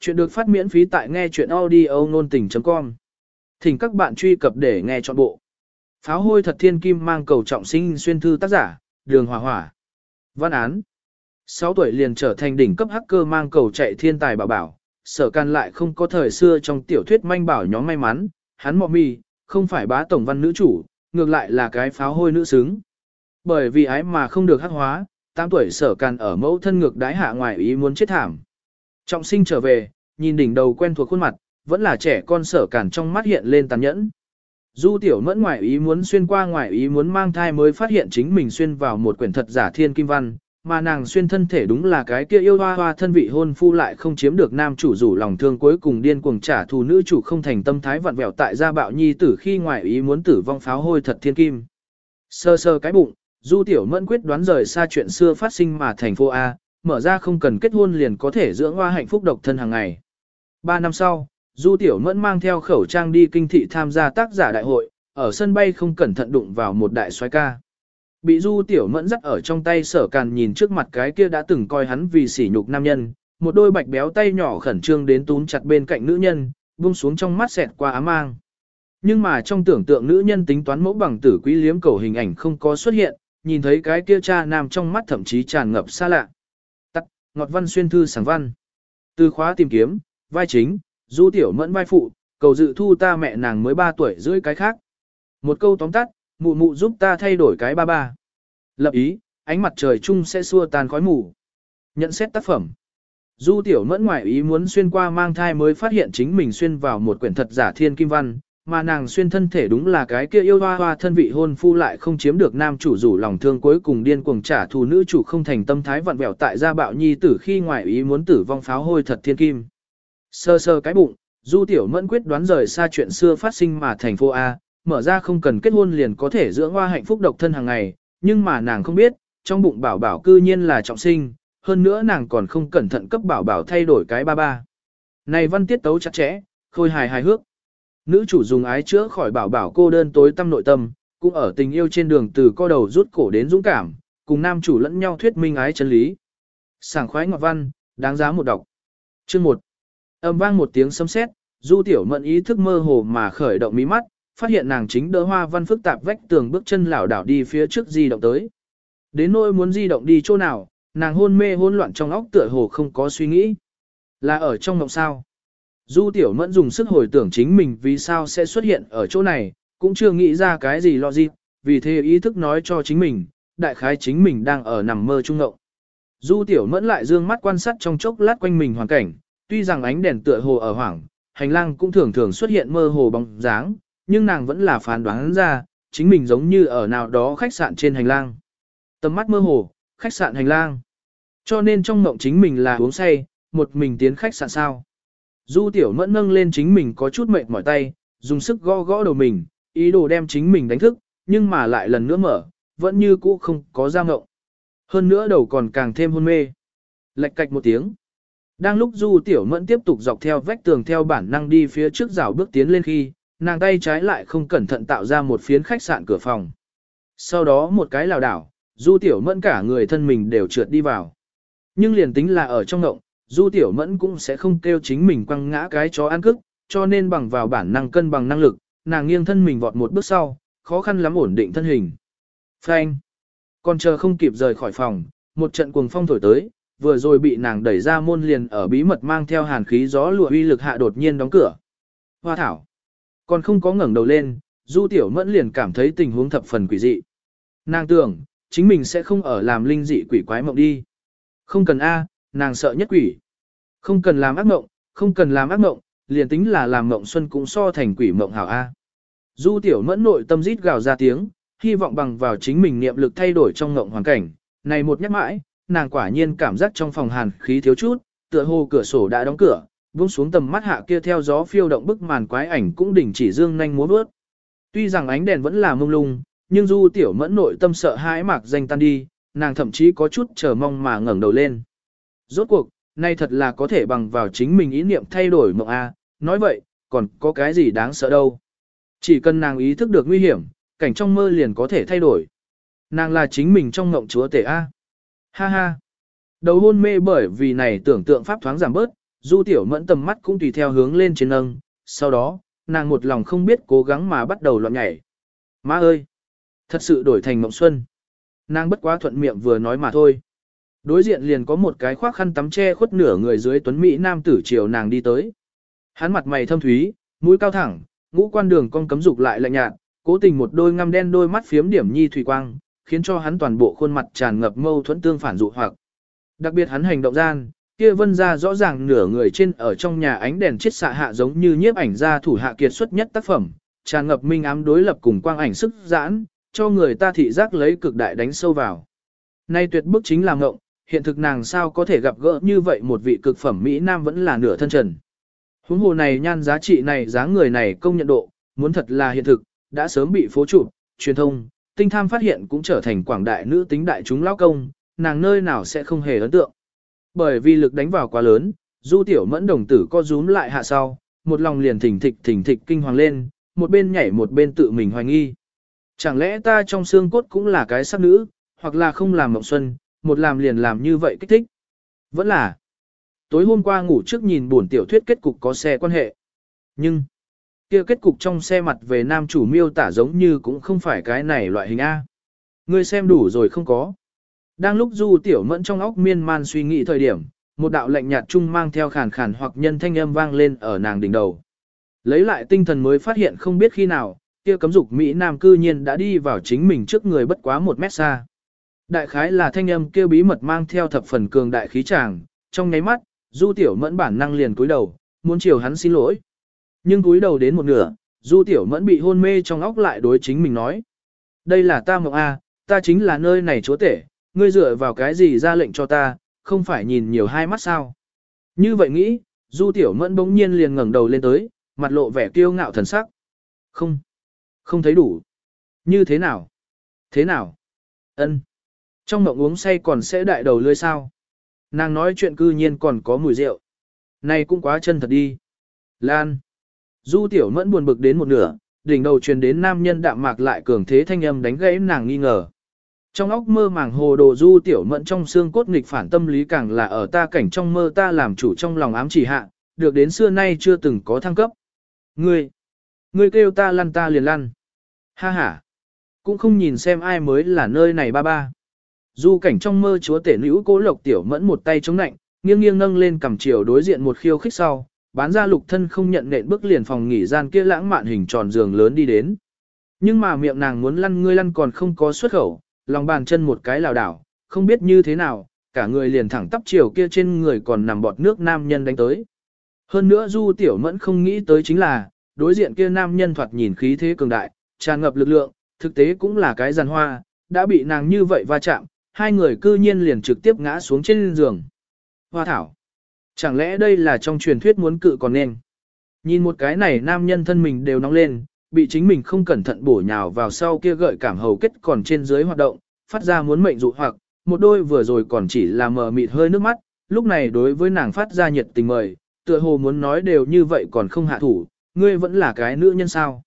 Chuyện được phát miễn phí tại nghe chuyện audio nôn tình.com. Thỉnh các bạn truy cập để nghe trọn bộ. Pháo hôi thật thiên kim mang cầu trọng sinh xuyên thư tác giả, đường hỏa hỏa. Văn án. 6 tuổi liền trở thành đỉnh cấp hacker mang cầu chạy thiên tài bảo bảo. Sở can lại không có thời xưa trong tiểu thuyết manh bảo nhóm may mắn, hắn mọ mì, không phải bá tổng văn nữ chủ, ngược lại là cái pháo hôi nữ xứng. Bởi vì ái mà không được hắc hóa, 8 tuổi sở can ở mẫu thân ngược đái hạ ngoài ý muốn chết thảm. Trọng sinh trở về, nhìn đỉnh đầu quen thuộc khuôn mặt, vẫn là trẻ con sở cản trong mắt hiện lên tàn nhẫn. Du tiểu mẫn ngoại ý muốn xuyên qua ngoại ý muốn mang thai mới phát hiện chính mình xuyên vào một quyển thật giả thiên kim văn, mà nàng xuyên thân thể đúng là cái kia yêu hoa hoa thân vị hôn phu lại không chiếm được nam chủ rủ lòng thương cuối cùng điên cuồng trả thù nữ chủ không thành tâm thái vặn vẹo tại gia bạo nhi tử khi ngoại ý muốn tử vong pháo hôi thật thiên kim. Sơ sơ cái bụng, du tiểu mẫn quyết đoán rời xa chuyện xưa phát sinh mà thành phố A, mở ra không cần kết hôn liền có thể dưỡng hoa hạnh phúc độc thân hàng ngày. Ba năm sau, Du Tiểu Mẫn mang theo khẩu trang đi kinh thị tham gia tác giả đại hội, ở sân bay không cẩn thận đụng vào một đại xoái ca. Bị Du Tiểu Mẫn dắt ở trong tay sở càn nhìn trước mặt cái kia đã từng coi hắn vì sỉ nhục nam nhân, một đôi bạch béo tay nhỏ khẩn trương đến túm chặt bên cạnh nữ nhân, buông xuống trong mắt xẹt qua ám mang. Nhưng mà trong tưởng tượng nữ nhân tính toán mẫu bằng tử quý liếm cầu hình ảnh không có xuất hiện, nhìn thấy cái kia cha nam trong mắt thậm chí tràn ngập xa lạ. Ngọt văn xuyên thư sáng văn. Từ khóa tìm kiếm, vai chính, du tiểu mẫn vai phụ, cầu dự thu ta mẹ nàng mới 3 tuổi rưỡi cái khác. Một câu tóm tắt, mụ mụ giúp ta thay đổi cái ba ba. Lập ý, ánh mặt trời chung sẽ xua tan khói mù. Nhận xét tác phẩm. Du tiểu mẫn ngoại ý muốn xuyên qua mang thai mới phát hiện chính mình xuyên vào một quyển thật giả thiên kim văn, mà nàng xuyên thân thể đúng là cái kia yêu hoa hoa thân vị hôn phu lại không chiếm được nam chủ rủ lòng thương cuối cùng điên cuồng trả thù nữ chủ không thành tâm thái vặn vẹo tại gia bạo nhi tử khi ngoại ý muốn tử vong pháo hôi thật thiên kim. Sơ sơ cái bụng, du tiểu mẫn quyết đoán rời xa chuyện xưa phát sinh mà thành phố A, mở ra không cần kết hôn liền có thể dưỡng hoa hạnh phúc độc thân hàng ngày, nhưng mà nàng không biết, trong bụng bảo bảo cư nhiên là trọng sinh, hơn nữa nàng còn không cẩn thận cấp bảo bảo thay đổi cái ba ba. Này văn tiết tấu chặt chẽ, khôi hài hài hước. Nữ chủ dùng ái chữa khỏi bảo bảo cô đơn tối tâm nội tâm, cũng ở tình yêu trên đường từ co đầu rút cổ đến dũng cảm, cùng nam chủ lẫn nhau thuyết minh ái chân lý. Sảng khoái ngọt văn, đáng giá một đọc. Chương 1. Âm vang một tiếng sấm sét, Du Tiểu Mẫn ý thức mơ hồ mà khởi động mí mắt, phát hiện nàng chính đỡ hoa văn phức tạp vách tường bước chân lảo đảo đi phía trước di động tới. Đến nỗi muốn di động đi chỗ nào, nàng hôn mê hôn loạn trong óc tựa hồ không có suy nghĩ. Là ở trong mộng sao? Du Tiểu Mẫn dùng sức hồi tưởng chính mình vì sao sẽ xuất hiện ở chỗ này, cũng chưa nghĩ ra cái gì lo gì, vì thế ý thức nói cho chính mình, đại khái chính mình đang ở nằm mơ trung ngậu. Du Tiểu Mẫn lại dương mắt quan sát trong chốc lát quanh mình hoàn cảnh, tuy rằng ánh đèn tựa hồ ở hoảng, hành lang cũng thường thường xuất hiện mơ hồ bóng dáng, nhưng nàng vẫn là phán đoán ra, chính mình giống như ở nào đó khách sạn trên hành lang. Tầm mắt mơ hồ, khách sạn hành lang. Cho nên trong mộng chính mình là uống say, một mình tiến khách sạn sao. Du tiểu mẫn nâng lên chính mình có chút mệt mỏi tay, dùng sức gõ gõ đầu mình, ý đồ đem chính mình đánh thức, nhưng mà lại lần nữa mở, vẫn như cũ không có ra ngộng. Hơn nữa đầu còn càng thêm hôn mê. Lệch cạch một tiếng. Đang lúc du tiểu mẫn tiếp tục dọc theo vách tường theo bản năng đi phía trước rào bước tiến lên khi, nàng tay trái lại không cẩn thận tạo ra một phiến khách sạn cửa phòng. Sau đó một cái lảo đảo, du tiểu mẫn cả người thân mình đều trượt đi vào. Nhưng liền tính là ở trong ngộng, Du Tiểu Mẫn cũng sẽ không kêu chính mình quăng ngã cái chó ăn cức, cho nên bằng vào bản năng cân bằng năng lực, nàng nghiêng thân mình vọt một bước sau, khó khăn lắm ổn định thân hình. Phanh! Còn chờ không kịp rời khỏi phòng, một trận cuồng phong thổi tới, vừa rồi bị nàng đẩy ra môn liền ở bí mật mang theo hàn khí gió lùa uy lực hạ đột nhiên đóng cửa. Hoa thảo! Còn không có ngẩng đầu lên, Du Tiểu Mẫn liền cảm thấy tình huống thập phần quỷ dị. Nàng tưởng, chính mình sẽ không ở làm linh dị quỷ quái mộng đi. Không cần A, nàng sợ nhất quỷ. Không cần làm ác mộng, không cần làm ác mộng, liền tính là làm mộng xuân cũng so thành quỷ mộng hảo A. Du tiểu mẫn nội tâm rít gào ra tiếng, hy vọng bằng vào chính mình niệm lực thay đổi trong mộng hoàn cảnh. Này một nhắc mãi, nàng quả nhiên cảm giác trong phòng hàn khí thiếu chút, tựa hồ cửa sổ đã đóng cửa, buông xuống tầm mắt hạ kia theo gió phiêu động bức màn quái ảnh cũng đỉnh chỉ dương nhanh múa bước. Tuy rằng ánh đèn vẫn là mông lung, nhưng Du tiểu mẫn nội tâm sợ hãi mạc danh tan đi, nàng thậm chí có chút chờ mong mà ngẩng đầu lên. Rốt cuộc, nay thật là có thể bằng vào chính mình ý niệm thay đổi mộng A, nói vậy, còn có cái gì đáng sợ đâu. Chỉ cần nàng ý thức được nguy hiểm, cảnh trong mơ liền có thể thay đổi. Nàng là chính mình trong mộng chúa tể A. Ha ha. Đầu hôn mê bởi vì này tưởng tượng pháp thoáng giảm bớt, du tiểu mẫn tầm mắt cũng tùy theo hướng lên trên nâng, sau đó, nàng một lòng không biết cố gắng mà bắt đầu loạn nhảy. Má ơi! Thật sự đổi thành mộng xuân. Nàng bất quá thuận miệng vừa nói mà thôi. Đối diện liền có một cái khoác khăn tắm che khuất nửa người dưới tuấn Mỹ nam tử chiều nàng đi tới. Hắn mặt mày thâm thúy, mũi cao thẳng, ngũ quan đường cong cấm dục lại lạnh nhạt, cố tình một đôi ngăm đen đôi mắt phiếm điểm nhi thủy quang, khiến cho hắn toàn bộ khuôn mặt tràn ngập mâu thuẫn tương phản dụ hoặc. Đặc biệt hắn hành động gian, kia vân ra rõ ràng nửa người trên ở trong nhà ánh đèn chết xạ hạ giống như nhiếp ảnh gia thủ hạ kiệt xuất nhất tác phẩm, tràn ngập minh ám đối lập cùng quang ảnh sức giãn, cho người ta thị giác lấy cực đại đánh sâu vào. Nay tuyệt bức chính là ngộng, hiện thực nàng sao có thể gặp gỡ như vậy một vị cực phẩm Mỹ Nam vẫn là nửa thân trần. Huống hồ này nhan giá trị này giá người này công nhận độ, muốn thật là hiện thực, đã sớm bị phố chụp, truyền thông, tinh tham phát hiện cũng trở thành quảng đại nữ tính đại chúng lao công, nàng nơi nào sẽ không hề ấn tượng. Bởi vì lực đánh vào quá lớn, du tiểu mẫn đồng tử co rúm lại hạ sau, một lòng liền thỉnh thịch thỉnh thịch kinh hoàng lên, một bên nhảy một bên tự mình hoài nghi. Chẳng lẽ ta trong xương cốt cũng là cái sắc nữ, hoặc là không làm mộng xuân, một làm liền làm như vậy kích thích. Vẫn là, tối hôm qua ngủ trước nhìn buồn tiểu thuyết kết cục có xe quan hệ. Nhưng, kia kết cục trong xe mặt về nam chủ miêu tả giống như cũng không phải cái này loại hình A. Ngươi xem đủ rồi không có. Đang lúc du tiểu mẫn trong óc miên man suy nghĩ thời điểm, một đạo lệnh nhạt trung mang theo khàn khàn hoặc nhân thanh âm vang lên ở nàng đỉnh đầu. Lấy lại tinh thần mới phát hiện không biết khi nào, kia cấm dục Mỹ Nam cư nhiên đã đi vào chính mình trước người bất quá một mét xa. Đại khái là thanh âm kêu bí mật mang theo thập phần cường đại khí tràng, trong nháy mắt, du tiểu mẫn bản năng liền cúi đầu, muốn chiều hắn xin lỗi. Nhưng cúi đầu đến một nửa, du tiểu mẫn bị hôn mê trong óc lại đối chính mình nói. Đây là ta mộng A, ta chính là nơi này chúa tể, ngươi dựa vào cái gì ra lệnh cho ta, không phải nhìn nhiều hai mắt sao. Như vậy nghĩ, du tiểu mẫn bỗng nhiên liền ngẩng đầu lên tới, mặt lộ vẻ kiêu ngạo thần sắc. Không, không thấy đủ. Như thế nào? Thế nào? Ân. Trong mộng uống say còn sẽ đại đầu lươi sao? Nàng nói chuyện cư nhiên còn có mùi rượu. Này cũng quá chân thật đi. Lan. Du tiểu mẫn buồn bực đến một nửa, đỉnh đầu truyền đến nam nhân đạm mạc lại cường thế thanh âm đánh gãy nàng nghi ngờ. Trong óc mơ màng hồ đồ du tiểu mẫn trong xương cốt nghịch phản tâm lý càng là ở ta cảnh trong mơ ta làm chủ trong lòng ám chỉ hạ, được đến xưa nay chưa từng có thăng cấp. Ngươi, ngươi kêu ta lăn ta liền lăn. Ha ha, cũng không nhìn xem ai mới là nơi này ba ba. Du cảnh trong mơ chúa tể nữ cố lộc tiểu mẫn một tay chống nạnh, nghiêng nghiêng nâng lên cầm chiều đối diện một khiêu khích sau, bán ra lục thân không nhận nện bước liền phòng nghỉ gian kia lãng mạn hình tròn giường lớn đi đến. Nhưng mà miệng nàng muốn lăn ngươi lăn còn không có xuất khẩu, lòng bàn chân một cái lảo đảo, không biết như thế nào, cả người liền thẳng tắp chiều kia trên người còn nằm bọt nước nam nhân đánh tới. Hơn nữa Du Tiểu Mẫn không nghĩ tới chính là, đối diện kia nam nhân thoạt nhìn khí thế cường đại, tràn ngập lực lượng, thực tế cũng là cái giàn hoa, đã bị nàng như vậy va chạm, hai người cư nhiên liền trực tiếp ngã xuống trên giường. Hoa thảo. Chẳng lẽ đây là trong truyền thuyết muốn cự còn nên? Nhìn một cái này nam nhân thân mình đều nóng lên, bị chính mình không cẩn thận bổ nhào vào sau kia gợi cảm hầu kết còn trên dưới hoạt động, phát ra muốn mệnh dụ hoặc, một đôi vừa rồi còn chỉ là mờ mịt hơi nước mắt, lúc này đối với nàng phát ra nhiệt tình mời, tựa hồ muốn nói đều như vậy còn không hạ thủ, ngươi vẫn là cái nữ nhân sao.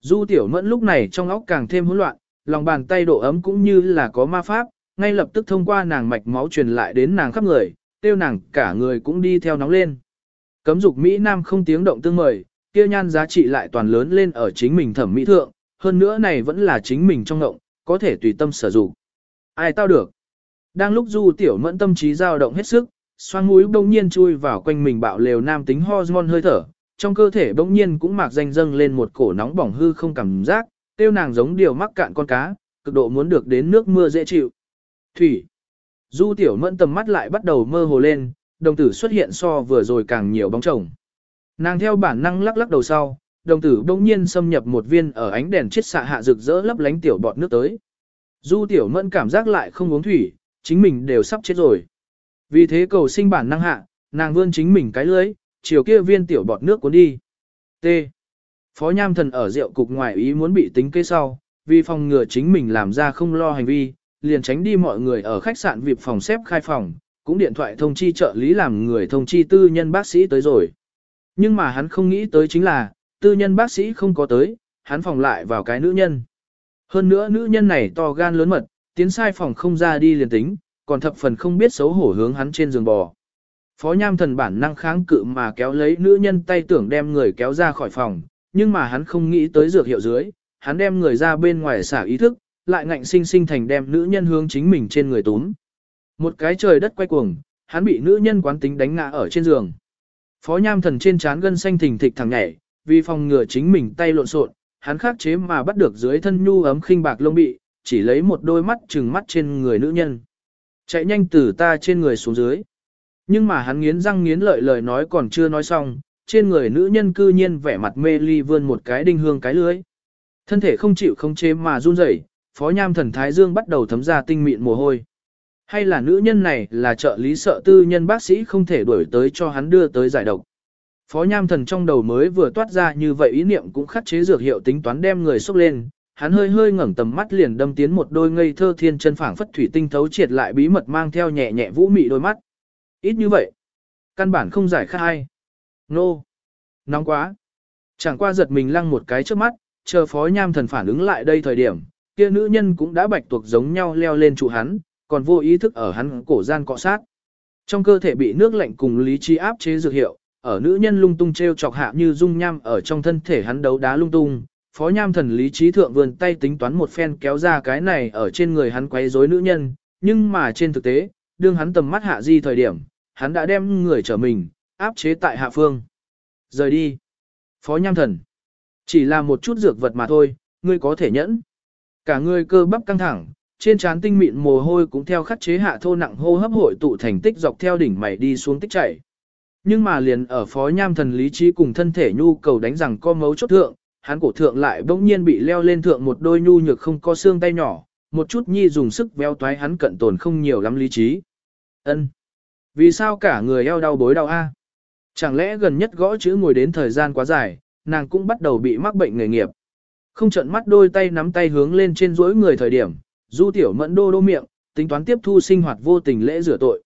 Du tiểu mẫn lúc này trong óc càng thêm hỗn loạn, lòng bàn tay độ ấm cũng như là có ma pháp, ngay lập tức thông qua nàng mạch máu truyền lại đến nàng khắp người, tiêu nàng cả người cũng đi theo nóng lên. Cấm dục Mỹ Nam không tiếng động tương mời, kia nhan giá trị lại toàn lớn lên ở chính mình thẩm mỹ thượng, hơn nữa này vẫn là chính mình trong động, có thể tùy tâm sử dụng. Ai tao được? Đang lúc du tiểu mẫn tâm trí dao động hết sức, xoang mũi bỗng nhiên chui vào quanh mình bạo lều nam tính hormone hơi thở, trong cơ thể bỗng nhiên cũng mạc danh dâng lên một cổ nóng bỏng hư không cảm giác, tiêu nàng giống điều mắc cạn con cá, cực độ muốn được đến nước mưa dễ chịu. Thủy. Du tiểu mẫn tầm mắt lại bắt đầu mơ hồ lên, đồng tử xuất hiện so vừa rồi càng nhiều bóng chồng. Nàng theo bản năng lắc lắc đầu sau, đồng tử bỗng nhiên xâm nhập một viên ở ánh đèn chiết xạ hạ rực rỡ lấp lánh tiểu bọt nước tới. Du tiểu mẫn cảm giác lại không uống thủy, chính mình đều sắp chết rồi. Vì thế cầu sinh bản năng hạ, nàng vươn chính mình cái lưới, chiều kia viên tiểu bọt nước cuốn đi. T. Phó Nham Thần ở rượu cục ngoài ý muốn bị tính kế sau, vì phòng ngừa chính mình làm ra không lo hành vi, liền tránh đi mọi người ở khách sạn vịp phòng xếp khai phòng, cũng điện thoại thông chi trợ lý làm người thông chi tư nhân bác sĩ tới rồi. Nhưng mà hắn không nghĩ tới chính là, tư nhân bác sĩ không có tới, hắn phòng lại vào cái nữ nhân. Hơn nữa nữ nhân này to gan lớn mật, tiến sai phòng không ra đi liền tính, còn thập phần không biết xấu hổ hướng hắn trên giường bò. Phó Nham thần bản năng kháng cự mà kéo lấy nữ nhân tay tưởng đem người kéo ra khỏi phòng, nhưng mà hắn không nghĩ tới dược hiệu dưới, hắn đem người ra bên ngoài xả ý thức, lại ngạnh sinh sinh thành đem nữ nhân hướng chính mình trên người túm. Một cái trời đất quay cuồng, hắn bị nữ nhân quán tính đánh ngã ở trên giường. Phó Nham thần trên trán gân xanh thình thịch thẳng nhảy, vì phòng ngừa chính mình tay lộn xộn, hắn khắc chế mà bắt được dưới thân nhu ấm khinh bạc lông bị, chỉ lấy một đôi mắt trừng mắt trên người nữ nhân. Chạy nhanh từ ta trên người xuống dưới. Nhưng mà hắn nghiến răng nghiến lợi lời nói còn chưa nói xong, trên người nữ nhân cư nhiên vẻ mặt mê ly vươn một cái đinh hương cái lưới. Thân thể không chịu không chế mà run rẩy, phó nham thần thái dương bắt đầu thấm ra tinh mịn mồ hôi. Hay là nữ nhân này là trợ lý sợ tư nhân bác sĩ không thể đuổi tới cho hắn đưa tới giải độc. Phó nham thần trong đầu mới vừa toát ra như vậy ý niệm cũng khắc chế dược hiệu tính toán đem người xúc lên, hắn hơi hơi ngẩng tầm mắt liền đâm tiến một đôi ngây thơ thiên chân phảng phất thủy tinh thấu triệt lại bí mật mang theo nhẹ nhẹ vũ mị đôi mắt. Ít như vậy, căn bản không giải khai. Nô, nóng quá. Chẳng qua giật mình lăng một cái trước mắt, chờ phó nham thần phản ứng lại đây thời điểm, kia nữ nhân cũng đã bạch tuộc giống nhau leo lên trụ hắn, còn vô ý thức ở hắn cổ gian cọ sát. Trong cơ thể bị nước lạnh cùng lý trí áp chế dược hiệu, ở nữ nhân lung tung treo chọc hạ như dung nham ở trong thân thể hắn đấu đá lung tung, phó nham thần lý trí thượng vườn tay tính toán một phen kéo ra cái này ở trên người hắn quấy rối nữ nhân, nhưng mà trên thực tế, đương hắn tầm mắt hạ di thời điểm, hắn đã đem người trở mình, áp chế tại hạ phương. Rời đi. Phó nham thần. Chỉ là một chút dược vật mà thôi, ngươi có thể nhẫn. Cả người cơ bắp căng thẳng, trên trán tinh mịn mồ hôi cũng theo khắc chế hạ thô nặng hô hấp hội tụ thành tích dọc theo đỉnh mày đi xuống tích chảy. Nhưng mà liền ở phó nham thần lý trí cùng thân thể nhu cầu đánh rằng co mấu chốt thượng, hắn cổ thượng lại bỗng nhiên bị leo lên thượng một đôi nhu nhược không có xương tay nhỏ, một chút nhi dùng sức véo toái hắn cận tồn không nhiều lắm lý trí. Ân, Vì sao cả người eo đau bối đau a? Chẳng lẽ gần nhất gõ chữ ngồi đến thời gian quá dài, nàng cũng bắt đầu bị mắc bệnh nghề nghiệp. Không trận mắt đôi tay nắm tay hướng lên trên rỗi người thời điểm, du tiểu mẫn đô đô miệng, tính toán tiếp thu sinh hoạt vô tình lễ rửa tội.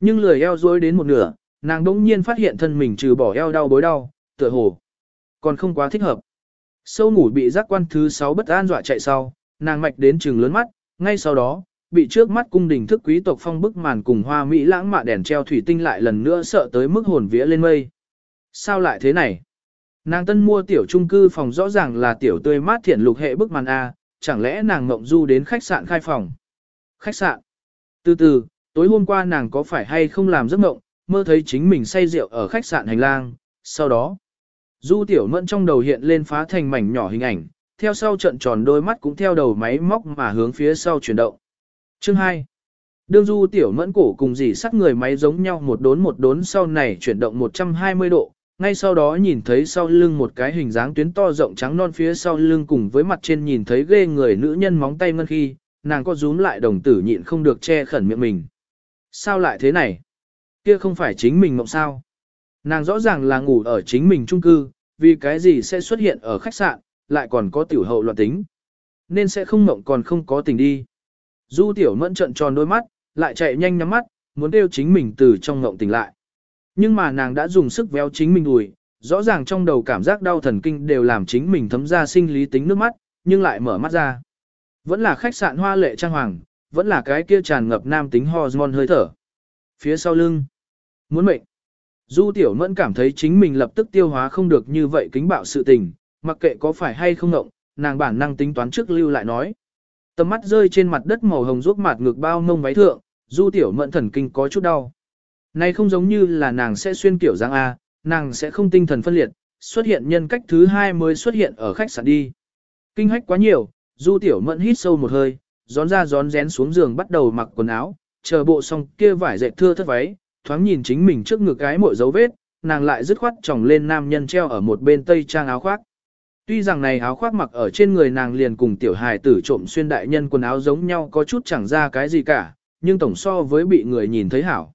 Nhưng lười eo rối đến một nửa, nàng đỗng nhiên phát hiện thân mình trừ bỏ eo đau bối đau, tựa hồ. Còn không quá thích hợp. Sâu ngủ bị giác quan thứ 6 bất an dọa chạy sau, nàng mạch đến trừng lớn mắt, ngay sau đó, bị trước mắt cung đình thức quý tộc phong bức màn cùng hoa mỹ lãng mạ đèn treo thủy tinh lại lần nữa sợ tới mức hồn vía lên mây. Sao lại thế này? Nàng tân mua tiểu trung cư phòng rõ ràng là tiểu tươi mát thiện lục hệ bức màn A, chẳng lẽ nàng ngộng du đến khách sạn khai phòng? Khách sạn. Từ từ, tối hôm qua nàng có phải hay không làm giấc mộng, mơ thấy chính mình say rượu ở khách sạn hành lang, sau đó. Du tiểu mẫn trong đầu hiện lên phá thành mảnh nhỏ hình ảnh, theo sau trận tròn đôi mắt cũng theo đầu máy móc mà hướng phía sau chuyển động. Chương 2. Đương du tiểu mẫn cổ cùng dì sắt người máy giống nhau một đốn một đốn sau này chuyển động 120 độ, ngay sau đó nhìn thấy sau lưng một cái hình dáng tuyến to rộng trắng non phía sau lưng cùng với mặt trên nhìn thấy ghê người nữ nhân móng tay ngân khi, nàng có rúm lại đồng tử nhịn không được che khẩn miệng mình. Sao lại thế này? Kia không phải chính mình mộng sao? Nàng rõ ràng là ngủ ở chính mình trung cư, vì cái gì sẽ xuất hiện ở khách sạn, lại còn có tiểu hậu loạn tính. Nên sẽ không mộng còn không có tình đi. Du tiểu mẫn trận tròn đôi mắt, lại chạy nhanh nhắm mắt, muốn đeo chính mình từ trong mộng tỉnh lại. Nhưng mà nàng đã dùng sức véo chính mình đùi, rõ ràng trong đầu cảm giác đau thần kinh đều làm chính mình thấm ra sinh lý tính nước mắt, nhưng lại mở mắt ra. Vẫn là khách sạn hoa lệ trang hoàng, vẫn là cái kia tràn ngập nam tính hormone hơi thở. Phía sau lưng, muốn mệnh. Du tiểu mẫn cảm thấy chính mình lập tức tiêu hóa không được như vậy kính bạo sự tình, mặc kệ có phải hay không ngộng, nàng bản năng tính toán trước lưu lại nói. Tầm mắt rơi trên mặt đất màu hồng ruốc mặt ngược bao mông váy thượng, du tiểu mẫn thần kinh có chút đau. Này không giống như là nàng sẽ xuyên kiểu dáng A, nàng sẽ không tinh thần phân liệt, xuất hiện nhân cách thứ hai mới xuất hiện ở khách sạn đi. Kinh hách quá nhiều, du tiểu mẫn hít sâu một hơi, gión ra gión rén xuống giường bắt đầu mặc quần áo, chờ bộ xong kia vải dệt thưa thất váy, thoáng nhìn chính mình trước ngực cái mội dấu vết, nàng lại dứt khoát tròng lên nam nhân treo ở một bên tây trang áo khoác. Tuy rằng này áo khoác mặc ở trên người nàng liền cùng tiểu hài tử trộm xuyên đại nhân quần áo giống nhau có chút chẳng ra cái gì cả, nhưng tổng so với bị người nhìn thấy hảo.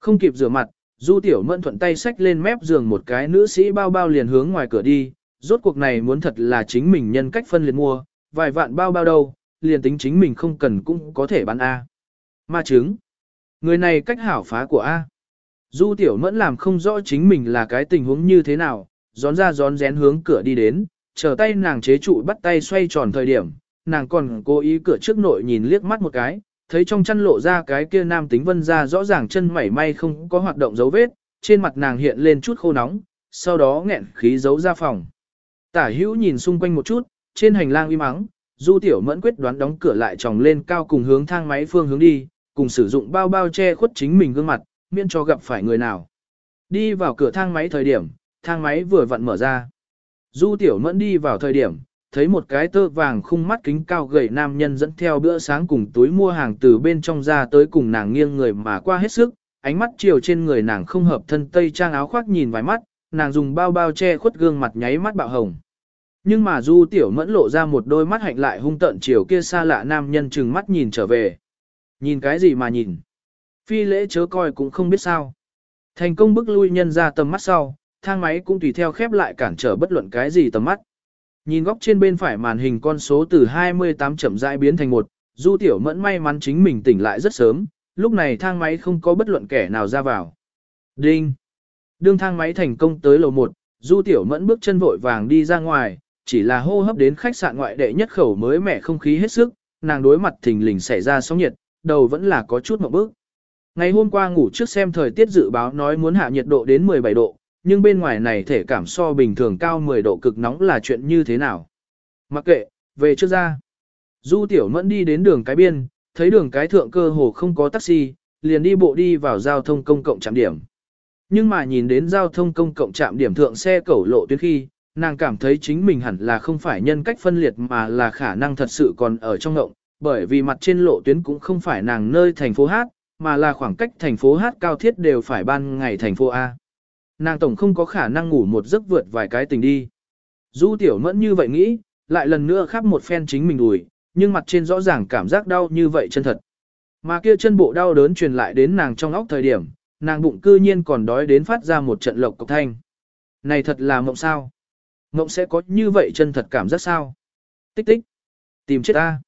Không kịp rửa mặt, Du Tiểu Mẫn thuận tay xách lên mép giường một cái nữ sĩ bao bao liền hướng ngoài cửa đi, rốt cuộc này muốn thật là chính mình nhân cách phân liệt mua, vài vạn bao bao đâu, liền tính chính mình không cần cũng có thể bán A. Ma chứng. Người này cách hảo phá của A. Du Tiểu Mẫn làm không rõ chính mình là cái tình huống như thế nào, gión ra gión rén hướng cửa đi đến, chờ tay nàng chế trụ bắt tay xoay tròn thời điểm, nàng còn cố ý cửa trước nội nhìn liếc mắt một cái, thấy trong chăn lộ ra cái kia nam tính vân ra rõ ràng chân mảy may không có hoạt động dấu vết, trên mặt nàng hiện lên chút khô nóng, sau đó nghẹn khí giấu ra phòng. Tả hữu nhìn xung quanh một chút, trên hành lang im mắng, du tiểu mẫn quyết đoán đóng cửa lại tròng lên cao cùng hướng thang máy phương hướng đi, cùng sử dụng bao bao che khuất chính mình gương mặt, miễn cho gặp phải người nào. Đi vào cửa thang máy thời điểm, thang máy vừa vặn mở ra. Du tiểu mẫn đi vào thời điểm, thấy một cái tơ vàng khung mắt kính cao gầy nam nhân dẫn theo bữa sáng cùng túi mua hàng từ bên trong ra tới cùng nàng nghiêng người mà qua hết sức, ánh mắt chiều trên người nàng không hợp thân tây trang áo khoác nhìn vài mắt, nàng dùng bao bao che khuất gương mặt nháy mắt bạo hồng. Nhưng mà Du Tiểu Mẫn lộ ra một đôi mắt hạnh lại hung tận chiều kia xa lạ nam nhân chừng mắt nhìn trở về. Nhìn cái gì mà nhìn? Phi lễ chớ coi cũng không biết sao. Thành công bức lui nhân ra tầm mắt sau, thang máy cũng tùy theo khép lại cản trở bất luận cái gì tầm mắt. Nhìn góc trên bên phải màn hình con số từ 28 chậm rãi biến thành một, Du Tiểu Mẫn may mắn chính mình tỉnh lại rất sớm, lúc này thang máy không có bất luận kẻ nào ra vào. Đinh! Đương thang máy thành công tới lầu 1, Du Tiểu Mẫn bước chân vội vàng đi ra ngoài, chỉ là hô hấp đến khách sạn ngoại đệ nhất khẩu mới mẻ không khí hết sức, nàng đối mặt thình lình xảy ra sóng nhiệt, đầu vẫn là có chút một bước. Ngày hôm qua ngủ trước xem thời tiết dự báo nói muốn hạ nhiệt độ đến 17 độ, nhưng bên ngoài này thể cảm so bình thường cao 10 độ cực nóng là chuyện như thế nào. Mặc kệ, về trước ra. Du Tiểu Mẫn đi đến đường cái biên, thấy đường cái thượng cơ hồ không có taxi, liền đi bộ đi vào giao thông công cộng trạm điểm. Nhưng mà nhìn đến giao thông công cộng trạm điểm thượng xe cẩu lộ tuyến khi, nàng cảm thấy chính mình hẳn là không phải nhân cách phân liệt mà là khả năng thật sự còn ở trong ngộng, bởi vì mặt trên lộ tuyến cũng không phải nàng nơi thành phố Hát, mà là khoảng cách thành phố Hát cao thiết đều phải ban ngày thành phố A. Nàng tổng không có khả năng ngủ một giấc vượt vài cái tình đi. Du tiểu mẫn như vậy nghĩ, lại lần nữa khắp một phen chính mình đùi, nhưng mặt trên rõ ràng cảm giác đau như vậy chân thật. Mà kia chân bộ đau đớn truyền lại đến nàng trong óc thời điểm, nàng bụng cư nhiên còn đói đến phát ra một trận lộc cộc thanh. Này thật là mộng sao? Mộng sẽ có như vậy chân thật cảm giác sao? Tích tích. Tìm chết ta.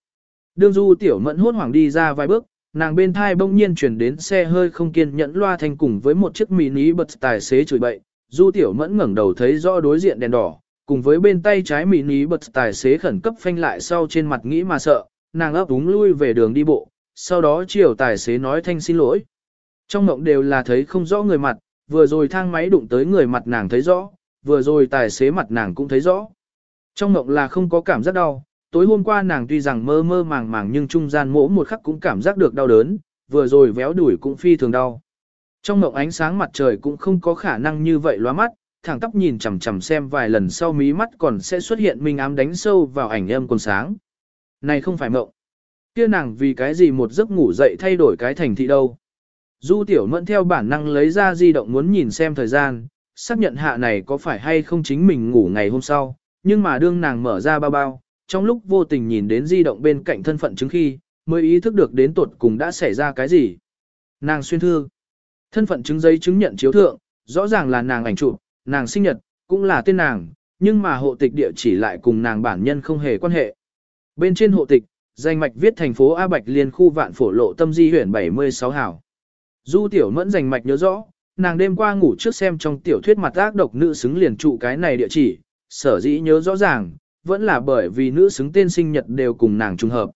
Đương du tiểu mẫn hốt hoảng đi ra vài bước, nàng bên thai bỗng nhiên chuyển đến xe hơi không kiên nhẫn loa thành cùng với một chiếc mini bật tài xế chửi bậy. Du tiểu mẫn ngẩng đầu thấy rõ đối diện đèn đỏ, cùng với bên tay trái mini bật tài xế khẩn cấp phanh lại sau trên mặt nghĩ mà sợ, nàng ấp úng lui về đường đi bộ, sau đó chiều tài xế nói thanh xin lỗi. Trong mộng đều là thấy không rõ người mặt, vừa rồi thang máy đụng tới người mặt nàng thấy rõ, vừa rồi tài xế mặt nàng cũng thấy rõ. Trong mộng là không có cảm giác đau, tối hôm qua nàng tuy rằng mơ mơ màng màng nhưng trung gian mỗ một khắc cũng cảm giác được đau đớn, vừa rồi véo đuổi cũng phi thường đau. Trong mộng ánh sáng mặt trời cũng không có khả năng như vậy loa mắt, thẳng tóc nhìn chằm chằm xem vài lần sau mí mắt còn sẽ xuất hiện minh ám đánh sâu vào ảnh âm còn sáng. Này không phải mộng. Kia nàng vì cái gì một giấc ngủ dậy thay đổi cái thành thị đâu. Du tiểu mẫn theo bản năng lấy ra di động muốn nhìn xem thời gian, xác nhận hạ này có phải hay không chính mình ngủ ngày hôm sau, nhưng mà đương nàng mở ra bao bao, trong lúc vô tình nhìn đến di động bên cạnh thân phận chứng khi, mới ý thức được đến tuột cùng đã xảy ra cái gì. Nàng xuyên thư, thân phận chứng giấy chứng nhận chiếu thượng, rõ ràng là nàng ảnh chụp, nàng sinh nhật, cũng là tên nàng, nhưng mà hộ tịch địa chỉ lại cùng nàng bản nhân không hề quan hệ. Bên trên hộ tịch, danh mạch viết thành phố A Bạch liên khu vạn phổ lộ tâm di huyện 76 hảo. Du tiểu mẫn danh mạch nhớ rõ, nàng đêm qua ngủ trước xem trong tiểu thuyết mặt ác độc nữ xứng liền trụ cái này địa chỉ, sở dĩ nhớ rõ ràng, vẫn là bởi vì nữ xứng tên sinh nhật đều cùng nàng trùng hợp.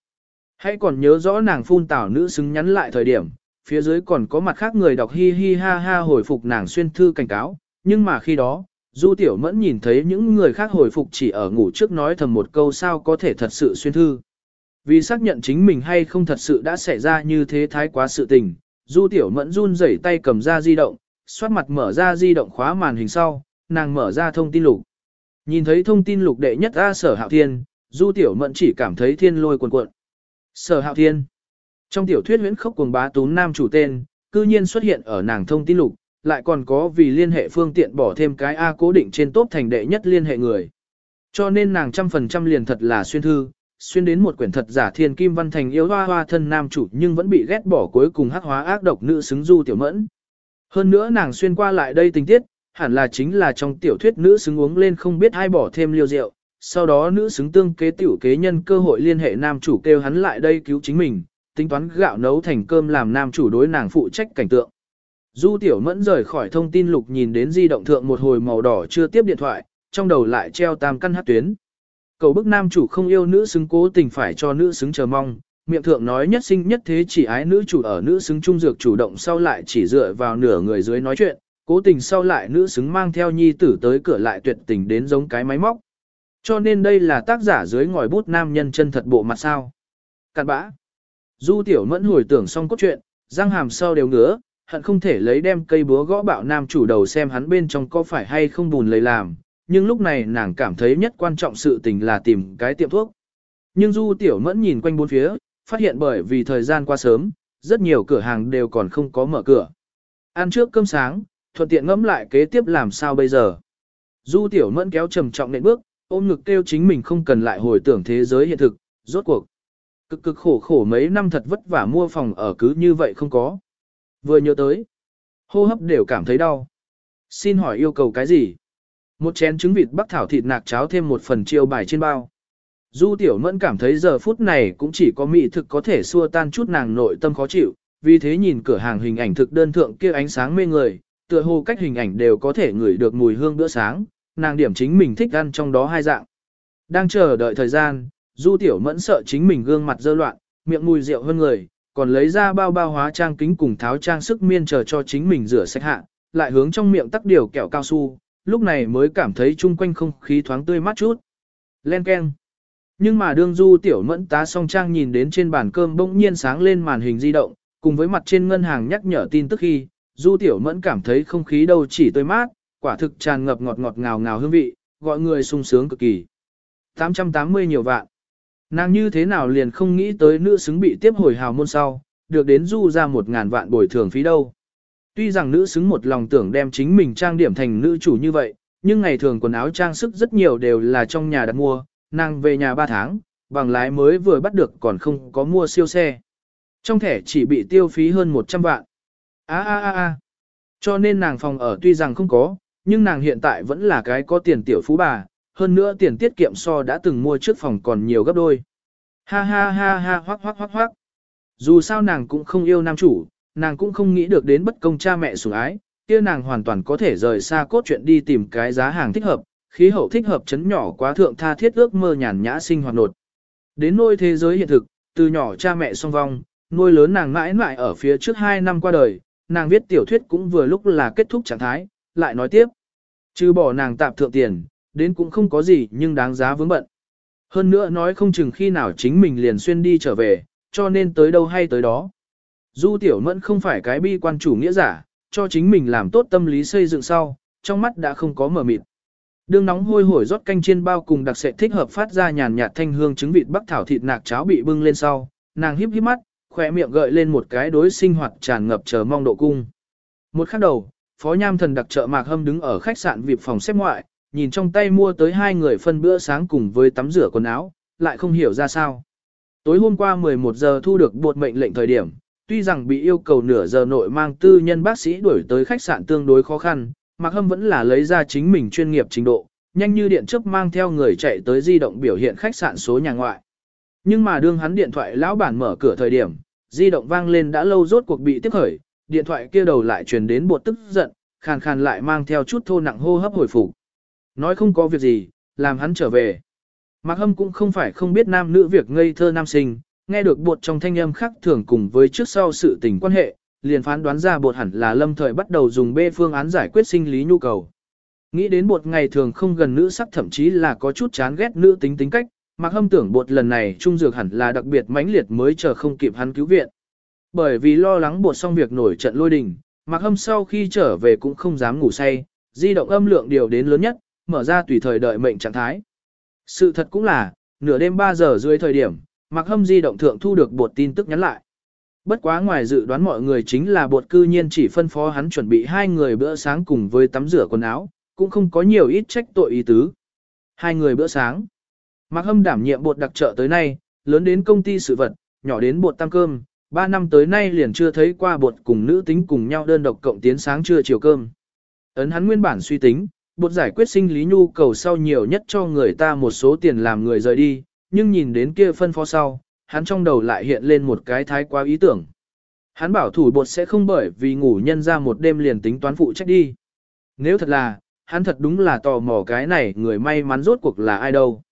Hãy còn nhớ rõ nàng phun tảo nữ xứng nhắn lại thời điểm, phía dưới còn có mặt khác người đọc hi hi ha ha hồi phục nàng xuyên thư cảnh cáo, nhưng mà khi đó, Du Tiểu Mẫn nhìn thấy những người khác hồi phục chỉ ở ngủ trước nói thầm một câu sao có thể thật sự xuyên thư. Vì xác nhận chính mình hay không thật sự đã xảy ra như thế thái quá sự tình, Du Tiểu Mẫn run rẩy tay cầm ra di động, xoát mặt mở ra di động khóa màn hình sau, nàng mở ra thông tin lục. Nhìn thấy thông tin lục đệ nhất A sở hạo thiên, Du Tiểu Mẫn chỉ cảm thấy thiên lôi cuồn cuộn. Sở hạo thiên. Trong tiểu thuyết huyễn khốc cuồng bá tún nam chủ tên, cư nhiên xuất hiện ở nàng thông tin lục, lại còn có vì liên hệ phương tiện bỏ thêm cái A cố định trên tốt thành đệ nhất liên hệ người. Cho nên nàng trăm phần trăm liền thật là xuyên thư, xuyên đến một quyển thật giả thiên kim văn thành yêu hoa hoa thân nam chủ nhưng vẫn bị ghét bỏ cuối cùng hắc hóa ác độc nữ xứng du tiểu mẫn. Hơn nữa nàng xuyên qua lại đây tình tiết, hẳn là chính là trong tiểu thuyết nữ xứng uống lên không biết ai bỏ thêm liều rượu, sau đó nữ xứng tương kế tiểu kế nhân cơ hội liên hệ nam chủ kêu hắn lại đây cứu chính mình, tính toán gạo nấu thành cơm làm nam chủ đối nàng phụ trách cảnh tượng. Du tiểu mẫn rời khỏi thông tin lục nhìn đến di động thượng một hồi màu đỏ chưa tiếp điện thoại, trong đầu lại treo tam căn hát tuyến. Cầu bức nam chủ không yêu nữ xứng cố tình phải cho nữ xứng chờ mong, miệng thượng nói nhất sinh nhất thế chỉ ái nữ chủ ở nữ xứng trung dược chủ động sau lại chỉ dựa vào nửa người dưới nói chuyện, cố tình sau lại nữ xứng mang theo nhi tử tới cửa lại tuyệt tình đến giống cái máy móc. Cho nên đây là tác giả dưới ngòi bút nam nhân chân thật bộ mặt sao. Cạn bã. Du tiểu mẫn hồi tưởng xong cốt truyện, răng hàm sau đều ngứa, hận không thể lấy đem cây búa gõ bạo nam chủ đầu xem hắn bên trong có phải hay không bùn lấy làm, nhưng lúc này nàng cảm thấy nhất quan trọng sự tình là tìm cái tiệm thuốc. Nhưng Du Tiểu Mẫn nhìn quanh bốn phía, phát hiện bởi vì thời gian qua sớm, rất nhiều cửa hàng đều còn không có mở cửa. Ăn trước cơm sáng, thuận tiện ngẫm lại kế tiếp làm sao bây giờ. Du Tiểu Mẫn kéo trầm trọng nện bước, ôm ngực kêu chính mình không cần lại hồi tưởng thế giới hiện thực, rốt cuộc. Cực cực khổ khổ mấy năm thật vất vả mua phòng ở cứ như vậy không có. Vừa nhớ tới, hô hấp đều cảm thấy đau. Xin hỏi yêu cầu cái gì? Một chén trứng vịt bắc thảo thịt nạc cháo thêm một phần chiêu bài trên bao. Du Tiểu Mẫn cảm thấy giờ phút này cũng chỉ có mỹ thực có thể xua tan chút nàng nội tâm khó chịu, vì thế nhìn cửa hàng hình ảnh thực đơn thượng kia ánh sáng mê người, tựa hồ cách hình ảnh đều có thể ngửi được mùi hương bữa sáng, nàng điểm chính mình thích ăn trong đó hai dạng. Đang chờ đợi thời gian, Du Tiểu Mẫn sợ chính mình gương mặt dơ loạn, miệng mùi rượu hơn người, còn lấy ra bao bao hóa trang kính cùng tháo trang sức miên chờ cho chính mình rửa sạch hạ, lại hướng trong miệng tắc điều kẹo cao su, lúc này mới cảm thấy chung quanh không khí thoáng tươi mát chút. Len keng. Nhưng mà đương du tiểu mẫn tá song trang nhìn đến trên bàn cơm bỗng nhiên sáng lên màn hình di động, cùng với mặt trên ngân hàng nhắc nhở tin tức khi, du tiểu mẫn cảm thấy không khí đâu chỉ tươi mát, quả thực tràn ngập ngọt ngọt ngào ngào hương vị, gọi người sung sướng cực kỳ. 880 nhiều vạn. Nàng như thế nào liền không nghĩ tới nữ xứng bị tiếp hồi hào môn sau, được đến du ra một ngàn vạn bồi thường phí đâu. Tuy rằng nữ xứng một lòng tưởng đem chính mình trang điểm thành nữ chủ như vậy, nhưng ngày thường quần áo trang sức rất nhiều đều là trong nhà đặt mua, nàng về nhà 3 tháng, bằng lái mới vừa bắt được còn không có mua siêu xe. Trong thẻ chỉ bị tiêu phí hơn 100 vạn a a a a Cho nên nàng phòng ở tuy rằng không có, nhưng nàng hiện tại vẫn là cái có tiền tiểu phú bà, hơn nữa tiền tiết kiệm so đã từng mua trước phòng còn nhiều gấp đôi. Ha ha ha ha hoắc hoắc hoắc hoắc. Dù sao nàng cũng không yêu nam chủ, nàng cũng không nghĩ được đến bất công cha mẹ sủng ái, kia nàng hoàn toàn có thể rời xa cốt truyện đi tìm cái giá hàng thích hợp, khí hậu thích hợp chấn nhỏ quá thượng tha thiết ước mơ nhàn nhã sinh hoạt nột. Đến nôi thế giới hiện thực, từ nhỏ cha mẹ song vong, nuôi lớn nàng mãi mãi ở phía trước 2 năm qua đời, nàng viết tiểu thuyết cũng vừa lúc là kết thúc trạng thái, lại nói tiếp. Trừ bỏ nàng tạp thượng tiền, đến cũng không có gì nhưng đáng giá vướng bận. Hơn nữa nói không chừng khi nào chính mình liền xuyên đi trở về, cho nên tới đâu hay tới đó. Du tiểu mẫn không phải cái bi quan chủ nghĩa giả, cho chính mình làm tốt tâm lý xây dựng sau, trong mắt đã không có mở mịt. Đường nóng hôi hổi rót canh chiên bao cùng đặc sệt thích hợp phát ra nhàn nhạt thanh hương trứng vịt bắc thảo thịt nạc cháo bị bưng lên sau, nàng híp híp mắt, khỏe miệng gợi lên một cái đối sinh hoạt tràn ngập chờ mong độ cung. Một khắc đầu, phó nham thần đặc trợ mạc hâm đứng ở khách sạn vip phòng xếp ngoại, nhìn trong tay mua tới hai người phân bữa sáng cùng với tắm rửa quần áo, lại không hiểu ra sao. Tối hôm qua 11 giờ thu được buộc mệnh lệnh thời điểm, tuy rằng bị yêu cầu nửa giờ nội mang tư nhân bác sĩ đuổi tới khách sạn tương đối khó khăn, Mạc Hâm vẫn là lấy ra chính mình chuyên nghiệp trình độ, nhanh như điện chớp mang theo người chạy tới di động biểu hiện khách sạn số nhà ngoại. Nhưng mà đương hắn điện thoại lão bản mở cửa thời điểm, di động vang lên đã lâu rốt cuộc bị tiếp khởi, điện thoại kia đầu lại truyền đến bột tức giận, khàn khàn lại mang theo chút thô nặng hô hấp hồi phục. Nói không có việc gì, làm hắn trở về. Mạc Hâm cũng không phải không biết nam nữ việc ngây thơ nam sinh, nghe được bột trong thanh âm khác thường cùng với trước sau sự tình quan hệ, liền phán đoán ra bột hẳn là lâm thời bắt đầu dùng bê phương án giải quyết sinh lý nhu cầu. Nghĩ đến bột ngày thường không gần nữ sắc thậm chí là có chút chán ghét nữ tính tính cách, Mạc Hâm tưởng bột lần này trung dược hẳn là đặc biệt mãnh liệt mới chờ không kịp hắn cứu viện. Bởi vì lo lắng bột xong việc nổi trận lôi đình, Mạc Hâm sau khi trở về cũng không dám ngủ say, di động âm lượng điều đến lớn nhất, mở ra tùy thời đợi mệnh trạng thái. Sự thật cũng là, nửa đêm 3 giờ dưới thời điểm, Mạc Hâm di động thượng thu được bột tin tức nhắn lại. Bất quá ngoài dự đoán mọi người chính là bột cư nhiên chỉ phân phó hắn chuẩn bị hai người bữa sáng cùng với tắm rửa quần áo, cũng không có nhiều ít trách tội ý tứ. Hai người bữa sáng. Mạc Hâm đảm nhiệm bột đặc trợ tới nay, lớn đến công ty sự vật, nhỏ đến bột tăng cơm, ba năm tới nay liền chưa thấy qua bột cùng nữ tính cùng nhau đơn độc cộng tiến sáng trưa chiều cơm. Ấn hắn nguyên bản suy tính, bột giải quyết sinh lý nhu cầu sau nhiều nhất cho người ta một số tiền làm người rời đi, nhưng nhìn đến kia phân phó sau, hắn trong đầu lại hiện lên một cái thái quá ý tưởng. Hắn bảo thủ bột sẽ không bởi vì ngủ nhân ra một đêm liền tính toán phụ trách đi. Nếu thật là, hắn thật đúng là tò mò cái này người may mắn rốt cuộc là ai đâu.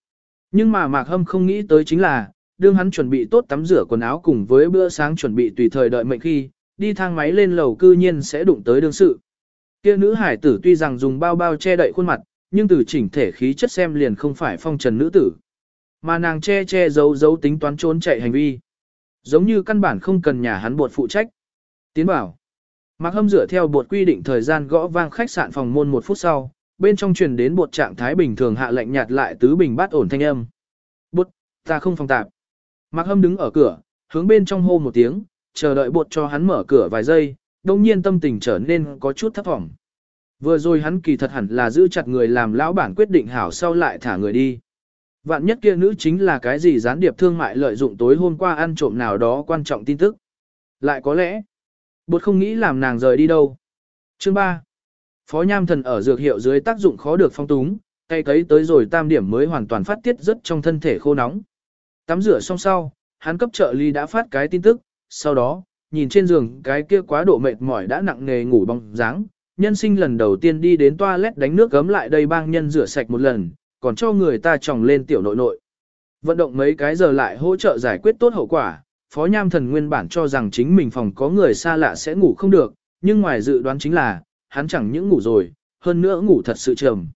Nhưng mà Mạc Hâm không nghĩ tới chính là, đương hắn chuẩn bị tốt tắm rửa quần áo cùng với bữa sáng chuẩn bị tùy thời đợi mệnh khi, đi thang máy lên lầu cư nhiên sẽ đụng tới đương sự. Kia nữ hải tử tuy rằng dùng bao bao che đậy khuôn mặt, nhưng từ chỉnh thể khí chất xem liền không phải phong trần nữ tử. Mà nàng che che giấu giấu tính toán trốn chạy hành vi. Giống như căn bản không cần nhà hắn buộc phụ trách. Tiến bảo. Mạc Hâm dựa theo buộc quy định thời gian gõ vang khách sạn phòng môn một phút sau, bên trong truyền đến bột trạng thái bình thường hạ lệnh nhạt lại tứ bình bát ổn thanh âm. Bột, ta không phòng tạp. Mạc Hâm đứng ở cửa, hướng bên trong hô một tiếng, chờ đợi bột cho hắn mở cửa vài giây, đồng nhiên tâm tình trở nên có chút thấp thỏm. Vừa rồi hắn kỳ thật hẳn là giữ chặt người làm lão bản quyết định hảo sau lại thả người đi. Vạn nhất kia nữ chính là cái gì gián điệp thương mại lợi dụng tối hôm qua ăn trộm nào đó quan trọng tin tức. Lại có lẽ, bột không nghĩ làm nàng rời đi đâu. Chương 3. Phó Nham Thần ở dược hiệu dưới tác dụng khó được phong túng, tay cấy tới rồi tam điểm mới hoàn toàn phát tiết rất trong thân thể khô nóng. Tắm rửa xong sau, hắn cấp trợ ly đã phát cái tin tức, sau đó, nhìn trên giường cái kia quá độ mệt mỏi đã nặng nề ngủ bóng dáng, nhân sinh lần đầu tiên đi đến toilet đánh nước gấm lại đây bang nhân rửa sạch một lần, còn cho người ta tròng lên tiểu nội nội. Vận động mấy cái giờ lại hỗ trợ giải quyết tốt hậu quả, Phó Nham Thần nguyên bản cho rằng chính mình phòng có người xa lạ sẽ ngủ không được, nhưng ngoài dự đoán chính là, hắn chẳng những ngủ rồi, hơn nữa ngủ thật sự trầm.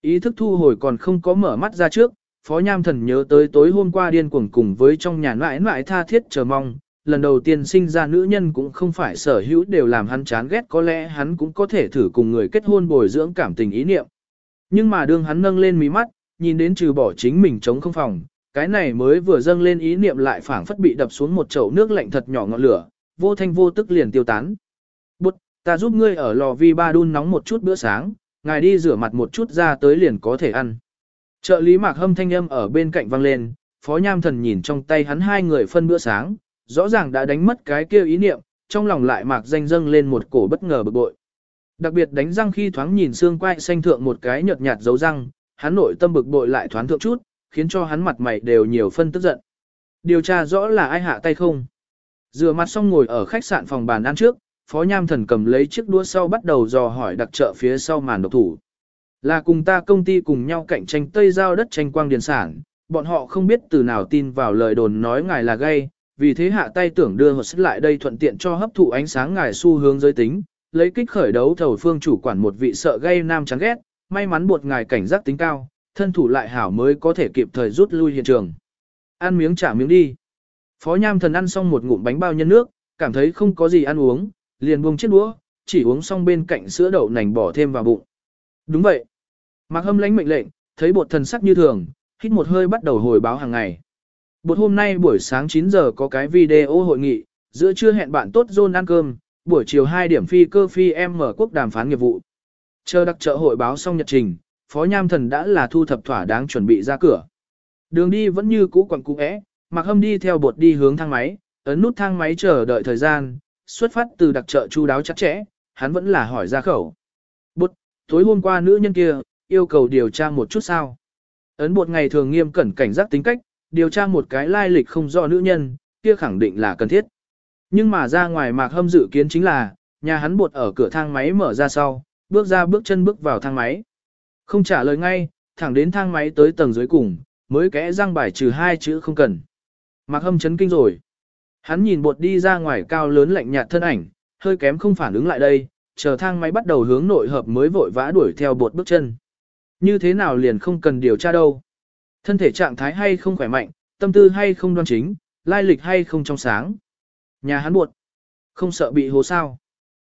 Ý thức thu hồi còn không có mở mắt ra trước, Phó Nham Thần nhớ tới tối hôm qua điên cuồng cùng với trong nhà mãi mãi tha thiết chờ mong, lần đầu tiên sinh ra nữ nhân cũng không phải sở hữu đều làm hắn chán ghét có lẽ hắn cũng có thể thử cùng người kết hôn bồi dưỡng cảm tình ý niệm. Nhưng mà đương hắn nâng lên mí mắt, nhìn đến trừ bỏ chính mình chống không phòng, cái này mới vừa dâng lên ý niệm lại phảng phất bị đập xuống một chậu nước lạnh thật nhỏ ngọn lửa, vô thanh vô tức liền tiêu tán. Ta giúp ngươi ở lò vi ba đun nóng một chút bữa sáng, ngài đi rửa mặt một chút ra tới liền có thể ăn. Trợ lý mạc hâm thanh âm ở bên cạnh vang lên, phó nham thần nhìn trong tay hắn hai người phân bữa sáng, rõ ràng đã đánh mất cái kia ý niệm, trong lòng lại mạc danh dâng lên một cổ bất ngờ bực bội. Đặc biệt đánh răng khi thoáng nhìn xương quai xanh thượng một cái nhợt nhạt dấu răng, hắn nội tâm bực bội lại thoáng thượng chút, khiến cho hắn mặt mày đều nhiều phân tức giận. Điều tra rõ là ai hạ tay không. Rửa mặt xong ngồi ở khách sạn phòng bàn ăn trước, Phó Nham Thần cầm lấy chiếc đũa sau bắt đầu dò hỏi đặc trợ phía sau màn độc thủ. Là cùng ta công ty cùng nhau cạnh tranh Tây Giao đất tranh quang điền sản, bọn họ không biết từ nào tin vào lời đồn nói ngài là gay, vì thế hạ tay tưởng đưa hợp sức lại đây thuận tiện cho hấp thụ ánh sáng ngài xu hướng giới tính, lấy kích khởi đấu thầu phương chủ quản một vị sợ gay nam chán ghét, may mắn buộc ngài cảnh giác tính cao, thân thủ lại hảo mới có thể kịp thời rút lui hiện trường. Ăn miếng trả miếng đi. Phó Nham Thần ăn xong một ngụm bánh bao nhân nước, cảm thấy không có gì ăn uống, liền buông chiếc đũa, chỉ uống xong bên cạnh sữa đậu nành bỏ thêm vào bụng. Đúng vậy. Mạc Hâm lãnh mệnh lệnh, thấy bột thần sắc như thường, hít một hơi bắt đầu hồi báo hàng ngày. Bột hôm nay buổi sáng 9 giờ có cái video hội nghị, giữa trưa hẹn bạn tốt John ăn cơm, buổi chiều 2 điểm phi cơ phi em mở quốc đàm phán nghiệp vụ. Chờ đặc trợ hội báo xong nhật trình, Phó Nham Thần đã là thu thập thỏa đáng chuẩn bị ra cửa. Đường đi vẫn như cũ quẩn cũ é, Mạc Hâm đi theo bột đi hướng thang máy, ấn nút thang máy chờ đợi thời gian, xuất phát từ đặc trợ chu đáo chặt chẽ, hắn vẫn là hỏi ra khẩu. Bột, tối hôm qua nữ nhân kia, yêu cầu điều tra một chút sao. Ấn bột ngày thường nghiêm cẩn cảnh giác tính cách, điều tra một cái lai lịch không rõ nữ nhân, kia khẳng định là cần thiết. Nhưng mà ra ngoài mạc hâm dự kiến chính là, nhà hắn bột ở cửa thang máy mở ra sau, bước ra bước chân bước vào thang máy. Không trả lời ngay, thẳng đến thang máy tới tầng dưới cùng, mới kẽ răng bài trừ hai chữ không cần. Mạc hâm chấn kinh rồi. Hắn nhìn bột đi ra ngoài cao lớn lạnh nhạt thân ảnh, hơi kém không phản ứng lại đây, chờ thang máy bắt đầu hướng nội hợp mới vội vã đuổi theo bột bước chân. Như thế nào liền không cần điều tra đâu. Thân thể trạng thái hay không khỏe mạnh, tâm tư hay không đoan chính, lai lịch hay không trong sáng. Nhà hắn buộc. Không sợ bị hố sao.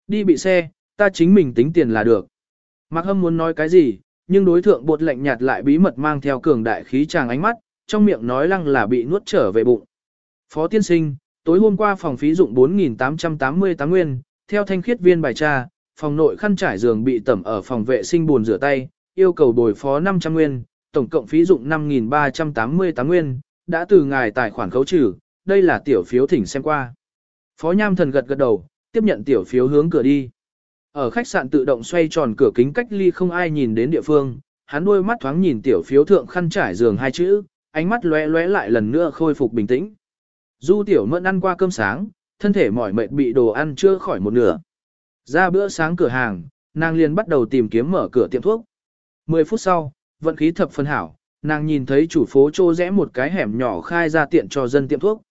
Đi bị xe, ta chính mình tính tiền là được. Mạc Hâm muốn nói cái gì, nhưng đối thượng bột lạnh nhạt lại bí mật mang theo cường đại khí tràng ánh mắt, trong miệng nói lăng là bị nuốt trở về bụng. Phó tiên sinh, tối hôm qua phòng phí dụng 4.888 nguyên, theo thanh khiết viên bài tra, phòng nội khăn trải giường bị tẩm ở phòng vệ sinh buồn rửa tay, yêu cầu bồi phó 500 nguyên, tổng cộng phí dụng 5.388 nguyên, đã từ ngài tài khoản khấu trừ, đây là tiểu phiếu thỉnh xem qua. Phó Nham Thần gật gật đầu, tiếp nhận tiểu phiếu hướng cửa đi. Ở khách sạn tự động xoay tròn cửa kính cách ly không ai nhìn đến địa phương, hắn đôi mắt thoáng nhìn tiểu phiếu thượng khăn trải giường hai chữ, ánh mắt lóe lóe lại lần nữa khôi phục bình tĩnh. Du tiểu mẫn ăn qua cơm sáng, thân thể mỏi mệt bị đồ ăn chưa khỏi một nửa. Ra bữa sáng cửa hàng, nàng liền bắt đầu tìm kiếm mở cửa tiệm thuốc. 10 phút sau, vận khí thập phân hảo, nàng nhìn thấy chủ phố trô rẽ một cái hẻm nhỏ khai ra tiện cho dân tiệm thuốc.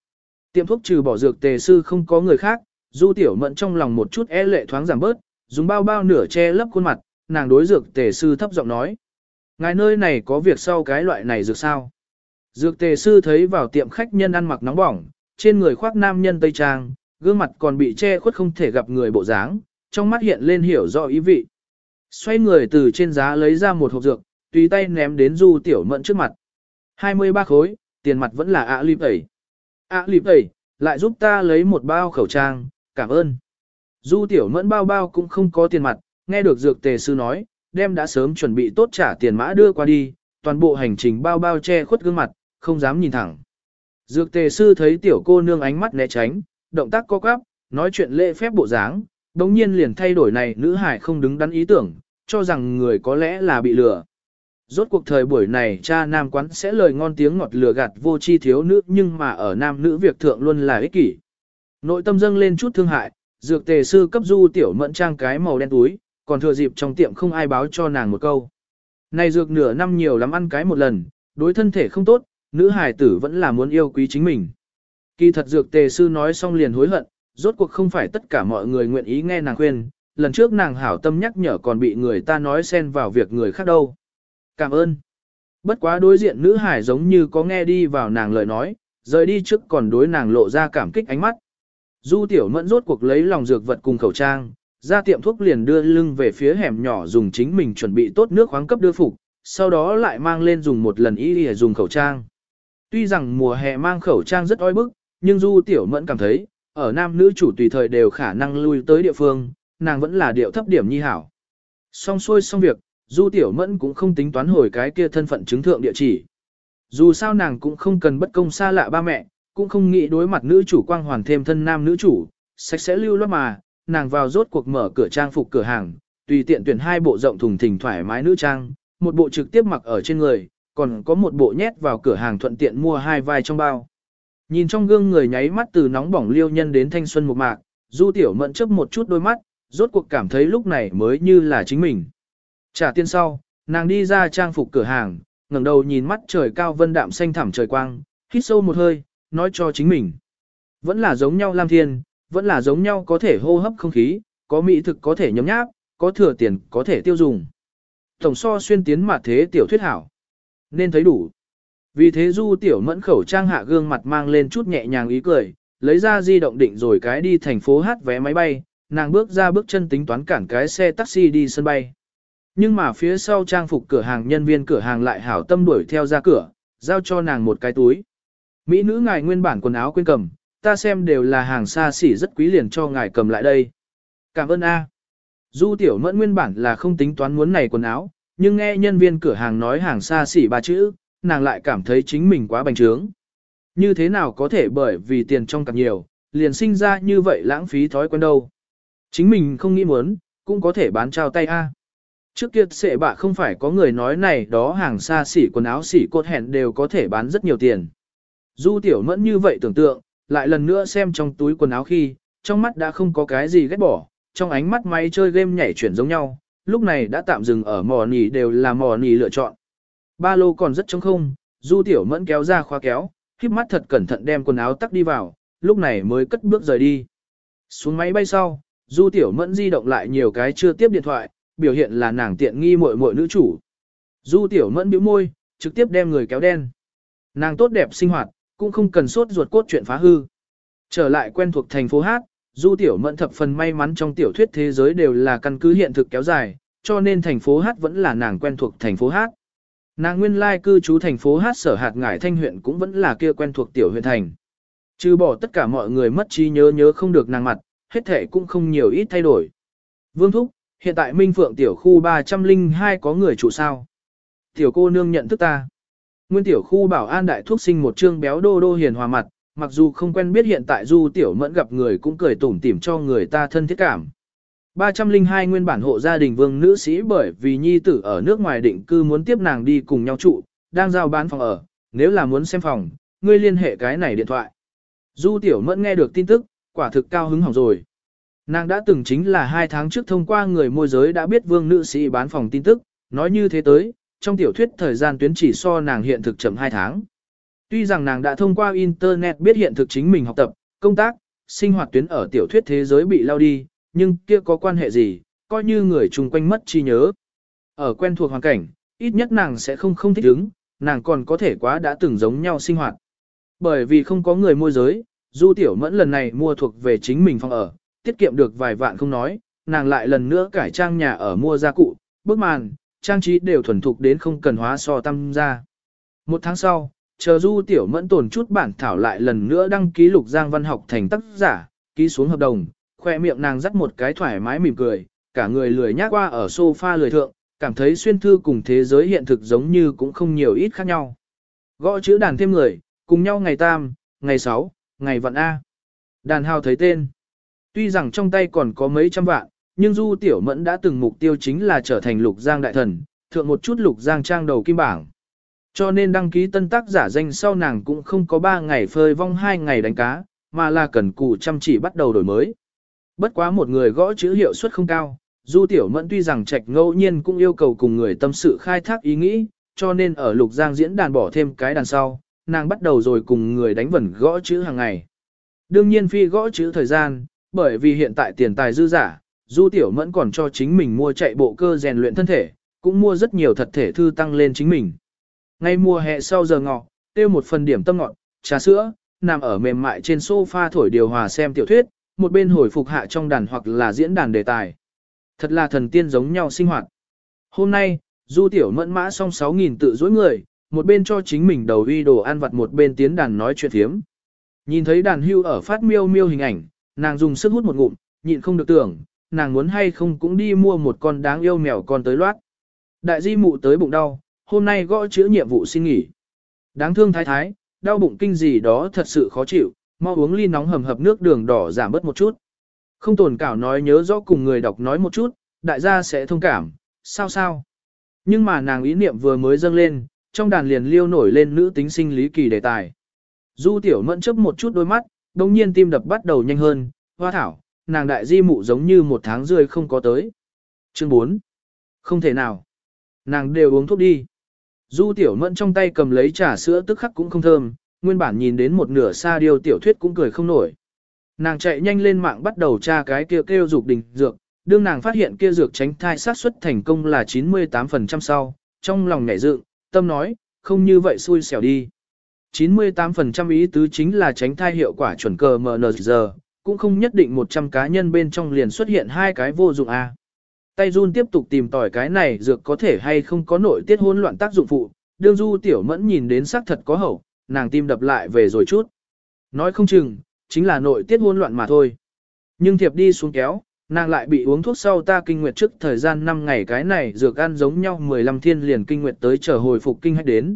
Tiệm thuốc trừ bỏ dược tề sư không có người khác, du tiểu mẫn trong lòng một chút e lệ thoáng giảm bớt, dùng bao bao nửa che lấp khuôn mặt, nàng đối dược tề sư thấp giọng nói. Ngài nơi này có việc sau cái loại này dược sao? Dược tề sư thấy vào tiệm khách nhân ăn mặc nóng bỏng, trên người khoác nam nhân Tây Trang, gương mặt còn bị che khuất không thể gặp người bộ dáng, trong mắt hiện lên hiểu rõ ý vị. Xoay người từ trên giá lấy ra một hộp dược, tùy tay ném đến du tiểu mẫn trước mặt. 23 khối, tiền mặt vẫn là ạ à lịp ẩy. ạ à lịp ẩy, lại giúp ta lấy một bao khẩu trang, cảm ơn. Du tiểu mẫn bao bao cũng không có tiền mặt, nghe được dược tề sư nói, đem đã sớm chuẩn bị tốt trả tiền mã đưa qua đi, toàn bộ hành trình bao bao che khuất gương mặt, không dám nhìn thẳng. Dược tề sư thấy tiểu cô nương ánh mắt né tránh, động tác co quắp, nói chuyện lễ phép bộ dáng, đồng nhiên liền thay đổi này nữ hải không đứng đắn ý tưởng, cho rằng người có lẽ là bị lừa. Rốt cuộc thời buổi này cha nam quán sẽ lời ngon tiếng ngọt lừa gạt vô chi thiếu nữ nhưng mà ở nam nữ việc thượng luôn là ích kỷ. Nội tâm dâng lên chút thương hại, dược tề sư cấp du tiểu mẫn trang cái màu đen túi, còn thừa dịp trong tiệm không ai báo cho nàng một câu. Này dược nửa năm nhiều lắm ăn cái một lần, đối thân thể không tốt, nữ hài tử vẫn là muốn yêu quý chính mình. Kỳ thật dược tề sư nói xong liền hối hận, rốt cuộc không phải tất cả mọi người nguyện ý nghe nàng khuyên, lần trước nàng hảo tâm nhắc nhở còn bị người ta nói xen vào việc người khác đâu. Cảm ơn. Bất quá đối diện nữ hải giống như có nghe đi vào nàng lời nói, rời đi trước còn đối nàng lộ ra cảm kích ánh mắt. Du tiểu mẫn rốt cuộc lấy lòng dược vật cùng khẩu trang, ra tiệm thuốc liền đưa lưng về phía hẻm nhỏ dùng chính mình chuẩn bị tốt nước khoáng cấp đưa phục, sau đó lại mang lên dùng một lần y để dùng khẩu trang. Tuy rằng mùa hè mang khẩu trang rất oi bức, nhưng Du Tiểu Mẫn cảm thấy, ở nam nữ chủ tùy thời đều khả năng lui tới địa phương, nàng vẫn là điệu thấp điểm nhi hảo. Xong xuôi xong việc, Du Tiểu Mẫn cũng không tính toán hồi cái kia thân phận chứng thượng địa chỉ. Dù sao nàng cũng không cần bất công xa lạ ba mẹ, cũng không nghĩ đối mặt nữ chủ quang hoàn thêm thân nam nữ chủ, sạch sẽ lưu loát mà, nàng vào rốt cuộc mở cửa trang phục cửa hàng, tùy tiện tuyển hai bộ rộng thùng thình thoải mái nữ trang, một bộ trực tiếp mặc ở trên người, còn có một bộ nhét vào cửa hàng thuận tiện mua hai vai trong bao. Nhìn trong gương người nháy mắt từ nóng bỏng liêu nhân đến thanh xuân một mạc, Du Tiểu Mẫn chấp một chút đôi mắt, rốt cuộc cảm thấy lúc này mới như là chính mình. Trả tiền sau, nàng đi ra trang phục cửa hàng, ngẩng đầu nhìn mắt trời cao vân đạm xanh thẳm trời quang, hít sâu một hơi, nói cho chính mình. Vẫn là giống nhau Lam Thiên, vẫn là giống nhau có thể hô hấp không khí, có mỹ thực có thể nhấm nháp, có thừa tiền có thể tiêu dùng. Tổng so xuyên tiến mà thế tiểu thuyết hảo. Nên thấy đủ. Vì thế du tiểu mẫn khẩu trang hạ gương mặt mang lên chút nhẹ nhàng ý cười, lấy ra di động định rồi cái đi thành phố hát vé máy bay, nàng bước ra bước chân tính toán cản cái xe taxi đi sân bay. Nhưng mà phía sau trang phục cửa hàng nhân viên cửa hàng lại hảo tâm đuổi theo ra cửa, giao cho nàng một cái túi. Mỹ nữ ngài nguyên bản quần áo quên cầm, ta xem đều là hàng xa xỉ rất quý liền cho ngài cầm lại đây. Cảm ơn A. Du tiểu mẫn nguyên bản là không tính toán muốn này quần áo, nhưng nghe nhân viên cửa hàng nói hàng xa xỉ ba chữ, nàng lại cảm thấy chính mình quá bành trướng. Như thế nào có thể bởi vì tiền trong càng nhiều, liền sinh ra như vậy lãng phí thói quen đâu. Chính mình không nghĩ muốn, cũng có thể bán trao tay A. Trước kia sệ bạ không phải có người nói này đó hàng xa xỉ quần áo xỉ cột hẹn đều có thể bán rất nhiều tiền. Du tiểu mẫn như vậy tưởng tượng, lại lần nữa xem trong túi quần áo khi, trong mắt đã không có cái gì ghét bỏ, trong ánh mắt máy chơi game nhảy chuyển giống nhau, lúc này đã tạm dừng ở mò nỉ đều là mò nỉ lựa chọn. Ba lô còn rất trống không, du tiểu mẫn kéo ra khóa kéo, khiếp mắt thật cẩn thận đem quần áo tắc đi vào, lúc này mới cất bước rời đi. Xuống máy bay sau, du tiểu mẫn di động lại nhiều cái chưa tiếp điện thoại, biểu hiện là nàng tiện nghi muội muội nữ chủ. Du tiểu mẫn bĩu môi, trực tiếp đem người kéo đen. Nàng tốt đẹp sinh hoạt, cũng không cần suốt ruột cốt chuyện phá hư. Trở lại quen thuộc thành phố Hát, Du Tiểu Mẫn thập phần may mắn trong tiểu thuyết thế giới đều là căn cứ hiện thực kéo dài, cho nên thành phố Hát vẫn là nàng quen thuộc thành phố Hát. Nàng nguyên lai cư trú thành phố Hát sở hạt ngải thanh huyện cũng vẫn là kia quen thuộc tiểu huyện thành. Trừ bỏ tất cả mọi người mất trí nhớ nhớ không được nàng mặt, hết thể cũng không nhiều ít thay đổi. Vương Thúc, hiện tại Minh Phượng tiểu khu 302 có người trụ sao? Tiểu cô nương nhận thức ta. Nguyên tiểu khu bảo an đại thuốc sinh một trương béo đô đô hiền hòa mặt, mặc dù không quen biết hiện tại du tiểu mẫn gặp người cũng cười tủm tỉm cho người ta thân thiết cảm. 302 nguyên bản hộ gia đình vương nữ sĩ bởi vì nhi tử ở nước ngoài định cư muốn tiếp nàng đi cùng nhau trụ, đang giao bán phòng ở, nếu là muốn xem phòng, ngươi liên hệ cái này điện thoại. Du tiểu mẫn nghe được tin tức, quả thực cao hứng hỏng rồi. Nàng đã từng chính là hai tháng trước thông qua người môi giới đã biết vương nữ sĩ bán phòng tin tức, nói như thế tới, trong tiểu thuyết thời gian tuyến chỉ so nàng hiện thực chậm 2 tháng. Tuy rằng nàng đã thông qua Internet biết hiện thực chính mình học tập, công tác, sinh hoạt tuyến ở tiểu thuyết thế giới bị lao đi, nhưng kia có quan hệ gì, coi như người chung quanh mất chi nhớ. Ở quen thuộc hoàn cảnh, ít nhất nàng sẽ không không thích ứng, nàng còn có thể quá đã từng giống nhau sinh hoạt. Bởi vì không có người môi giới, Du Tiểu Mẫn lần này mua thuộc về chính mình phòng ở, tiết kiệm được vài vạn không nói, nàng lại lần nữa cải trang nhà ở mua gia cụ, bức màn, trang trí đều thuần thục đến không cần hóa so tâm ra. Một tháng sau, chờ Du Tiểu Mẫn tồn chút bản thảo lại lần nữa đăng ký lục giang văn học thành tác giả, ký xuống hợp đồng, khoe miệng nàng dắt một cái thoải mái mỉm cười, cả người lười nhác qua ở sofa lười thượng, cảm thấy xuyên thư cùng thế giới hiện thực giống như cũng không nhiều ít khác nhau. Gõ chữ đàn thêm người, cùng nhau ngày tam, ngày sáu, ngày vận A. Đàn hào thấy tên. Tuy rằng trong tay còn có mấy trăm vạn, nhưng Du Tiểu Mẫn đã từng mục tiêu chính là trở thành lục giang đại thần, thượng một chút lục giang trang đầu kim bảng. Cho nên đăng ký tân tác giả danh sau nàng cũng không có 3 ngày phơi vong 2 ngày đánh cá, mà là cần cù chăm chỉ bắt đầu đổi mới. Bất quá một người gõ chữ hiệu suất không cao, Du Tiểu Mẫn tuy rằng trạch ngẫu nhiên cũng yêu cầu cùng người tâm sự khai thác ý nghĩ, cho nên ở lục giang diễn đàn bỏ thêm cái đàn sau, nàng bắt đầu rồi cùng người đánh vần gõ chữ hàng ngày. Đương nhiên phi gõ chữ thời gian, bởi vì hiện tại tiền tài dư giả, Du Tiểu Mẫn còn cho chính mình mua chạy bộ cơ rèn luyện thân thể, cũng mua rất nhiều thật thể thư tăng lên chính mình. Ngay mùa hè sau giờ ngọ, tiêu một phần điểm tâm ngọt, trà sữa, nằm ở mềm mại trên sofa thổi điều hòa xem tiểu thuyết, một bên hồi phục hạ trong đàn hoặc là diễn đàn đề tài. Thật là thần tiên giống nhau sinh hoạt. Hôm nay, Du Tiểu Mẫn mã xong 6.000 tự dối người, một bên cho chính mình đầu uy đồ ăn vặt một bên tiến đàn nói chuyện thiếm. Nhìn thấy đàn hưu ở phát miêu miêu hình ảnh, nàng dùng sức hút một ngụm, nhịn không được tưởng, nàng muốn hay không cũng đi mua một con đáng yêu mèo con tới loát. Đại di mụ tới bụng đau, hôm nay gõ chữ nhiệm vụ xin nghỉ. Đáng thương thái thái, đau bụng kinh gì đó thật sự khó chịu, mau uống ly nóng hầm hập nước đường đỏ giảm bớt một chút. Không tồn cảo nói nhớ rõ cùng người đọc nói một chút, đại gia sẽ thông cảm, sao sao. Nhưng mà nàng ý niệm vừa mới dâng lên, trong đàn liền liêu nổi lên nữ tính sinh lý kỳ đề tài. Du tiểu mẫn chấp một chút đôi mắt, đồng nhiên tim đập bắt đầu nhanh hơn, hoa thảo, nàng đại di mụ giống như một tháng rưỡi không có tới. Chương 4. Không thể nào. Nàng đều uống thuốc đi. Du tiểu mẫn trong tay cầm lấy trà sữa tức khắc cũng không thơm, nguyên bản nhìn đến một nửa xa điều tiểu thuyết cũng cười không nổi. Nàng chạy nhanh lên mạng bắt đầu tra cái kia kêu dục đình dược, đương nàng phát hiện kia dược tránh thai sát suất thành công là 98% sau, trong lòng nhảy dựng, tâm nói, không như vậy xui xẻo đi. 98% ý tứ chính là tránh thai hiệu quả chuẩn cờ MNZ, cũng không nhất định 100 cá nhân bên trong liền xuất hiện hai cái vô dụng A. Tay Jun tiếp tục tìm tỏi cái này dược có thể hay không có nội tiết hỗn loạn tác dụng phụ, đương du tiểu mẫn nhìn đến xác thật có hậu, nàng tim đập lại về rồi chút. Nói không chừng, chính là nội tiết hỗn loạn mà thôi. Nhưng thiệp đi xuống kéo, nàng lại bị uống thuốc sau ta kinh nguyệt trước thời gian 5 ngày cái này dược ăn giống nhau 15 thiên liền kinh nguyệt tới trở hồi phục kinh hách đến.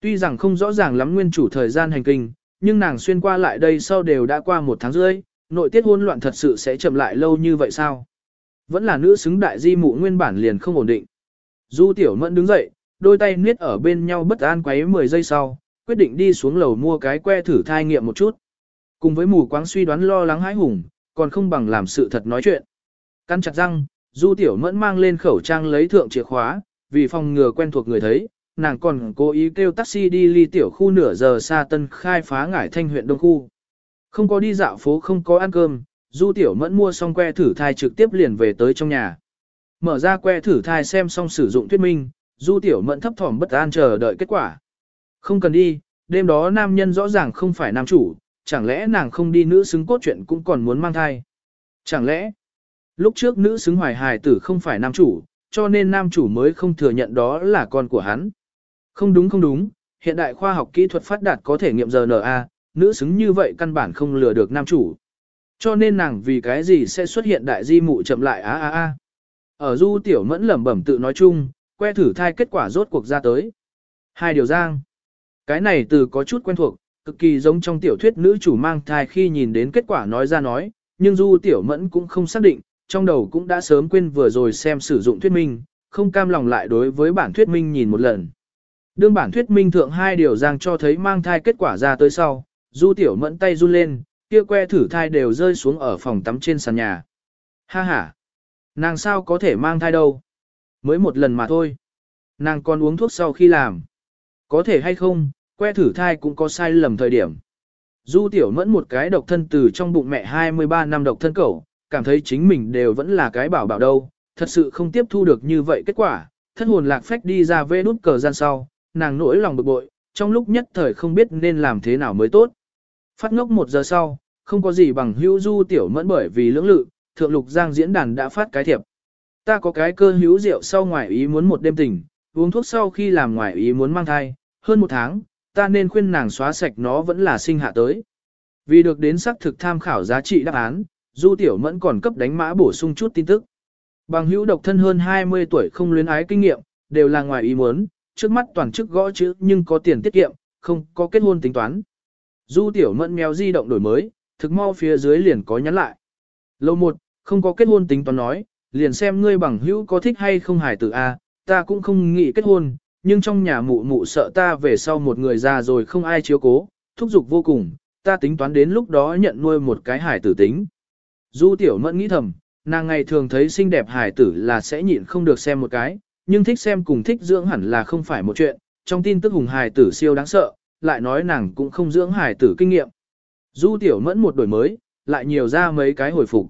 Tuy rằng không rõ ràng lắm nguyên chủ thời gian hành kinh, nhưng nàng xuyên qua lại đây sau đều đã qua một tháng rưỡi, nội tiết hỗn loạn thật sự sẽ chậm lại lâu như vậy sao? Vẫn là nữ xứng đại di mụ nguyên bản liền không ổn định. Du tiểu mẫn đứng dậy, đôi tay niết ở bên nhau bất an quấy 10 giây sau, quyết định đi xuống lầu mua cái que thử thai nghiệm một chút. Cùng với mù quáng suy đoán lo lắng hãi hùng, còn không bằng làm sự thật nói chuyện. Căn chặt răng, du tiểu mẫn mang lên khẩu trang lấy thượng chìa khóa, vì phòng ngừa quen thuộc người thấy, nàng còn cố ý kêu taxi đi ly tiểu khu nửa giờ xa tân khai phá ngải thanh huyện đông khu. Không có đi dạo phố không có ăn cơm, du tiểu mẫn mua xong que thử thai trực tiếp liền về tới trong nhà. Mở ra que thử thai xem xong sử dụng thuyết minh, du tiểu mẫn thấp thỏm bất an chờ đợi kết quả. Không cần đi, đêm đó nam nhân rõ ràng không phải nam chủ, chẳng lẽ nàng không đi nữ xứng cốt chuyện cũng còn muốn mang thai. Chẳng lẽ, lúc trước nữ xứng hoài hài tử không phải nam chủ, cho nên nam chủ mới không thừa nhận đó là con của hắn. Không đúng không đúng, hiện đại khoa học kỹ thuật phát đạt có thể nghiệm RNA, nữ xứng như vậy căn bản không lừa được nam chủ. Cho nên nàng vì cái gì sẽ xuất hiện đại di mụ chậm lại á á á. Ở du tiểu mẫn lẩm bẩm tự nói chung, que thử thai kết quả rốt cuộc ra tới. Hai điều giang. Cái này từ có chút quen thuộc, cực kỳ giống trong tiểu thuyết nữ chủ mang thai khi nhìn đến kết quả nói ra nói, nhưng du tiểu mẫn cũng không xác định, trong đầu cũng đã sớm quên vừa rồi xem sử dụng thuyết minh, không cam lòng lại đối với bản thuyết minh nhìn một lần. Đương bản thuyết minh thượng hai điều giang cho thấy mang thai kết quả ra tới sau, du tiểu mẫn tay run lên, kia que thử thai đều rơi xuống ở phòng tắm trên sàn nhà. Ha ha! Nàng sao có thể mang thai đâu? Mới một lần mà thôi. Nàng còn uống thuốc sau khi làm. Có thể hay không, que thử thai cũng có sai lầm thời điểm. Du tiểu mẫn một cái độc thân từ trong bụng mẹ 23 năm độc thân cẩu, cảm thấy chính mình đều vẫn là cái bảo bảo đâu, thật sự không tiếp thu được như vậy kết quả, thân hồn lạc phách đi ra vê nút cờ gian sau, nàng nỗi lòng bực bội, trong lúc nhất thời không biết nên làm thế nào mới tốt. Phát ngốc một giờ sau, không có gì bằng hữu du tiểu mẫn bởi vì lưỡng lự, thượng lục giang diễn đàn đã phát cái thiệp. Ta có cái cơ hữu rượu sau ngoài ý muốn một đêm tình, uống thuốc sau khi làm ngoài ý muốn mang thai, hơn một tháng, ta nên khuyên nàng xóa sạch nó vẫn là sinh hạ tới. Vì được đến xác thực tham khảo giá trị đáp án, Du Tiểu Mẫn còn cấp đánh mã bổ sung chút tin tức. Bằng hữu độc thân hơn 20 tuổi không luyến ái kinh nghiệm, đều là ngoài ý muốn, trước mắt toàn chức gõ chữ nhưng có tiền tiết kiệm, không có kết hôn tính toán. Du Tiểu Mẫn mèo di động đổi mới, thực mau phía dưới liền có nhắn lại. Lâu một, không có kết hôn tính toán nói, liền xem ngươi bằng hữu có thích hay không hài tử A, ta cũng không nghĩ kết hôn, nhưng trong nhà mụ mụ sợ ta về sau một người già rồi không ai chiếu cố, thúc giục vô cùng, ta tính toán đến lúc đó nhận nuôi một cái hải tử tính. Du tiểu mẫn nghĩ thầm, nàng ngày thường thấy xinh đẹp hải tử là sẽ nhịn không được xem một cái, nhưng thích xem cùng thích dưỡng hẳn là không phải một chuyện, trong tin tức hùng hải tử siêu đáng sợ, lại nói nàng cũng không dưỡng hải tử kinh nghiệm. Du tiểu mẫn một đổi mới, lại nhiều ra mấy cái hồi phục.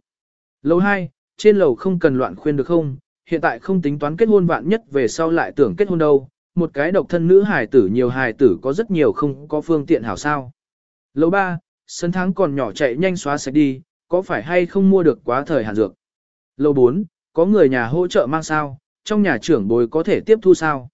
Lầu 2, trên lầu không cần loạn khuyên được không, hiện tại không tính toán kết hôn vạn nhất về sau lại tưởng kết hôn đâu, một cái độc thân nữ hài tử nhiều hài tử có rất nhiều không có phương tiện hảo sao. Lầu 3, sân tháng còn nhỏ chạy nhanh xóa sạch đi, có phải hay không mua được quá thời hạn dược. Lầu 4, có người nhà hỗ trợ mang sao, trong nhà trưởng bồi có thể tiếp thu sao.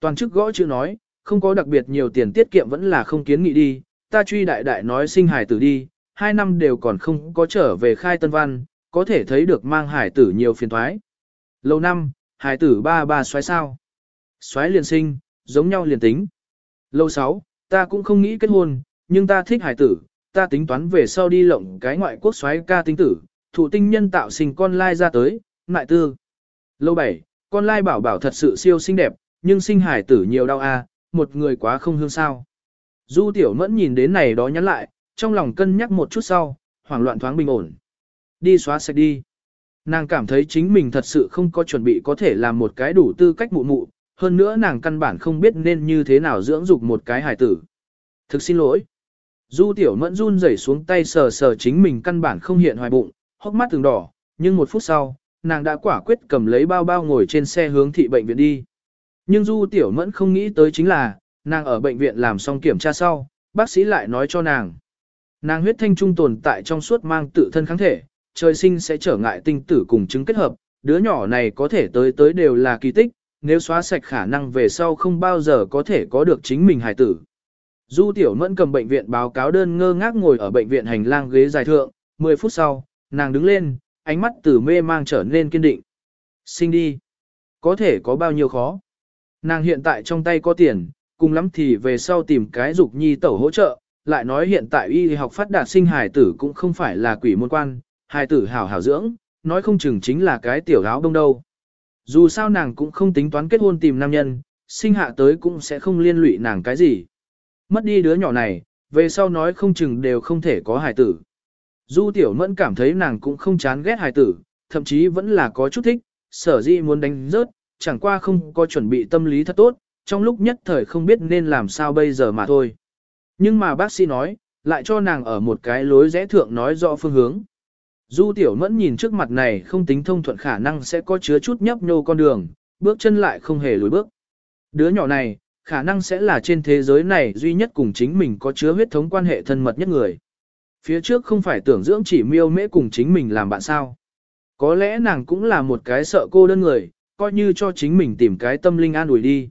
Toàn chức gõ chữ nói, không có đặc biệt nhiều tiền tiết kiệm vẫn là không kiến nghị đi, ta truy đại đại nói sinh hải tử đi, hai năm đều còn không có trở về khai tân văn, có thể thấy được mang hải tử nhiều phiền thoái. Lâu năm, hải tử ba ba xoáy sao. Xoáy liền sinh, giống nhau liền tính. Lâu sáu, ta cũng không nghĩ kết hôn, nhưng ta thích hải tử, ta tính toán về sau đi lộng cái ngoại quốc xoáy ca tinh tử, thụ tinh nhân tạo sinh con lai ra tới, ngại tư. Lâu bảy, con lai bảo bảo thật sự siêu xinh đẹp, nhưng sinh hải tử nhiều đau a, một người quá không hương sao. Du tiểu mẫn nhìn đến này đó nhắn lại, trong lòng cân nhắc một chút sau, hoảng loạn thoáng bình ổn. Đi xóa sạch đi. Nàng cảm thấy chính mình thật sự không có chuẩn bị có thể làm một cái đủ tư cách mụ mụ, hơn nữa nàng căn bản không biết nên như thế nào dưỡng dục một cái hài tử. Thực xin lỗi. Du tiểu mẫn run rẩy xuống tay sờ sờ chính mình căn bản không hiện hoài bụng, hốc mắt từng đỏ, nhưng một phút sau, nàng đã quả quyết cầm lấy bao bao ngồi trên xe hướng thị bệnh viện đi. Nhưng Du tiểu mẫn không nghĩ tới chính là, nàng ở bệnh viện làm xong kiểm tra sau, bác sĩ lại nói cho nàng. Nàng huyết thanh trung tồn tại trong suốt mang tự thân kháng thể, trời sinh sẽ trở ngại tinh tử cùng chứng kết hợp, đứa nhỏ này có thể tới tới đều là kỳ tích, nếu xóa sạch khả năng về sau không bao giờ có thể có được chính mình hài tử. Du Tiểu Mẫn cầm bệnh viện báo cáo đơn ngơ ngác ngồi ở bệnh viện hành lang ghế dài thượng, 10 phút sau, nàng đứng lên, ánh mắt từ mê mang trở nên kiên định. Sinh đi. Có thể có bao nhiêu khó. Nàng hiện tại trong tay có tiền, cùng lắm thì về sau tìm cái dục nhi tẩu hỗ trợ, lại nói hiện tại y học phát đạt sinh hài tử cũng không phải là quỷ môn quan, hài tử hảo hảo dưỡng, nói không chừng chính là cái tiểu áo đông đâu. Dù sao nàng cũng không tính toán kết hôn tìm nam nhân, sinh hạ tới cũng sẽ không liên lụy nàng cái gì. Mất đi đứa nhỏ này, về sau nói không chừng đều không thể có hài tử. Du tiểu mẫn cảm thấy nàng cũng không chán ghét hài tử, thậm chí vẫn là có chút thích, sở dĩ muốn đánh rớt, chẳng qua không có chuẩn bị tâm lý thật tốt, trong lúc nhất thời không biết nên làm sao bây giờ mà thôi. Nhưng mà bác sĩ nói, lại cho nàng ở một cái lối rẽ thượng nói rõ phương hướng. Du tiểu mẫn nhìn trước mặt này không tính thông thuận khả năng sẽ có chứa chút nhấp nhô con đường, bước chân lại không hề lùi bước. Đứa nhỏ này, khả năng sẽ là trên thế giới này duy nhất cùng chính mình có chứa huyết thống quan hệ thân mật nhất người. Phía trước không phải tưởng dưỡng chỉ miêu mễ cùng chính mình làm bạn sao. Có lẽ nàng cũng là một cái sợ cô đơn người, coi như cho chính mình tìm cái tâm linh an ủi đi.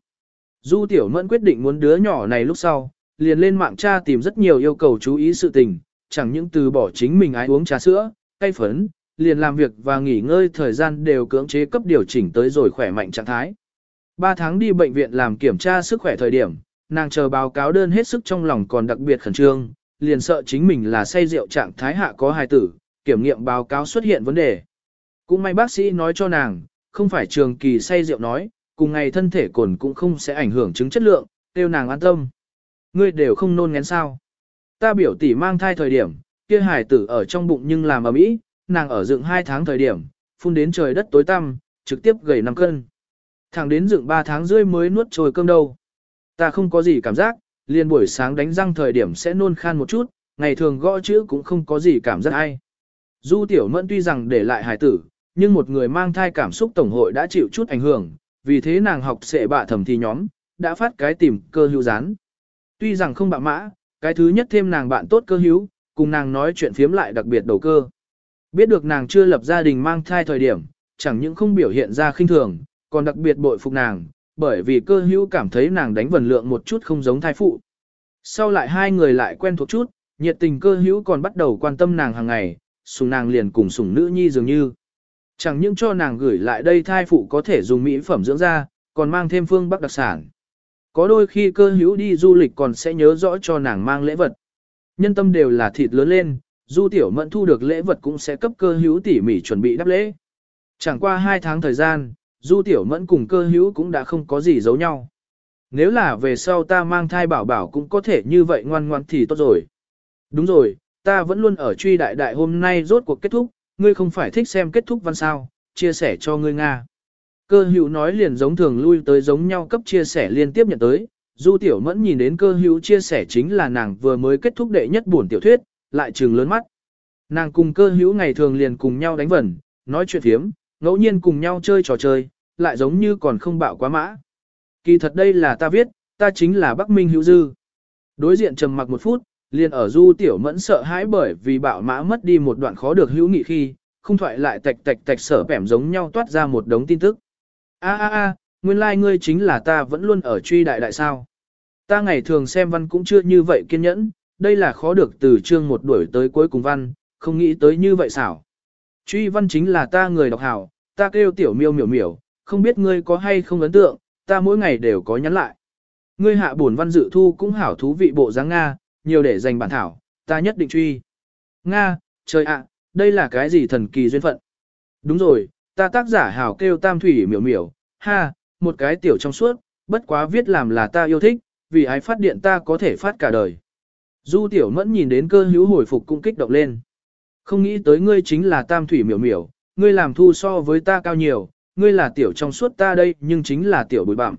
Du tiểu mẫn quyết định muốn đứa nhỏ này lúc sau, liền lên mạng tra tìm rất nhiều yêu cầu chú ý sự tình, chẳng những từ bỏ chính mình ái uống trà sữa, cay phấn, liền làm việc và nghỉ ngơi thời gian đều cưỡng chế cấp điều chỉnh tới rồi khỏe mạnh trạng thái. Ba tháng đi bệnh viện làm kiểm tra sức khỏe thời điểm, nàng chờ báo cáo đơn hết sức trong lòng còn đặc biệt khẩn trương, liền sợ chính mình là say rượu trạng thái hạ có hài tử, kiểm nghiệm báo cáo xuất hiện vấn đề. Cũng may bác sĩ nói cho nàng, không phải trường kỳ say rượu nói, cùng ngày thân thể cồn cũng không sẽ ảnh hưởng chứng chất lượng, tiêu nàng an tâm. Ngươi đều không nôn ngén sao. Ta biểu tỷ mang thai thời điểm, kia hải tử ở trong bụng nhưng làm ở mỹ, nàng ở dựng hai tháng thời điểm, phun đến trời đất tối tăm, trực tiếp gầy 5 cân. Thẳng đến dựng 3 tháng rưỡi mới nuốt trôi cơm đâu. Ta không có gì cảm giác, liền buổi sáng đánh răng thời điểm sẽ nôn khan một chút, ngày thường gõ chữ cũng không có gì cảm giác ai. Du Tiểu Mẫn tuy rằng để lại hải tử, nhưng một người mang thai cảm xúc tổng hội đã chịu chút ảnh hưởng, vì thế nàng học sẽ bạ thầm thì nhóm, đã phát cái tìm cơ hữu rán. Tuy rằng không bạ mã, cái thứ nhất thêm nàng bạn tốt cơ hữu, cùng nàng nói chuyện phiếm lại đặc biệt đầu cơ. Biết được nàng chưa lập gia đình mang thai thời điểm, chẳng những không biểu hiện ra khinh thường, còn đặc biệt bội phục nàng, bởi vì cơ hữu cảm thấy nàng đánh vần lượng một chút không giống thai phụ. Sau lại hai người lại quen thuộc chút, nhiệt tình cơ hữu còn bắt đầu quan tâm nàng hàng ngày, sùng nàng liền cùng sùng nữ nhi dường như. Chẳng những cho nàng gửi lại đây thai phụ có thể dùng mỹ phẩm dưỡng da, còn mang thêm phương bắc đặc sản. Có đôi khi cơ hữu đi du lịch còn sẽ nhớ rõ cho nàng mang lễ vật. Nhân tâm đều là thịt lớn lên, du tiểu mẫn thu được lễ vật cũng sẽ cấp cơ hữu tỉ mỉ chuẩn bị đáp lễ. Chẳng qua hai tháng thời gian, du tiểu mẫn cùng cơ hữu cũng đã không có gì giấu nhau. Nếu là về sau ta mang thai bảo bảo cũng có thể như vậy ngoan ngoan thì tốt rồi. Đúng rồi, ta vẫn luôn ở truy đại đại hôm nay rốt cuộc kết thúc, ngươi không phải thích xem kết thúc văn sao, chia sẻ cho ngươi Nga. Cơ hữu nói liền giống thường lui tới giống nhau cấp chia sẻ liên tiếp nhận tới, du tiểu mẫn nhìn đến cơ hữu chia sẻ chính là nàng vừa mới kết thúc đệ nhất buồn tiểu thuyết, lại trừng lớn mắt. Nàng cùng cơ hữu ngày thường liền cùng nhau đánh vần, nói chuyện thiếm, ngẫu nhiên cùng nhau chơi trò chơi, lại giống như còn không bạo quá mã. Kỳ thật đây là ta viết, ta chính là Bắc Minh Hữu Dư. Đối diện trầm mặc một phút, liền ở du tiểu mẫn sợ hãi bởi vì bạo mã mất đi một đoạn khó được hữu nghị khi, không thoại lại tạch tạch tạch sở bẻm giống nhau toát ra một đống tin tức. A a a, nguyên lai like ngươi chính là ta vẫn luôn ở truy đại đại sao. Ta ngày thường xem văn cũng chưa như vậy kiên nhẫn, đây là khó được từ chương một đuổi tới cuối cùng văn, không nghĩ tới như vậy xảo. Truy văn chính là ta người đọc hảo, ta kêu tiểu miêu miểu miểu, không biết ngươi có hay không ấn tượng, ta mỗi ngày đều có nhắn lại. Ngươi hạ bổn văn dự thu cũng hảo thú vị bộ dáng Nga, nhiều để dành bản thảo, ta nhất định truy. Nga, trời ạ, đây là cái gì thần kỳ duyên phận. Đúng rồi, ta tác giả hảo kêu tam thủy miểu miểu, ha, một cái tiểu trong suốt, bất quá viết làm là ta yêu thích, vì ai phát điện ta có thể phát cả đời. Du tiểu mẫn nhìn đến cơ hữu hồi phục cũng kích động lên. Không nghĩ tới ngươi chính là tam thủy miểu miểu, ngươi làm thu so với ta cao nhiều, ngươi là tiểu trong suốt ta đây nhưng chính là tiểu bụi bặm.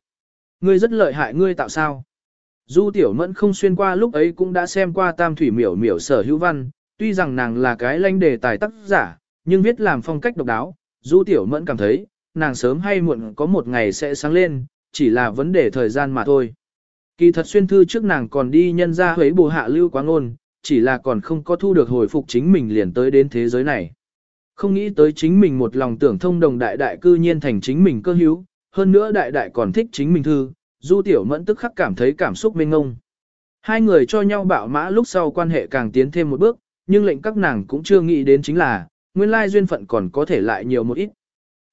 Ngươi rất lợi hại ngươi tạo sao? Du tiểu mẫn không xuyên qua lúc ấy cũng đã xem qua tam thủy miểu miểu sở hữu văn, tuy rằng nàng là cái lanh đề tài tác giả, nhưng viết làm phong cách độc đáo, du tiểu mẫn cảm thấy, nàng sớm hay muộn có một ngày sẽ sáng lên, chỉ là vấn đề thời gian mà thôi. Kỳ thật xuyên thư trước nàng còn đi nhân ra huế bù hạ lưu quá ngôn, chỉ là còn không có thu được hồi phục chính mình liền tới đến thế giới này. Không nghĩ tới chính mình một lòng tưởng thông đồng đại đại cư nhiên thành chính mình cơ hữu, hơn nữa đại đại còn thích chính mình thư, du tiểu mẫn tức khắc cảm thấy cảm xúc mênh ngông. Hai người cho nhau bạo mã lúc sau quan hệ càng tiến thêm một bước, nhưng lệnh các nàng cũng chưa nghĩ đến chính là, nguyên lai duyên phận còn có thể lại nhiều một ít.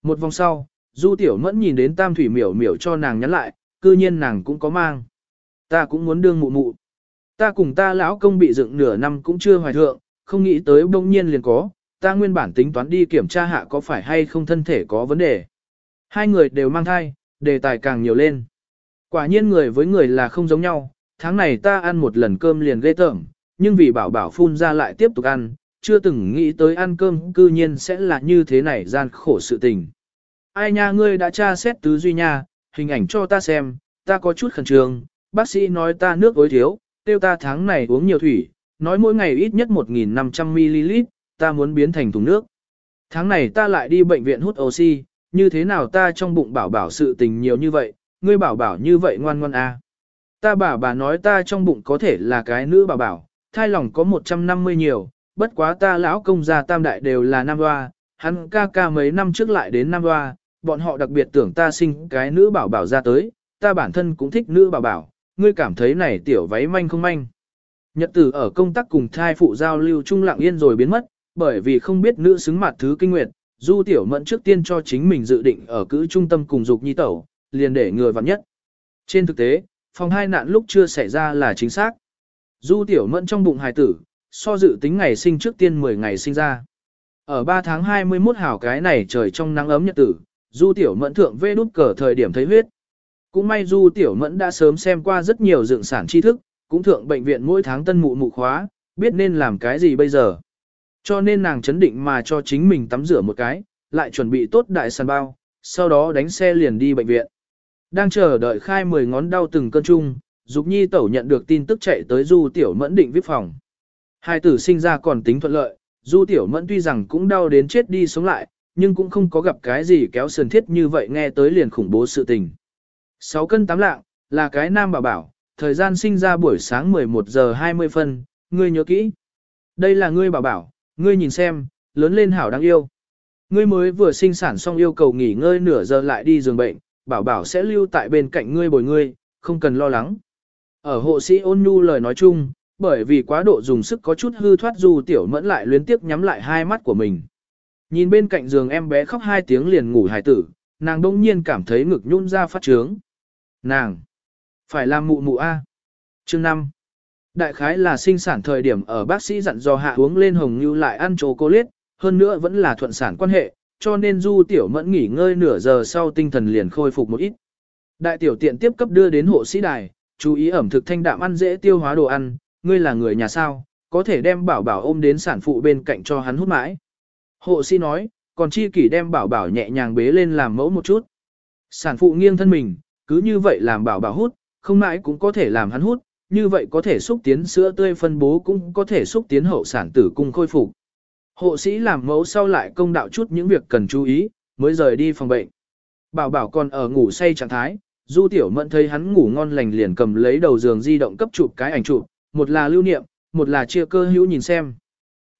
Một vòng sau, du tiểu mẫn nhìn đến tam thủy miểu miểu cho nàng nhắn lại, cư nhiên nàng cũng có mang. Ta cũng muốn đương mụ mụ. Ta cùng ta lão công bị dựng nửa năm cũng chưa hoài thượng, không nghĩ tới bỗng nhiên liền có, ta nguyên bản tính toán đi kiểm tra hạ có phải hay không thân thể có vấn đề. Hai người đều mang thai, đề tài càng nhiều lên. Quả nhiên người với người là không giống nhau, tháng này ta ăn một lần cơm liền ghê tởm, nhưng vì bảo bảo phun ra lại tiếp tục ăn, chưa từng nghĩ tới ăn cơm cư nhiên sẽ là như thế này gian khổ sự tình. Ai nha ngươi đã tra xét tứ duy nha, hình ảnh cho ta xem, ta có chút khẩn trương, bác sĩ nói ta nước ối thiếu, tiêu ta tháng này uống nhiều thủy, nói mỗi ngày ít nhất 1.500ml, ta muốn biến thành thùng nước. Tháng này ta lại đi bệnh viện hút oxy, như thế nào ta trong bụng bảo bảo sự tình nhiều như vậy, ngươi bảo bảo như vậy ngoan ngoan à. Ta bà bà nói ta trong bụng có thể là cái nữ bảo bảo, thai lòng có 150 nhiều, bất quá ta lão công gia tam đại đều là nam hoa, hắn ca ca mấy năm trước lại đến nam hoa, bọn họ đặc biệt tưởng ta sinh cái nữ bảo bảo ra tới, ta bản thân cũng thích nữ bảo bảo, ngươi cảm thấy này tiểu váy manh không manh. Nhật tử ở công tác cùng thai phụ giao lưu trung lặng yên rồi biến mất, bởi vì không biết nữ xứng mặt thứ kinh nguyệt, Du Tiểu Mẫn trước tiên cho chính mình dự định ở cữ trung tâm cùng dục nhi tẩu, liền để người vặn nhất. Trên thực tế, phòng hai nạn lúc chưa xảy ra là chính xác. Du Tiểu Mẫn trong bụng hài tử, so dự tính ngày sinh trước tiên 10 ngày sinh ra. Ở 3 tháng 21 hảo cái này trời trong nắng ấm nhật tử, Du Tiểu Mẫn thượng vê đút cờ thời điểm thấy huyết. Cũng may Du Tiểu Mẫn đã sớm xem qua rất nhiều dựng sản tri thức, cũng thượng bệnh viện mỗi tháng tân mụ mụ khóa, biết nên làm cái gì bây giờ. Cho nên nàng chấn định mà cho chính mình tắm rửa một cái, lại chuẩn bị tốt đại sàn bao, sau đó đánh xe liền đi bệnh viện. Đang chờ đợi khai 10 ngón đau từng cơn chung, Dục Nhi tẩu nhận được tin tức chạy tới Du Tiểu Mẫn định viết phòng. Hai tử sinh ra còn tính thuận lợi, Du Tiểu Mẫn tuy rằng cũng đau đến chết đi sống lại, nhưng cũng không có gặp cái gì kéo sườn thiết như vậy nghe tới liền khủng bố sự tình. 6 cân 8 lạng, là cái nam bảo bảo, thời gian sinh ra buổi sáng 11 giờ 20 phân, ngươi nhớ kỹ. Đây là ngươi bảo bảo, ngươi nhìn xem, lớn lên hảo đáng yêu. Ngươi mới vừa sinh sản xong yêu cầu nghỉ ngơi nửa giờ lại đi giường bệnh, bảo bảo sẽ lưu tại bên cạnh ngươi bồi ngươi, không cần lo lắng. Ở hộ sĩ ôn nhu lời nói chung, bởi vì quá độ dùng sức có chút hư thoát dù tiểu mẫn lại luyến tiếp nhắm lại hai mắt của mình. Nhìn bên cạnh giường em bé khóc hai tiếng liền ngủ hài tử, nàng đông nhiên cảm thấy ngực nhún ra phát trướng. Nàng! Phải làm mụ mụ A. Chương 5. Đại khái là sinh sản thời điểm ở bác sĩ dặn dò hạ uống lên hồng như lại ăn chocolate, hơn nữa vẫn là thuận sản quan hệ, cho nên du tiểu mẫn nghỉ ngơi nửa giờ sau tinh thần liền khôi phục một ít. Đại tiểu tiện tiếp cấp đưa đến hộ sĩ đài, chú ý ẩm thực thanh đạm ăn dễ tiêu hóa đồ ăn, ngươi là người nhà sao, có thể đem bảo bảo ôm đến sản phụ bên cạnh cho hắn hút mãi. Hộ sĩ nói, còn chi kỷ đem bảo bảo nhẹ nhàng bế lên làm mẫu một chút. Sản phụ nghiêng thân mình, cứ như vậy làm bảo bảo hút, không mãi cũng có thể làm hắn hút, như vậy có thể xúc tiến sữa tươi phân bố cũng có thể xúc tiến hậu sản tử cung khôi phục. Hộ sĩ làm mẫu sau lại công đạo chút những việc cần chú ý, mới rời đi phòng bệnh. Bảo bảo còn ở ngủ say trạng thái, Du Tiểu Mẫn thấy hắn ngủ ngon lành liền cầm lấy đầu giường di động cấp chụp cái ảnh chụp, một là lưu niệm, một là chia cơ hữu nhìn xem.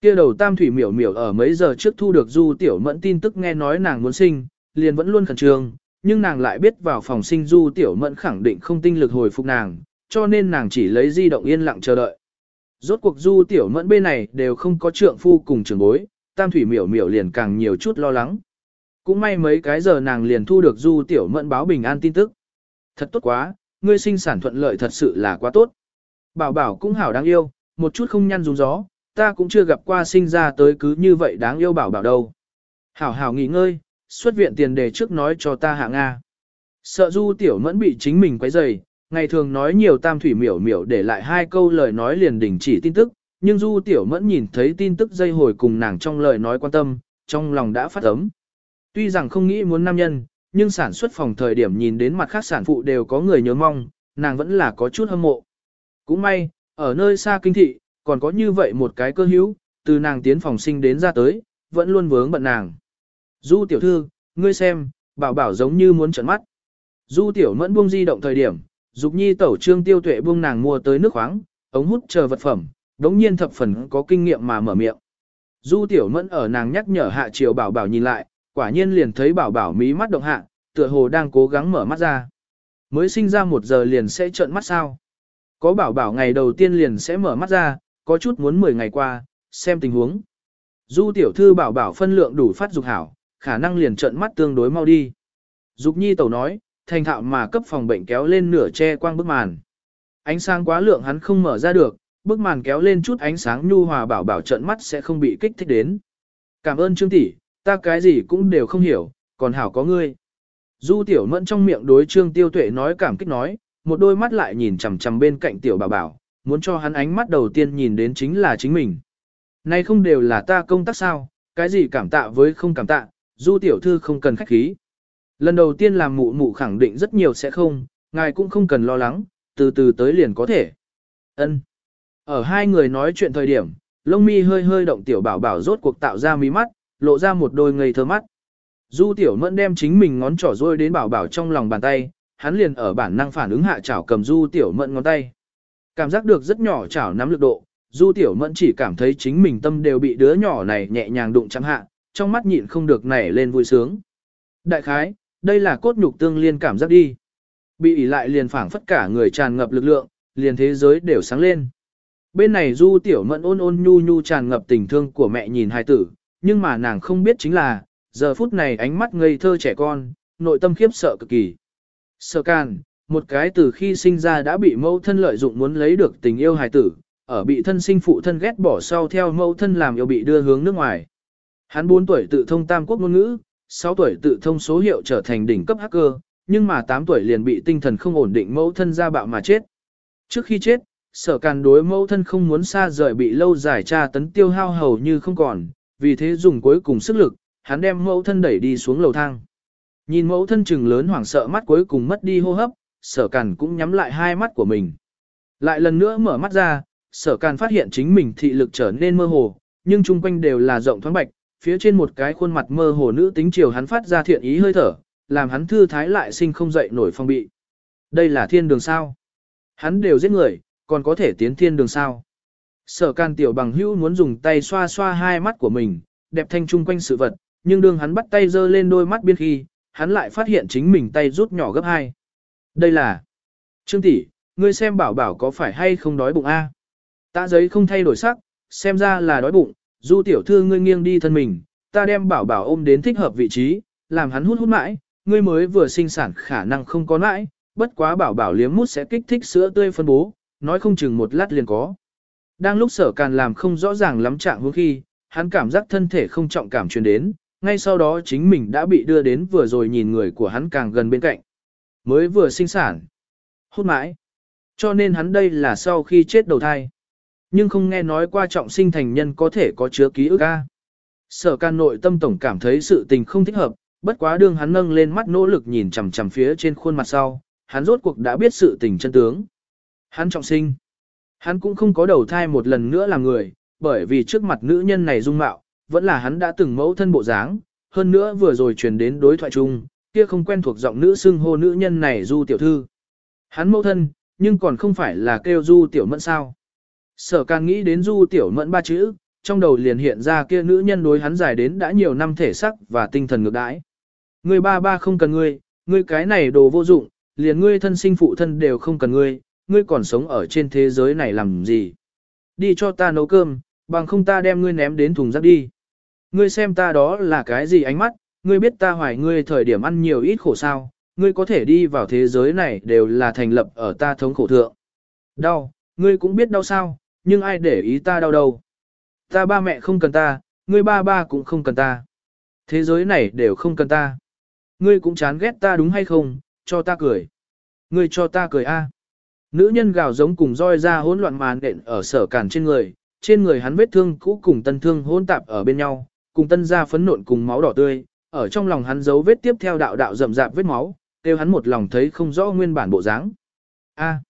Kia đầu Tam Thủy Miểu Miểu ở mấy giờ trước thu được Du Tiểu Mẫn tin tức nghe nói nàng muốn sinh, liền vẫn luôn khẩn trương, nhưng nàng lại biết vào phòng sinh Du Tiểu Mẫn khẳng định không tinh lực hồi phục nàng, cho nên nàng chỉ lấy di động yên lặng chờ đợi. Rốt cuộc Du Tiểu Mẫn bên này đều không có trượng phu cùng trường bối, Tam Thủy Miểu Miểu liền càng nhiều chút lo lắng. Cũng may mấy cái giờ nàng liền thu được Du Tiểu Mẫn báo bình an tin tức. Thật tốt quá, ngươi sinh sản thuận lợi thật sự là quá tốt. Bảo bảo cũng hảo đáng yêu, một chút không nhăn rúng gió, ta cũng chưa gặp qua sinh ra tới cứ như vậy đáng yêu bảo bảo đâu. Hảo hảo nghỉ ngơi, xuất viện tiền đề trước nói cho ta hạ Nga. Sợ du tiểu mẫn bị chính mình quấy rầy, ngày thường nói nhiều tam thủy miểu miểu để lại hai câu lời nói liền đình chỉ tin tức, nhưng du tiểu mẫn nhìn thấy tin tức dây hồi cùng nàng trong lời nói quan tâm, trong lòng đã phát ấm. Tuy rằng không nghĩ muốn nam nhân, nhưng sản xuất phòng thời điểm nhìn đến mặt khác sản phụ đều có người nhớ mong, nàng vẫn là có chút hâm mộ. Cũng may, ở nơi xa kinh thị, còn có như vậy một cái cơ hữu, từ nàng tiến phòng sinh đến ra tới, vẫn luôn vướng bận nàng. Du tiểu thư, ngươi xem, bảo bảo giống như muốn trợn mắt. Du tiểu mẫn buông di động thời điểm, dục nhi tẩu trương tiêu tuệ buông nàng mua tới nước khoáng, ống hút chờ vật phẩm, đống nhiên thập phần có kinh nghiệm mà mở miệng. Du tiểu mẫn ở nàng nhắc nhở hạ chiều bảo bảo nhìn lại, quả nhiên liền thấy bảo bảo mí mắt động hạ, tựa hồ đang cố gắng mở mắt ra. Mới sinh ra một giờ liền sẽ trợn mắt sao? Có bảo bảo ngày đầu tiên liền sẽ mở mắt ra, có chút muốn 10 ngày qua, xem tình huống. Du tiểu thư bảo bảo phân lượng đủ phát dục hảo, khả năng liền trợn mắt tương đối mau đi. Dục nhi tẩu nói, thành thạo mà cấp phòng bệnh kéo lên nửa che quang bức màn. Ánh sáng quá lượng hắn không mở ra được, bức màn kéo lên chút ánh sáng nhu hòa bảo bảo trận mắt sẽ không bị kích thích đến. Cảm ơn Trương tỷ, ta cái gì cũng đều không hiểu, còn hảo có ngươi. Du tiểu mẫn trong miệng đối Trương Tiêu Tuệ nói cảm kích nói, một đôi mắt lại nhìn chằm chằm bên cạnh tiểu bảo bảo, muốn cho hắn ánh mắt đầu tiên nhìn đến chính là chính mình. Này không đều là ta công tác sao, cái gì cảm tạ với không cảm tạ, du tiểu thư không cần khách khí. Lần đầu tiên làm mụ mụ khẳng định rất nhiều sẽ không, ngài cũng không cần lo lắng, từ từ tới liền có thể. Ân. Ở hai người nói chuyện thời điểm, lông mi hơi hơi động tiểu bảo bảo rốt cuộc tạo ra mí mắt, lộ ra một đôi ngây thơ mắt. Du tiểu mẫn đem chính mình ngón trỏ rôi đến bảo bảo trong lòng bàn tay, hắn liền ở bản năng phản ứng hạ chảo cầm du tiểu mẫn ngón tay. Cảm giác được rất nhỏ chảo nắm lực độ, du tiểu mẫn chỉ cảm thấy chính mình tâm đều bị đứa nhỏ này nhẹ nhàng đụng chạm hạ, trong mắt nhịn không được nảy lên vui sướng. Đại khái, đây là cốt nhục tương liên cảm giác đi. Bị ỉ lại liền phảng phất cả người tràn ngập lực lượng, liền thế giới đều sáng lên. Bên này du tiểu mẫn ôn ôn nhu nhu tràn ngập tình thương của mẹ nhìn hai tử, nhưng mà nàng không biết chính là, giờ phút này ánh mắt ngây thơ trẻ con, nội tâm khiếp sợ cực kỳ. Sợ can, một cái từ khi sinh ra đã bị mẫu thân lợi dụng muốn lấy được tình yêu hài tử, ở bị thân sinh phụ thân ghét bỏ sau theo mẫu thân làm yêu bị đưa hướng nước ngoài. Hắn 4 tuổi tự thông tam quốc ngôn ngữ, 6 tuổi tự thông số hiệu trở thành đỉnh cấp hacker, nhưng mà 8 tuổi liền bị tinh thần không ổn định mẫu thân ra bạo mà chết. Trước khi chết, sở càn đối mẫu thân không muốn xa rời bị lâu dài tra tấn tiêu hao hầu như không còn, vì thế dùng cuối cùng sức lực, hắn đem mẫu thân đẩy đi xuống lầu thang. Nhìn mẫu thân trừng lớn hoảng sợ mắt cuối cùng mất đi hô hấp, sở càn cũng nhắm lại hai mắt của mình. Lại lần nữa mở mắt ra, sở càn phát hiện chính mình thị lực trở nên mơ hồ, nhưng chung quanh đều là rộng thoáng bạch, phía trên một cái khuôn mặt mơ hồ nữ tính chiều hắn phát ra thiện ý hơi thở, làm hắn thư thái lại sinh không dậy nổi phong bị. Đây là thiên đường sao? Hắn đều giết người, còn có thể tiến thiên đường sao? Sở can tiểu bằng hữu muốn dùng tay xoa xoa hai mắt của mình, đẹp thanh trung quanh sự vật, nhưng đương hắn bắt tay giơ lên đôi mắt biên khi, hắn lại phát hiện chính mình tay rút nhỏ gấp hai. Đây là Trương tỷ, ngươi xem bảo bảo có phải hay không đói bụng a? Tạ giấy không thay đổi sắc, xem ra là đói bụng, du tiểu thư ngươi nghiêng đi thân mình, ta đem bảo bảo ôm đến thích hợp vị trí, làm hắn hút hút mãi, ngươi mới vừa sinh sản khả năng không có mãi, bất quá bảo bảo liếm mút sẽ kích thích sữa tươi phân bố, nói không chừng một lát liền có. Đang lúc sở càn làm không rõ ràng lắm trạng hướng khi, hắn cảm giác thân thể không trọng cảm truyền đến, ngay sau đó chính mình đã bị đưa đến vừa rồi nhìn người của hắn càng gần bên cạnh. Mới vừa sinh sản. Hút mãi. Cho nên hắn đây là sau khi chết đầu thai. Nhưng không nghe nói qua trọng sinh thành nhân có thể có chứa ký ức a. Sở can nội tâm tổng cảm thấy sự tình không thích hợp, bất quá đương hắn nâng lên mắt nỗ lực nhìn chằm chằm phía trên khuôn mặt sau, hắn rốt cuộc đã biết sự tình chân tướng. Hắn trọng sinh. Hắn cũng không có đầu thai một lần nữa là người, bởi vì trước mặt nữ nhân này dung mạo, vẫn là hắn đã từng mẫu thân bộ dáng, hơn nữa vừa rồi truyền đến đối thoại chung, kia không quen thuộc giọng nữ xưng hô nữ nhân này du tiểu thư. Hắn mẫu thân, nhưng còn không phải là kêu du tiểu mẫn sao. Sở càng nghĩ đến du tiểu mẫn ba chữ, trong đầu liền hiện ra kia nữ nhân đối hắn dài đến đã nhiều năm thể sắc và tinh thần ngược đãi. Người ba ba không cần ngươi, ngươi cái này đồ vô dụng, liền ngươi thân sinh phụ thân đều không cần ngươi, ngươi còn sống ở trên thế giới này làm gì. Đi cho ta nấu cơm, bằng không ta đem ngươi ném đến thùng rác đi. Ngươi xem ta đó là cái gì ánh mắt, ngươi biết ta hoài ngươi thời điểm ăn nhiều ít khổ sao, ngươi có thể đi vào thế giới này đều là thành lập ở ta thống khổ thượng. Đau, ngươi cũng biết đau sao, nhưng ai để ý ta đau đâu. Ta ba mẹ không cần ta, ngươi ba ba cũng không cần ta. Thế giới này đều không cần ta. Ngươi cũng chán ghét ta đúng hay không, cho ta cười. Ngươi cho ta cười a. Nữ nhân gào giống cùng roi ra hỗn loạn màn đện ở sở cản trên người, trên người hắn vết thương cũ cùng tân thương hỗn tạp ở bên nhau, cùng tân da phấn nộn cùng máu đỏ tươi, ở trong lòng hắn giấu vết tiếp theo đạo đạo rậm rạp vết máu, kêu hắn một lòng thấy không rõ nguyên bản bộ dáng. A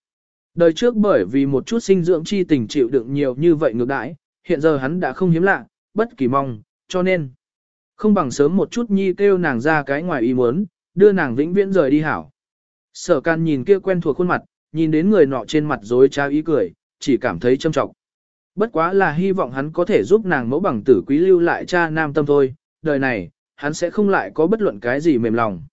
đời trước bởi vì một chút sinh dưỡng chi tình chịu đựng nhiều như vậy ngược đãi, hiện giờ hắn đã không hiếm lạ, bất kỳ mong, cho nên không bằng sớm một chút nhi kêu nàng ra cái ngoài ý muốn, đưa nàng vĩnh viễn rời đi hảo. Sở can nhìn kia quen thuộc khuôn mặt, nhìn đến người nọ trên mặt dối trao ý cười, chỉ cảm thấy châm trọng. Bất quá là hy vọng hắn có thể giúp nàng mẫu bằng tử quý lưu lại cha nam tâm thôi, đời này, hắn sẽ không lại có bất luận cái gì mềm lòng.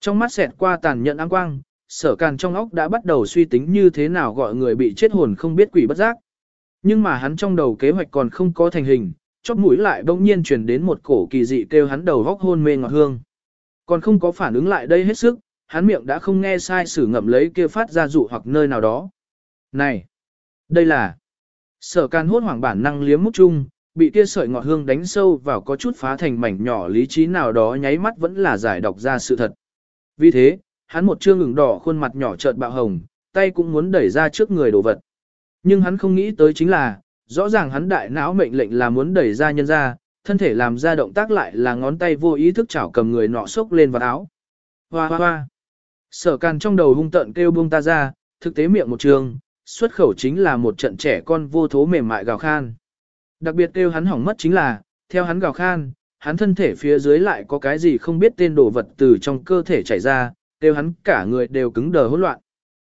Trong mắt xẹt qua tàn nhẫn áng quang, sở càn trong óc đã bắt đầu suy tính như thế nào gọi người bị chết hồn không biết quỷ bất giác. Nhưng mà hắn trong đầu kế hoạch còn không có thành hình, chóp mũi lại bỗng nhiên truyền đến một cổ kỳ dị kêu hắn đầu góc hôn mê ngọt hương. Còn không có phản ứng lại đây hết sức, hắn miệng đã không nghe sai sử ngậm lấy kia phát ra dụ hoặc nơi nào đó. Này! Đây là... Sở can hốt hoảng bản năng liếm mút chung, bị kia sợi ngọt hương đánh sâu vào có chút phá thành mảnh nhỏ lý trí nào đó nháy mắt vẫn là giải đọc ra sự thật. Vì thế, hắn một trương ửng đỏ khuôn mặt nhỏ chợt bạo hồng, tay cũng muốn đẩy ra trước người đồ vật. Nhưng hắn không nghĩ tới chính là, rõ ràng hắn đại não mệnh lệnh là muốn đẩy ra nhân ra, thân thể làm ra động tác lại là ngón tay vô ý thức chảo cầm người nọ sốc lên vào áo. Hoa hoa hoa. Sở càn trong đầu hung tận kêu buông ta ra, thực tế miệng một trường, xuất khẩu chính là một trận trẻ con vô thố mềm mại gào khan. Đặc biệt kêu hắn hỏng mất chính là, theo hắn gào khan, hắn thân thể phía dưới lại có cái gì không biết tên đồ vật từ trong cơ thể chảy ra, đều hắn cả người đều cứng đờ hỗn loạn.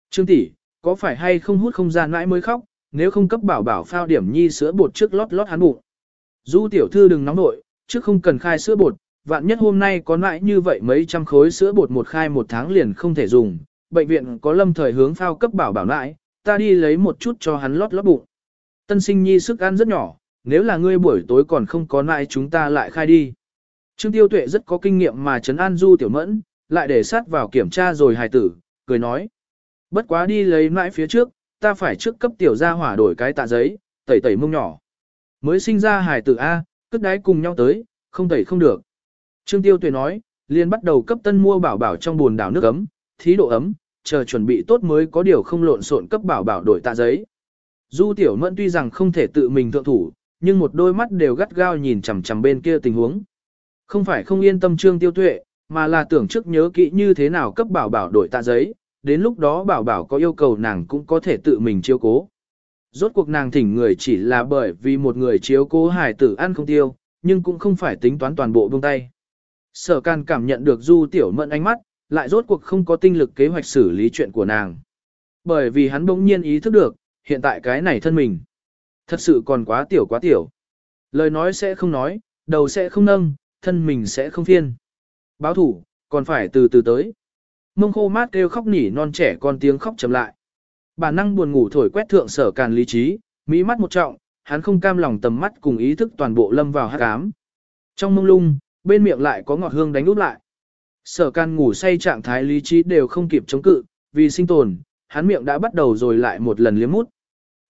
Trương tỷ, có phải hay không hút không gian mãi mới khóc, nếu không cấp bảo bảo phao điểm nhi sữa bột trước lót lót hắn bụng. Du tiểu thư đừng nóng nội, trước không cần khai sữa bột, vạn nhất hôm nay có mãi như vậy mấy trăm khối sữa bột một khai một tháng liền không thể dùng, bệnh viện có lâm thời hướng phao cấp bảo bảo lại, ta đi lấy một chút cho hắn lót lót bụng. Tân sinh nhi sức ăn rất nhỏ, nếu là ngươi buổi tối còn không có mãi chúng ta lại khai đi. Trương Tiêu Tuệ rất có kinh nghiệm mà trấn an Du Tiểu Mẫn, lại để sát vào kiểm tra rồi hài tử, cười nói. Bất quá đi lấy mãi phía trước, ta phải trước cấp tiểu gia hỏa đổi cái tạ giấy, tẩy tẩy mông nhỏ. Mới sinh ra hài tử A, cất đáy cùng nhau tới, không tẩy không được. Trương Tiêu Tuệ nói, liền bắt đầu cấp tân mua bảo bảo trong bồn đảo nước ấm, thí độ ấm, chờ chuẩn bị tốt mới có điều không lộn xộn cấp bảo bảo đổi tạ giấy. Du Tiểu Mẫn tuy rằng không thể tự mình thượng thủ, nhưng một đôi mắt đều gắt gao nhìn chằm chằm bên kia tình huống. Không phải không yên tâm Trương Tiêu Tuệ, mà là tưởng trước nhớ kỹ như thế nào cấp bảo bảo đổi tạ giấy, đến lúc đó bảo bảo có yêu cầu nàng cũng có thể tự mình chiếu cố. Rốt cuộc nàng thỉnh người chỉ là bởi vì một người chiếu cố hài tử ăn không tiêu, nhưng cũng không phải tính toán toàn bộ buông tay. Sở can cảm nhận được du tiểu mẫn ánh mắt, lại rốt cuộc không có tinh lực kế hoạch xử lý chuyện của nàng. Bởi vì hắn bỗng nhiên ý thức được, hiện tại cái này thân mình. Thật sự còn quá tiểu quá tiểu. Lời nói sẽ không nói, đầu sẽ không nâng, thân mình sẽ không phiên. Báo thủ, còn phải từ từ tới. Mông khô mát kêu khóc nỉ non trẻ con tiếng khóc chậm lại. Bản năng buồn ngủ thổi quét thượng sở càn lý trí, mỹ mắt một trọng, hắn không cam lòng tầm mắt cùng ý thức toàn bộ lâm vào hát cám. Trong mông lung, bên miệng lại có ngọt hương đánh úp lại. Sở can ngủ say trạng thái lý trí đều không kịp chống cự, vì sinh tồn, hắn miệng đã bắt đầu rồi lại một lần liếm mút.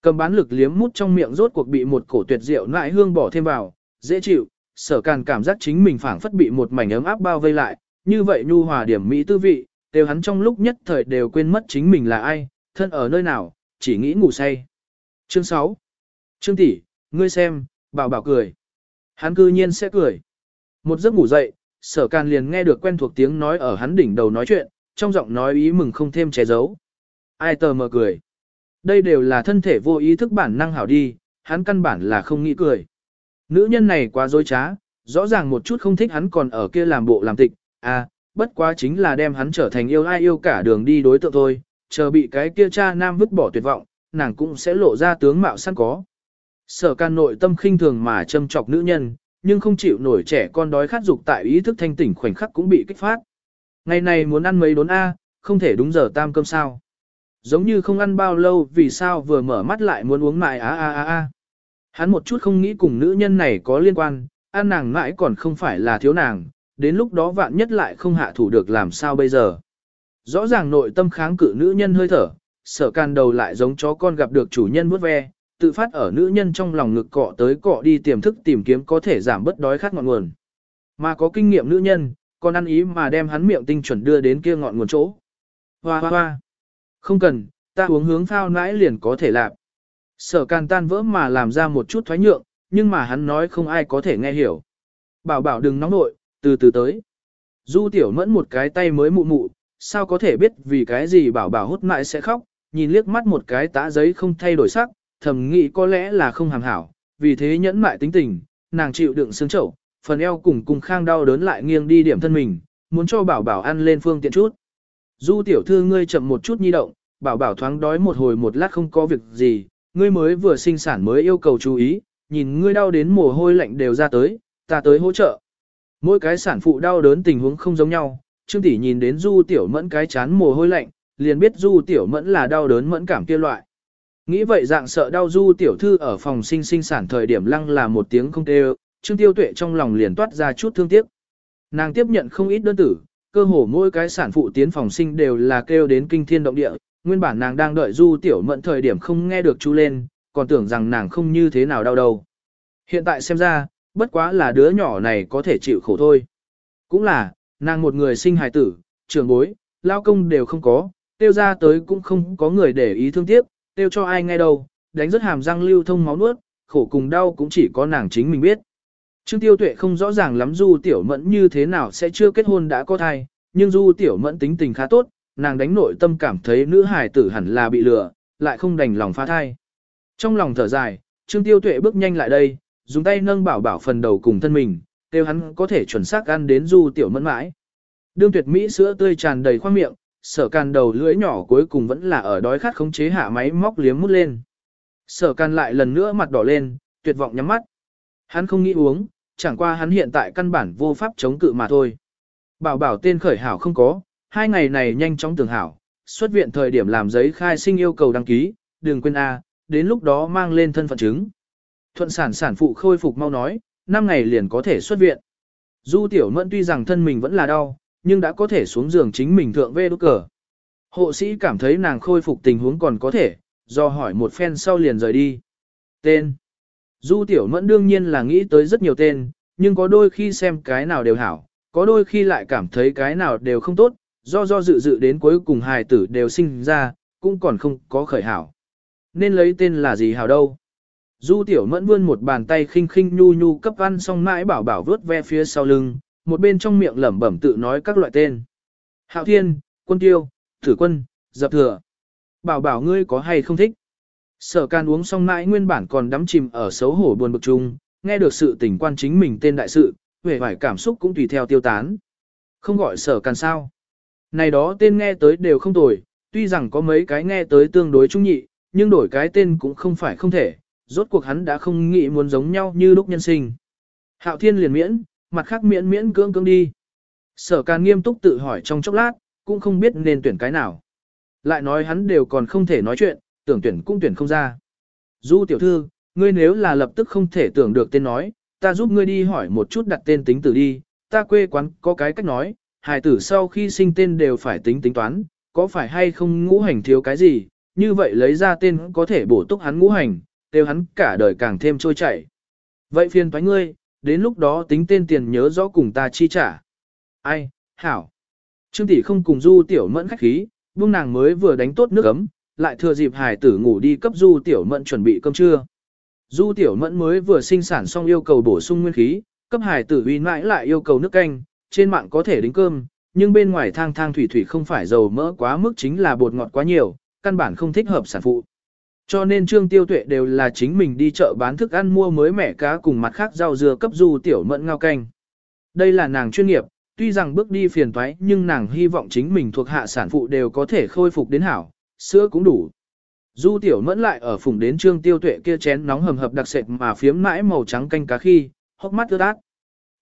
Cầm bán lực liếm mút trong miệng rốt cuộc bị một cổ tuyệt diệu nại hương bỏ thêm vào, dễ chịu, sở càn cảm giác chính mình phảng phất bị một mảnh ấm áp bao vây lại, như vậy nhu hòa điểm mỹ tư vị, đều hắn trong lúc nhất thời đều quên mất chính mình là ai, thân ở nơi nào, chỉ nghĩ ngủ say. Chương 6 Trương tỷ, ngươi xem, bảo bảo cười. Hắn cư nhiên sẽ cười. Một giấc ngủ dậy, sở càn liền nghe được quen thuộc tiếng nói ở hắn đỉnh đầu nói chuyện, trong giọng nói ý mừng không thêm che giấu. Ai tờ mờ cười. Đây đều là thân thể vô ý thức bản năng hảo đi, hắn căn bản là không nghĩ cười. Nữ nhân này quá dối trá, rõ ràng một chút không thích hắn còn ở kia làm bộ làm tịch, à, bất quá chính là đem hắn trở thành yêu ai yêu cả đường đi đối tượng thôi, chờ bị cái kia cha nam vứt bỏ tuyệt vọng, nàng cũng sẽ lộ ra tướng mạo sẵn có. Sở can nội tâm khinh thường mà châm chọc nữ nhân, nhưng không chịu nổi trẻ con đói khát dục tại ý thức thanh tỉnh khoảnh khắc cũng bị kích phát. Ngày này muốn ăn mấy đốn A, không thể đúng giờ tam cơm sao. Giống như không ăn bao lâu vì sao vừa mở mắt lại muốn uống mại a a a a. Hắn một chút không nghĩ cùng nữ nhân này có liên quan, an nàng mãi còn không phải là thiếu nàng, đến lúc đó vạn nhất lại không hạ thủ được làm sao bây giờ. Rõ ràng nội tâm kháng cự nữ nhân hơi thở, sở can đầu lại giống chó con gặp được chủ nhân vuốt ve, tự phát ở nữ nhân trong lòng ngực cọ tới cọ đi tiềm thức tìm kiếm có thể giảm bớt đói khát ngọn nguồn. Mà có kinh nghiệm nữ nhân, còn ăn ý mà đem hắn miệng tinh chuẩn đưa đến kia ngọn nguồn chỗ. Hoa hoa hoa. Không cần, ta uống hướng phao nãi liền có thể làm. Sở can tan vỡ mà làm ra một chút thoái nhượng, nhưng mà hắn nói không ai có thể nghe hiểu. Bảo bảo đừng nóng nội, từ từ tới. Du tiểu mẫn một cái tay mới mụ mụ, sao có thể biết vì cái gì bảo bảo hốt mại sẽ khóc, nhìn liếc mắt một cái tã giấy không thay đổi sắc, thầm nghĩ có lẽ là không hàm hảo, vì thế nhẫn mại tính tình, nàng chịu đựng sướng chậu, phần eo cùng cùng khang đau đớn lại nghiêng đi điểm thân mình, muốn cho bảo bảo ăn lên phương tiện chút. Du tiểu thư ngươi chậm một chút nhi động, bảo bảo thoáng đói một hồi một lát không có việc gì, ngươi mới vừa sinh sản mới yêu cầu chú ý, nhìn ngươi đau đến mồ hôi lạnh đều ra tới, ta tới hỗ trợ. Mỗi cái sản phụ đau đớn tình huống không giống nhau, Trương tỷ nhìn đến Du tiểu mẫn cái chán mồ hôi lạnh, liền biết Du tiểu mẫn là đau đớn mẫn cảm kia loại. Nghĩ vậy dạng sợ đau Du tiểu thư ở phòng sinh sinh sản thời điểm lăng là một tiếng không kêu, Trương Tiêu Tuệ trong lòng liền toát ra chút thương tiếc. Nàng tiếp nhận không ít đơn tử, cơ hồ mỗi cái sản phụ tiến phòng sinh đều là kêu đến kinh thiên động địa, nguyên bản nàng đang đợi Du Tiểu Mẫn thời điểm không nghe được chú lên, còn tưởng rằng nàng không như thế nào đau đầu. Hiện tại xem ra, bất quá là đứa nhỏ này có thể chịu khổ thôi. Cũng là, nàng một người sinh hài tử, trưởng bối, lao công đều không có, tiêu ra tới cũng không có người để ý thương tiếc, tiêu cho ai nghe đâu, đánh rất hàm răng lưu thông máu nuốt, khổ cùng đau cũng chỉ có nàng chính mình biết. Trương Tiêu Tuệ không rõ ràng lắm Du Tiểu Mẫn như thế nào sẽ chưa kết hôn đã có thai, nhưng Du Tiểu Mẫn tính tình khá tốt, nàng đánh nội tâm cảm thấy nữ hài tử hẳn là bị lừa, lại không đành lòng phá thai. Trong lòng thở dài, Trương Tiêu Tuệ bước nhanh lại đây, dùng tay nâng bảo bảo phần đầu cùng thân mình, kêu hắn có thể chuẩn xác ăn đến Du Tiểu Mẫn mãi. Đương tuyệt mỹ sữa tươi tràn đầy khoang miệng, sở can đầu lưỡi nhỏ cuối cùng vẫn là ở đói khát khống chế hạ máy móc liếm mút lên. Sở can lại lần nữa mặt đỏ lên, tuyệt vọng nhắm mắt. Hắn không nghĩ uống, chẳng qua hắn hiện tại căn bản vô pháp chống cự mà thôi. Bảo bảo tên khởi hảo không có, hai ngày này nhanh chóng tưởng hảo, xuất viện thời điểm làm giấy khai sinh yêu cầu đăng ký, đừng quên A, đến lúc đó mang lên thân phận chứng. Thuận sản sản phụ khôi phục mau nói, 5 ngày liền có thể xuất viện. Du tiểu mẫn tuy rằng thân mình vẫn là đau, nhưng đã có thể xuống giường chính mình thượng vê đốt cờ. Hộ sĩ cảm thấy nàng khôi phục tình huống còn có thể, do hỏi một phen sau liền rời đi. Tên Du Tiểu Mẫn đương nhiên là nghĩ tới rất nhiều tên, nhưng có đôi khi xem cái nào đều hảo, có đôi khi lại cảm thấy cái nào đều không tốt, do do dự dự đến cuối cùng hài tử đều sinh ra, cũng còn không có khởi hảo. Nên lấy tên là gì hảo đâu? Du Tiểu Mẫn vươn một bàn tay khinh khinh nhu nhu cấp ăn xong mãi bảo bảo vớt ve phía sau lưng, một bên trong miệng lẩm bẩm tự nói các loại tên. Hạo Thiên, Quân Tiêu, Thử Quân, Dập Thừa. Bảo bảo ngươi có hay không thích. Sở can uống xong mãi nguyên bản còn đắm chìm ở xấu hổ buồn bực chung, nghe được sự tình quan chính mình tên đại sự, vẻ vải cảm xúc cũng tùy theo tiêu tán. Không gọi sở can sao. Này đó tên nghe tới đều không tồi, tuy rằng có mấy cái nghe tới tương đối trung nhị, nhưng đổi cái tên cũng không phải không thể, rốt cuộc hắn đã không nghĩ muốn giống nhau như lúc nhân sinh. Hạo thiên liền miễn, mặt khác miễn miễn cưỡng cưỡng đi. Sở can nghiêm túc tự hỏi trong chốc lát, cũng không biết nên tuyển cái nào. Lại nói hắn đều còn không thể nói chuyện, tưởng tuyển cũng tuyển không ra. Du tiểu thư, ngươi nếu là lập tức không thể tưởng được tên nói, ta giúp ngươi đi hỏi một chút đặt tên tính từ đi, ta quê quán có cái cách nói, hài tử sau khi sinh tên đều phải tính tính toán, có phải hay không ngũ hành thiếu cái gì, như vậy lấy ra tên có thể bổ túc hắn ngũ hành, tiêu hắn cả đời càng thêm trôi chảy. Vậy phiền toái ngươi, đến lúc đó tính tên tiền nhớ rõ cùng ta chi trả. Ai, hảo. Trương tỷ không cùng du tiểu mẫn khách khí, buông nàng mới vừa đánh tốt nước ấm, lại thừa dịp hài tử ngủ đi cấp du tiểu mẫn chuẩn bị cơm trưa. Du tiểu mẫn mới vừa sinh sản xong yêu cầu bổ sung nguyên khí, cấp hài tử uy mãi lại yêu cầu nước canh, trên mạng có thể đính cơm, nhưng bên ngoài thang thang thủy thủy không phải dầu mỡ quá mức chính là bột ngọt quá nhiều, căn bản không thích hợp sản phụ. Cho nên trương tiêu tuệ đều là chính mình đi chợ bán thức ăn mua mới mẻ cá cùng mặt khác rau dưa cấp du tiểu mẫn ngao canh. Đây là nàng chuyên nghiệp, tuy rằng bước đi phiền toái nhưng nàng hy vọng chính mình thuộc hạ sản phụ đều có thể khôi phục đến hảo, sữa cũng đủ. Du tiểu mẫn lại ở phùng đến trương tiêu tuệ kia chén nóng hầm hập đặc sệt mà phiếm mãi màu trắng canh cá khi, hốc mắt ướt át.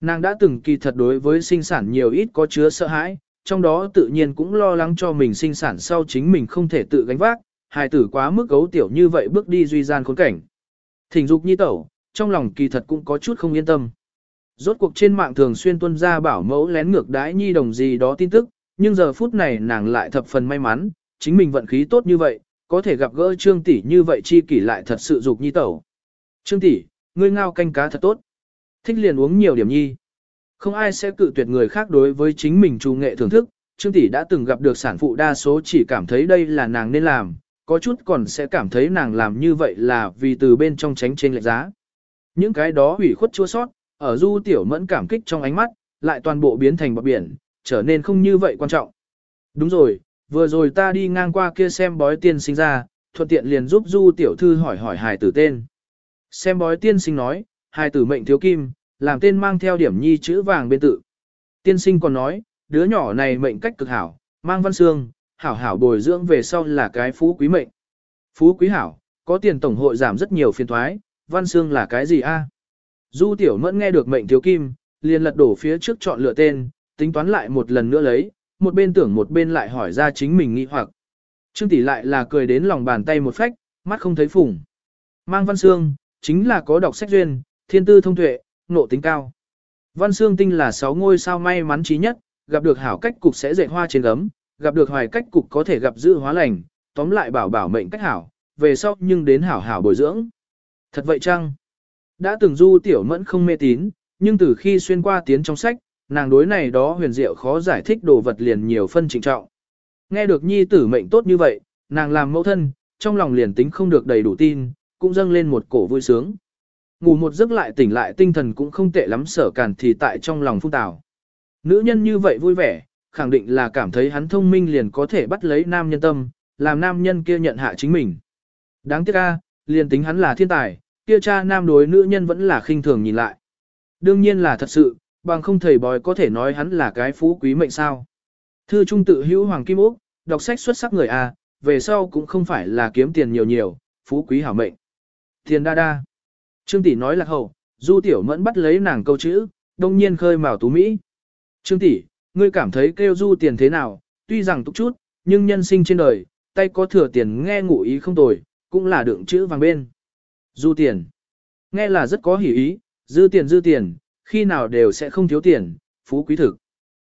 Nàng đã từng kỳ thật đối với sinh sản nhiều ít có chứa sợ hãi, trong đó tự nhiên cũng lo lắng cho mình sinh sản sau chính mình không thể tự gánh vác, hài tử quá mức gấu tiểu như vậy bước đi duy gian khốn cảnh. Thỉnh dục nhi tẩu, trong lòng kỳ thật cũng có chút không yên tâm. Rốt cuộc trên mạng thường xuyên tuân ra bảo mẫu lén ngược đái nhi đồng gì đó tin tức, nhưng giờ phút này nàng lại thập phần may mắn, chính mình vận khí tốt như vậy, có thể gặp gỡ trương tỷ như vậy chi kỷ lại thật sự dục nhi tẩu. Trương tỷ, ngươi ngao canh cá thật tốt. Thích liền uống nhiều điểm nhi. Không ai sẽ cự tuyệt người khác đối với chính mình trù nghệ thưởng thức, Trương tỷ đã từng gặp được sản phụ đa số chỉ cảm thấy đây là nàng nên làm, có chút còn sẽ cảm thấy nàng làm như vậy là vì từ bên trong tránh trên lệch giá. Những cái đó hủy khuất chua sót, ở du tiểu mẫn cảm kích trong ánh mắt, lại toàn bộ biến thành bọc biển, trở nên không như vậy quan trọng. Đúng rồi, vừa rồi ta đi ngang qua kia xem bói tiên sinh ra, thuận tiện liền giúp du tiểu thư hỏi hỏi hài tử tên. Xem bói tiên sinh nói, hai tử mệnh thiếu kim, làm tên mang theo điểm nhi chữ vàng bên tự. Tiên sinh còn nói, đứa nhỏ này mệnh cách cực hảo, mang văn xương, hảo hảo bồi dưỡng về sau là cái phú quý mệnh. Phú quý hảo, có tiền tổng hội giảm rất nhiều phiền thoái, văn xương là cái gì a? Du tiểu mẫn nghe được mệnh thiếu kim, liền lật đổ phía trước chọn lựa tên, tính toán lại một lần nữa lấy, một bên tưởng một bên lại hỏi ra chính mình nghi hoặc. Trương tỷ lại là cười đến lòng bàn tay một phách, mắt không thấy phủng. Mang văn xương, chính là có đọc sách duyên, thiên tư thông tuệ, nộ tính cao. Văn xương tinh là sáu ngôi sao may mắn trí nhất, gặp được hảo cách cục sẽ dạy hoa trên gấm, gặp được hoài cách cục có thể gặp dự hóa lành, tóm lại bảo bảo mệnh cách hảo, về sau nhưng đến hảo hảo bồi dưỡng. Thật vậy chăng? Đã từng du tiểu mẫn không mê tín, nhưng từ khi xuyên qua tiến trong sách, nàng đối này đó huyền diệu khó giải thích đồ vật liền nhiều phân trịnh trọng. Nghe được nhi tử mệnh tốt như vậy, nàng làm mẫu thân, trong lòng liền tính không được đầy đủ tin, cũng dâng lên một cổ vui sướng. Ngủ một giấc lại tỉnh lại tinh thần cũng không tệ lắm sở càn thì tại trong lòng phung tào. Nữ nhân như vậy vui vẻ, khẳng định là cảm thấy hắn thông minh liền có thể bắt lấy nam nhân tâm, làm nam nhân kia nhận hạ chính mình. Đáng tiếc a, liền tính hắn là thiên tài, kia cha nam đối nữ nhân vẫn là khinh thường nhìn lại. Đương nhiên là thật sự, bằng không thầy bói có thể nói hắn là cái phú quý mệnh sao. Thư trung tự hữu Hoàng Kim Úc, đọc sách xuất sắc người A, về sau cũng không phải là kiếm tiền nhiều nhiều, phú quý hảo mệnh. Tiền đa đa. Trương tỷ nói là hậu, du tiểu mẫn bắt lấy nàng câu chữ, đông nhiên khơi mào tú Mỹ. Trương tỷ, ngươi cảm thấy kêu du tiền thế nào, tuy rằng túc chút, nhưng nhân sinh trên đời, tay có thừa tiền nghe ngụ ý không tồi, cũng là đựng chữ vàng bên. Du tiền. Nghe là rất có hỉ ý, dư tiền dư tiền, khi nào đều sẽ không thiếu tiền, phú quý thực.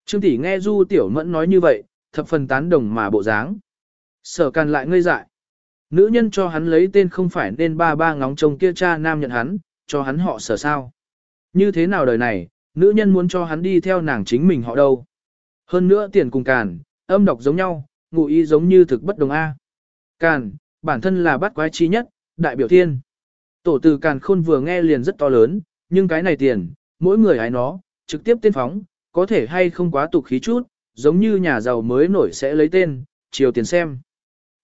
Trương tỷ nghe Du Tiểu Mẫn nói như vậy, thập phần tán đồng mà bộ dáng. Sở càn lại ngây dại. Nữ nhân cho hắn lấy tên không phải nên ba ba ngóng trông kia cha nam nhận hắn, cho hắn họ sở sao. Như thế nào đời này, nữ nhân muốn cho hắn đi theo nàng chính mình họ đâu. Hơn nữa tiền cùng càn, âm đọc giống nhau, ngụ ý giống như thực bất đồng A. Càn, bản thân là bắt quái chi nhất, đại biểu thiên. Tổ từ càn khôn vừa nghe liền rất to lớn, nhưng cái này tiền, mỗi người hái nó, trực tiếp tiên phóng, có thể hay không quá tục khí chút, giống như nhà giàu mới nổi sẽ lấy tên, chiều tiền xem.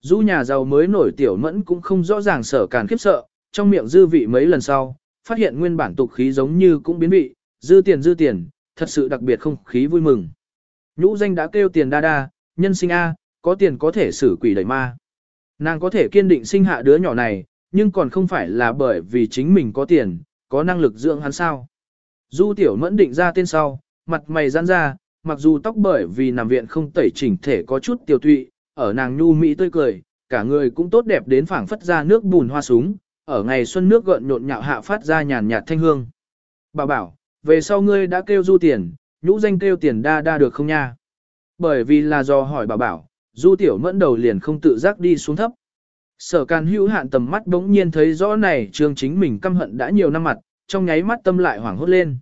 Dù nhà giàu mới nổi tiểu mẫn cũng không rõ ràng sở càn khiếp sợ, trong miệng dư vị mấy lần sau, phát hiện nguyên bản tục khí giống như cũng biến vị, dư tiền dư tiền, thật sự đặc biệt không khí vui mừng. Nhũ danh đã kêu tiền đa đa, nhân sinh A, có tiền có thể xử quỷ đẩy ma. Nàng có thể kiên định sinh hạ đứa nhỏ này, nhưng còn không phải là bởi vì chính mình có tiền, có năng lực dưỡng hắn sao. Du tiểu mẫn định ra tên sau, mặt mày giãn ra, mặc dù tóc bởi vì nằm viện không tẩy chỉnh thể có chút tiểu tụy, ở nàng nhu mỹ tươi cười, cả người cũng tốt đẹp đến phảng phất ra nước bùn hoa súng, ở ngày xuân nước gợn nhộn nhạo hạ phát ra nhàn nhạt thanh hương. bà bảo, về sau ngươi đã kêu du tiền, nhũ danh kêu tiền đa đa được không nha? Bởi vì là do hỏi bà bảo, du tiểu mẫn đầu liền không tự giác đi xuống thấp. Sở càn hữu hạn tầm mắt bỗng nhiên thấy rõ này trương chính mình căm hận đã nhiều năm mặt, trong nháy mắt tâm lại hoảng hốt lên.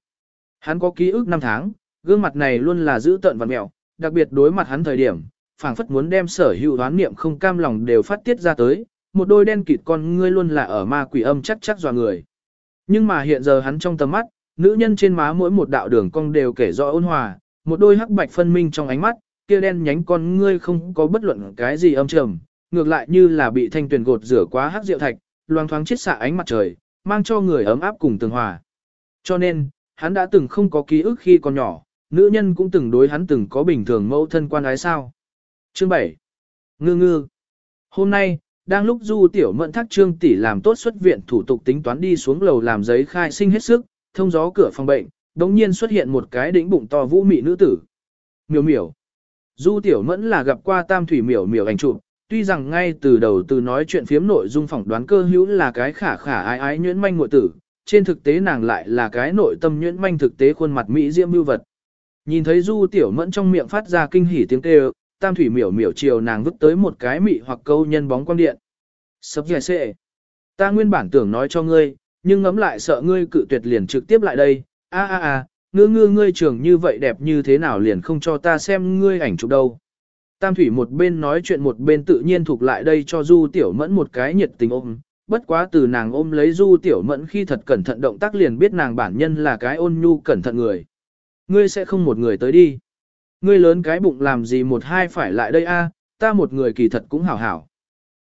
Hắn có ký ức năm tháng, gương mặt này luôn là giữ tận và mẹo, đặc biệt đối mặt hắn thời điểm, phảng phất muốn đem sở hữu đoán niệm không cam lòng đều phát tiết ra tới, một đôi đen kịt con ngươi luôn là ở ma quỷ âm chắc chắc dọa người. Nhưng mà hiện giờ hắn trong tầm mắt, nữ nhân trên má mỗi một đạo đường cong đều kể rõ ôn hòa, một đôi hắc bạch phân minh trong ánh mắt, kia đen nhánh con ngươi không có bất luận cái gì âm trầm, ngược lại như là bị thanh tuyền gột rửa quá hắc rượu thạch, loang thoáng chiết xạ ánh mặt trời, mang cho người ấm áp cùng tường hòa. Cho nên, hắn đã từng không có ký ức khi còn nhỏ, nữ nhân cũng từng đối hắn từng có bình thường mẫu thân quan ái sao. Chương 7. Ngư ngư. Hôm nay, đang lúc Du Tiểu Mẫn thác Trương tỷ làm tốt xuất viện thủ tục tính toán đi xuống lầu làm giấy khai sinh hết sức, thông gió cửa phòng bệnh, đống nhiên xuất hiện một cái đỉnh bụng to vũ mị nữ tử. Miểu miểu. Du Tiểu Mẫn là gặp qua Tam Thủy miểu miểu ảnh chụp, tuy rằng ngay từ đầu từ nói chuyện phiếm nội dung phỏng đoán cơ hữu là cái khả khả ái ái nhuyễn manh ngội tử, trên thực tế nàng lại là cái nội tâm nhuyễn manh thực tế khuôn mặt mỹ diễm mưu vật. Nhìn thấy Du Tiểu Mẫn trong miệng phát ra kinh hỉ tiếng kêu, Tam Thủy miểu miểu chiều nàng vứt tới một cái mị hoặc câu nhân bóng quang điện. Sắp dài xệ. Ta nguyên bản tưởng nói cho ngươi, nhưng ngấm lại sợ ngươi cự tuyệt liền trực tiếp lại đây. A a a, ngư ngư ngươi trưởng như vậy đẹp như thế nào liền không cho ta xem ngươi ảnh chụp đâu. Tam Thủy một bên nói chuyện một bên tự nhiên thuộc lại đây cho Du Tiểu Mẫn một cái nhiệt tình ôm. Bất quá từ nàng ôm lấy Du Tiểu Mẫn khi thật cẩn thận động tác liền biết nàng bản nhân là cái ôn nhu cẩn thận người. Ngươi sẽ không một người tới đi. Ngươi lớn cái bụng làm gì một hai phải lại đây a? ta một người kỳ thật cũng hảo hảo.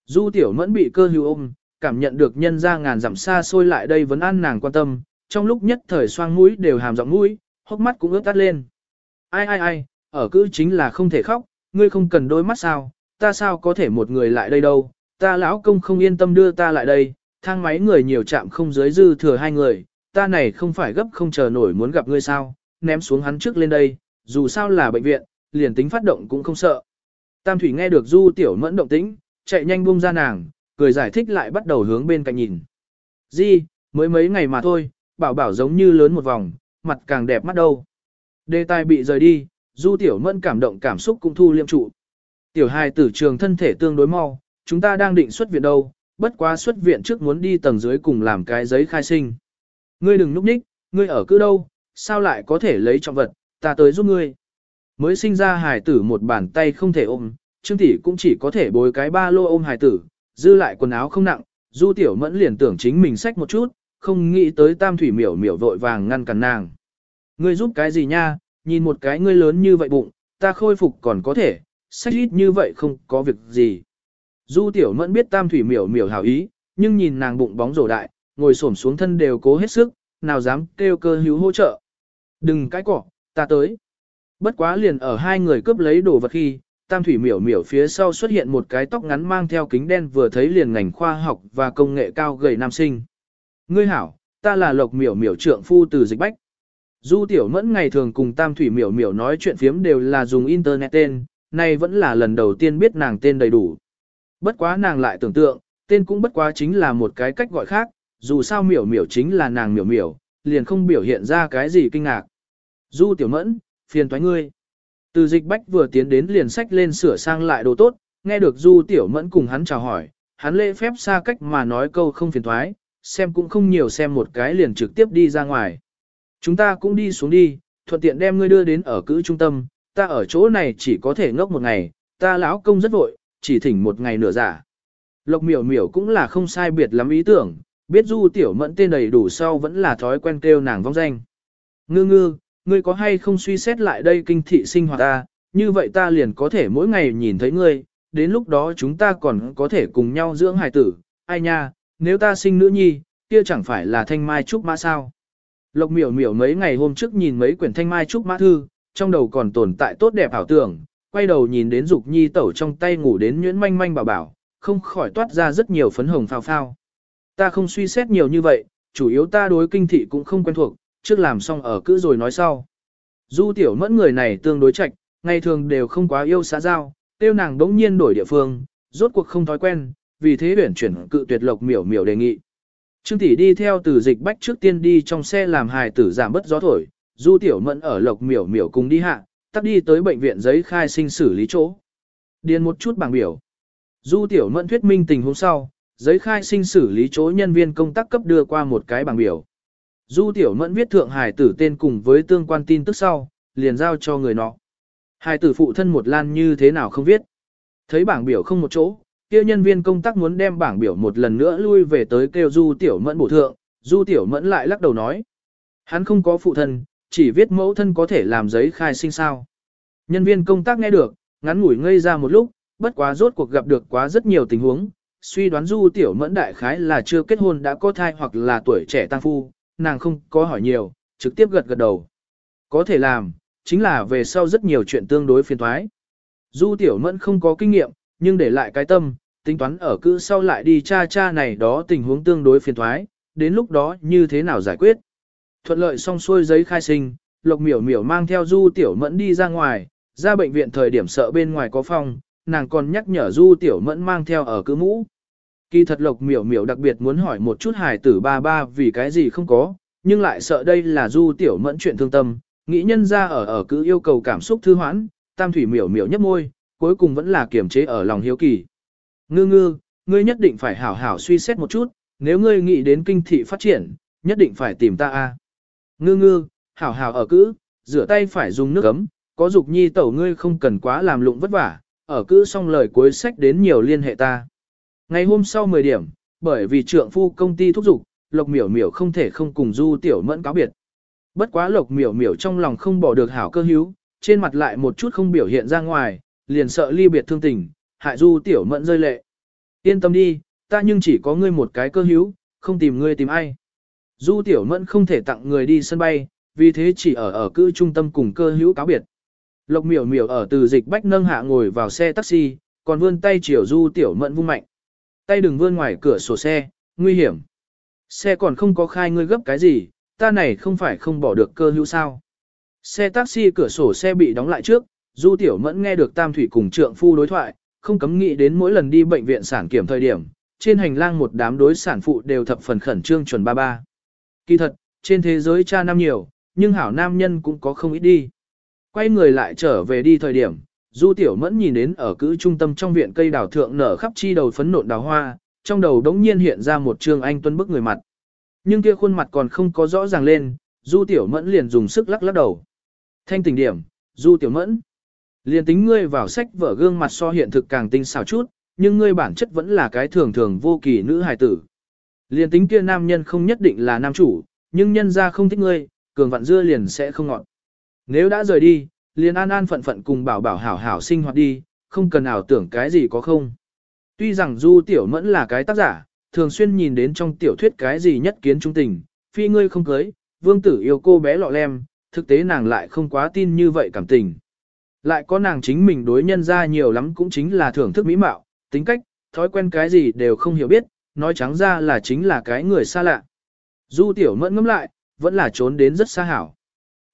Du Tiểu Mẫn bị cơ hưu ôm, cảm nhận được nhân ra ngàn dặm xa xôi lại đây vẫn an nàng quan tâm, trong lúc nhất thời xoang mũi đều hàm giọng mũi, hốc mắt cũng ướt tắt lên. Ai ai ai, ở cữ chính là không thể khóc, ngươi không cần đôi mắt sao, ta sao có thể một người lại đây đâu, ta lão công không yên tâm đưa ta lại đây, thang máy người nhiều chạm không dưới dư thừa hai người, ta này không phải gấp không chờ nổi muốn gặp ngươi sao, ném xuống hắn trước lên đây, dù sao là bệnh viện, liền tính phát động cũng không sợ. Tam Thủy nghe được Du Tiểu Mẫn động tĩnh, chạy nhanh buông ra nàng, cười giải thích lại bắt đầu hướng bên cạnh nhìn. Di, mới mấy ngày mà thôi, bảo bảo giống như lớn một vòng, mặt càng đẹp mắt đâu. Đề tài bị rời đi, Du Tiểu Mẫn cảm động cảm xúc cũng thu liêm trụ. Tiểu hài tử trường thân thể tương đối mau, chúng ta đang định xuất viện đâu, bất quá xuất viện trước muốn đi tầng dưới cùng làm cái giấy khai sinh. Ngươi đừng núp ních, ngươi ở cứ đâu, sao lại có thể lấy trọng vật, ta tới giúp ngươi. Mới sinh ra hài tử một bàn tay không thể ôm, Trương tỷ cũng chỉ có thể bồi cái ba lô ôm hài tử, dư lại quần áo không nặng, Du Tiểu Mẫn liền tưởng chính mình xách một chút, không nghĩ tới Tam Thủy Miểu Miểu vội vàng ngăn cản nàng. Ngươi giúp cái gì nha, nhìn một cái ngươi lớn như vậy bụng, ta khôi phục còn có thể, xách ít như vậy không có việc gì. Du Tiểu Mẫn biết Tam Thủy Miểu Miểu hảo ý, nhưng nhìn nàng bụng bóng rổ đại, ngồi xổm xuống thân đều cố hết sức, nào dám kêu cơ hữu hỗ trợ. Đừng cái cỏ, ta tới. Bất quá liền ở hai người cướp lấy đồ vật khi, tam thủy miểu miểu phía sau xuất hiện một cái tóc ngắn mang theo kính đen vừa thấy liền ngành khoa học và công nghệ cao gầy nam sinh. Ngươi hảo, ta là lộc miểu miểu trượng phu từ dịch bách. Du tiểu mẫn ngày thường cùng tam thủy miểu miểu nói chuyện phiếm đều là dùng internet tên, nay vẫn là lần đầu tiên biết nàng tên đầy đủ. Bất quá nàng lại tưởng tượng, tên cũng bất quá chính là một cái cách gọi khác, dù sao miểu miểu chính là nàng miểu miểu, liền không biểu hiện ra cái gì kinh ngạc. Du tiểu mẫn, phiền toái ngươi. Từ dịch bách vừa tiến đến liền sách lên sửa sang lại đồ tốt, nghe được Du Tiểu Mẫn cùng hắn chào hỏi, hắn lễ phép xa cách mà nói câu không phiền thoái, xem cũng không nhiều xem một cái liền trực tiếp đi ra ngoài. Chúng ta cũng đi xuống đi, thuận tiện đem ngươi đưa đến ở cữ trung tâm, ta ở chỗ này chỉ có thể ngốc một ngày, ta lão công rất vội, chỉ thỉnh một ngày nửa giả. Lộc miểu miểu cũng là không sai biệt lắm ý tưởng, biết Du Tiểu Mẫn tên đầy đủ sau vẫn là thói quen kêu nàng vong danh. Ngư ngư, ngươi có hay không suy xét lại đây kinh thị sinh hoạt ta, như vậy ta liền có thể mỗi ngày nhìn thấy ngươi, đến lúc đó chúng ta còn có thể cùng nhau dưỡng hài tử, ai nha, nếu ta sinh nữ nhi, kia chẳng phải là thanh mai trúc mã sao. Lộc miểu miểu mấy ngày hôm trước nhìn mấy quyển thanh mai trúc mã thư, trong đầu còn tồn tại tốt đẹp ảo tưởng, quay đầu nhìn đến dục nhi tẩu trong tay ngủ đến nhuyễn manh manh bảo bảo, không khỏi toát ra rất nhiều phấn hồng phao phao. Ta không suy xét nhiều như vậy, chủ yếu ta đối kinh thị cũng không quen thuộc, trước làm xong ở cữ rồi nói sau. Du tiểu mẫn người này tương đối chạch, ngày thường đều không quá yêu xã giao, tiêu nàng đống nhiên đổi địa phương, rốt cuộc không thói quen, vì thế huyển chuyển cự tuyệt lộc miểu miểu đề nghị. Trương tỷ đi theo từ dịch bách trước tiên đi trong xe làm hài tử giảm bớt gió thổi, du tiểu mẫn ở lộc miểu miểu cùng đi hạ, tắt đi tới bệnh viện giấy khai sinh xử lý chỗ. Điền một chút bảng biểu. Du tiểu mẫn thuyết minh tình huống sau, giấy khai sinh xử lý chỗ nhân viên công tác cấp đưa qua một cái bảng biểu. Du tiểu mẫn viết thượng hài tử tên cùng với tương quan tin tức sau, liền giao cho người nọ. Hài tử phụ thân một lan như thế nào không viết. Thấy bảng biểu không một chỗ, kia nhân viên công tác muốn đem bảng biểu một lần nữa lui về tới kêu du tiểu mẫn bổ thượng, du tiểu mẫn lại lắc đầu nói. Hắn không có phụ thân, chỉ viết mẫu thân có thể làm giấy khai sinh sao. Nhân viên công tác nghe được, ngắn ngủi ngây ra một lúc, bất quá rốt cuộc gặp được quá rất nhiều tình huống, suy đoán du tiểu mẫn đại khái là chưa kết hôn đã có thai hoặc là tuổi trẻ tăng phu, nàng không có hỏi nhiều, trực tiếp gật gật đầu. Có thể làm, chính là về sau rất nhiều chuyện tương đối phiền thoái. Du tiểu mẫn không có kinh nghiệm, nhưng để lại cái tâm, tính toán ở cữ sau lại đi cha cha này đó tình huống tương đối phiền thoái, đến lúc đó như thế nào giải quyết. Thuận lợi xong xuôi giấy khai sinh, Lộc miểu miểu mang theo du tiểu mẫn đi ra ngoài, ra bệnh viện thời điểm sợ bên ngoài có phong, nàng còn nhắc nhở du tiểu mẫn mang theo ở cữ mũ. Kỳ thật lộc miểu miểu đặc biệt muốn hỏi một chút hài tử ba ba vì cái gì không có, nhưng lại sợ đây là du tiểu mẫn chuyện thương tâm, nghĩ nhân ra ở ở cứ yêu cầu cảm xúc thư hoãn, tam thủy miểu miểu nhấp môi, cuối cùng vẫn là kiềm chế ở lòng hiếu kỳ. Ngư ngư, ngươi nhất định phải hảo hảo suy xét một chút, nếu ngươi nghĩ đến kinh thị phát triển, nhất định phải tìm ta a. Ngư ngư, hảo hảo ở cữ, rửa tay phải dùng nước ấm, có dục nhi tẩu ngươi không cần quá làm lụng vất vả, ở cữ xong lời cuối sách đến nhiều liên hệ ta. Ngày hôm sau 10 điểm, bởi vì trượng phu công ty thúc giục, Lộc Miểu Miểu không thể không cùng Du Tiểu Mẫn cáo biệt. Bất quá Lộc Miểu Miểu trong lòng không bỏ được hảo cơ hữu, trên mặt lại một chút không biểu hiện ra ngoài, liền sợ ly biệt thương tình, hại Du Tiểu Mẫn rơi lệ. Yên tâm đi, ta nhưng chỉ có ngươi một cái cơ hữu, không tìm ngươi tìm ai. Du Tiểu Mẫn không thể tặng người đi sân bay, vì thế chỉ ở ở cư trung tâm cùng cơ hữu cáo biệt. Lộc miểu miểu ở từ dịch bách nâng hạ ngồi vào xe taxi, còn vươn tay chiều Du Tiểu Mẫn vung mạnh. Tay đừng vươn ngoài cửa sổ xe, nguy hiểm. Xe còn không có khai ngươi gấp cái gì, ta này không phải không bỏ được cơ hữu sao. Xe taxi cửa sổ xe bị đóng lại trước, Du Tiểu Mẫn nghe được Tam Thủy cùng trượng phu đối thoại, không cấm nghĩ đến mỗi lần đi bệnh viện sản kiểm thời điểm, trên hành lang một đám đối sản phụ đều thập phần khẩn trương chuẩn ba ba. Kỳ thật, trên thế giới cha nam nhiều, nhưng hảo nam nhân cũng có không ít đi. Quay người lại trở về đi thời điểm, Du Tiểu Mẫn nhìn đến ở cữ trung tâm trong viện cây đào thượng nở khắp chi đầu phấn nộn đào hoa, trong đầu đống nhiên hiện ra một trương anh tuấn bức người mặt. Nhưng kia khuôn mặt còn không có rõ ràng lên, Du Tiểu Mẫn liền dùng sức lắc lắc đầu. Thanh tình điểm, Du Tiểu Mẫn. Liền tính ngươi vào sách vở gương mặt so hiện thực càng tinh xảo chút, nhưng ngươi bản chất vẫn là cái thường thường vô kỳ nữ hài tử. Liền tính kia nam nhân không nhất định là nam chủ, nhưng nhân ra không thích ngươi, cường vạn dưa liền sẽ không ngọn Nếu đã rời đi, liền an an phận phận cùng bảo bảo hảo hảo sinh hoạt đi, không cần ảo tưởng cái gì có không. Tuy rằng Du Tiểu Mẫn là cái tác giả, thường xuyên nhìn đến trong tiểu thuyết cái gì nhất kiến trung tình, phi ngươi không cưới, vương tử yêu cô bé lọ lem, thực tế nàng lại không quá tin như vậy cảm tình. Lại có nàng chính mình đối nhân ra nhiều lắm cũng chính là thưởng thức mỹ mạo, tính cách, thói quen cái gì đều không hiểu biết, nói trắng ra là chính là cái người xa lạ. Du Tiểu Mẫn ngẫm lại, vẫn là trốn đến rất xa hảo.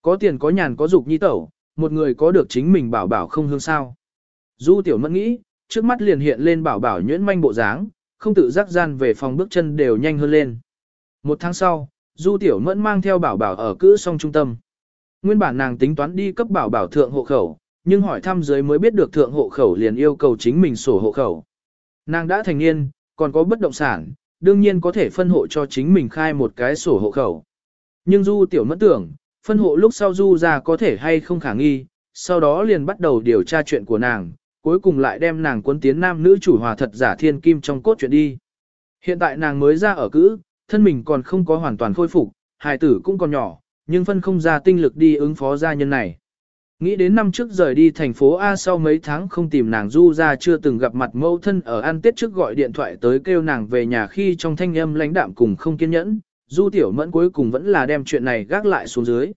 Có tiền có nhàn có dục nhi tẩu, một người có được chính mình bảo bảo không hương sao. Du tiểu mẫn nghĩ, trước mắt liền hiện lên bảo bảo nhuyễn manh bộ dáng, không tự giác gian về phòng bước chân đều nhanh hơn lên. Một tháng sau, Du tiểu mẫn mang theo bảo bảo ở cữ song trung tâm. Nguyên bản nàng tính toán đi cấp bảo bảo thượng hộ khẩu, nhưng hỏi thăm dưới mới biết được thượng hộ khẩu liền yêu cầu chính mình sổ hộ khẩu. Nàng đã thành niên, còn có bất động sản, đương nhiên có thể phân hộ cho chính mình khai một cái sổ hộ khẩu. Nhưng Du tiểu mẫn tưởng, phân hộ lúc sau du ra có thể hay không khả nghi, sau đó liền bắt đầu điều tra chuyện của nàng, cuối cùng lại đem nàng quân tiến nam nữ chủ hòa thật giả thiên kim trong cốt chuyện đi. Hiện tại nàng mới ra ở cữ, thân mình còn không có hoàn toàn khôi phục, hài tử cũng còn nhỏ, nhưng phân không ra tinh lực đi ứng phó gia nhân này. Nghĩ đến năm trước rời đi thành phố A sau mấy tháng không tìm nàng Du ra chưa từng gặp mặt mẫu thân ở ăn tết trước gọi điện thoại tới kêu nàng về nhà khi trong thanh âm lãnh đạm cùng không kiên nhẫn, Du tiểu mẫn cuối cùng vẫn là đem chuyện này gác lại xuống dưới.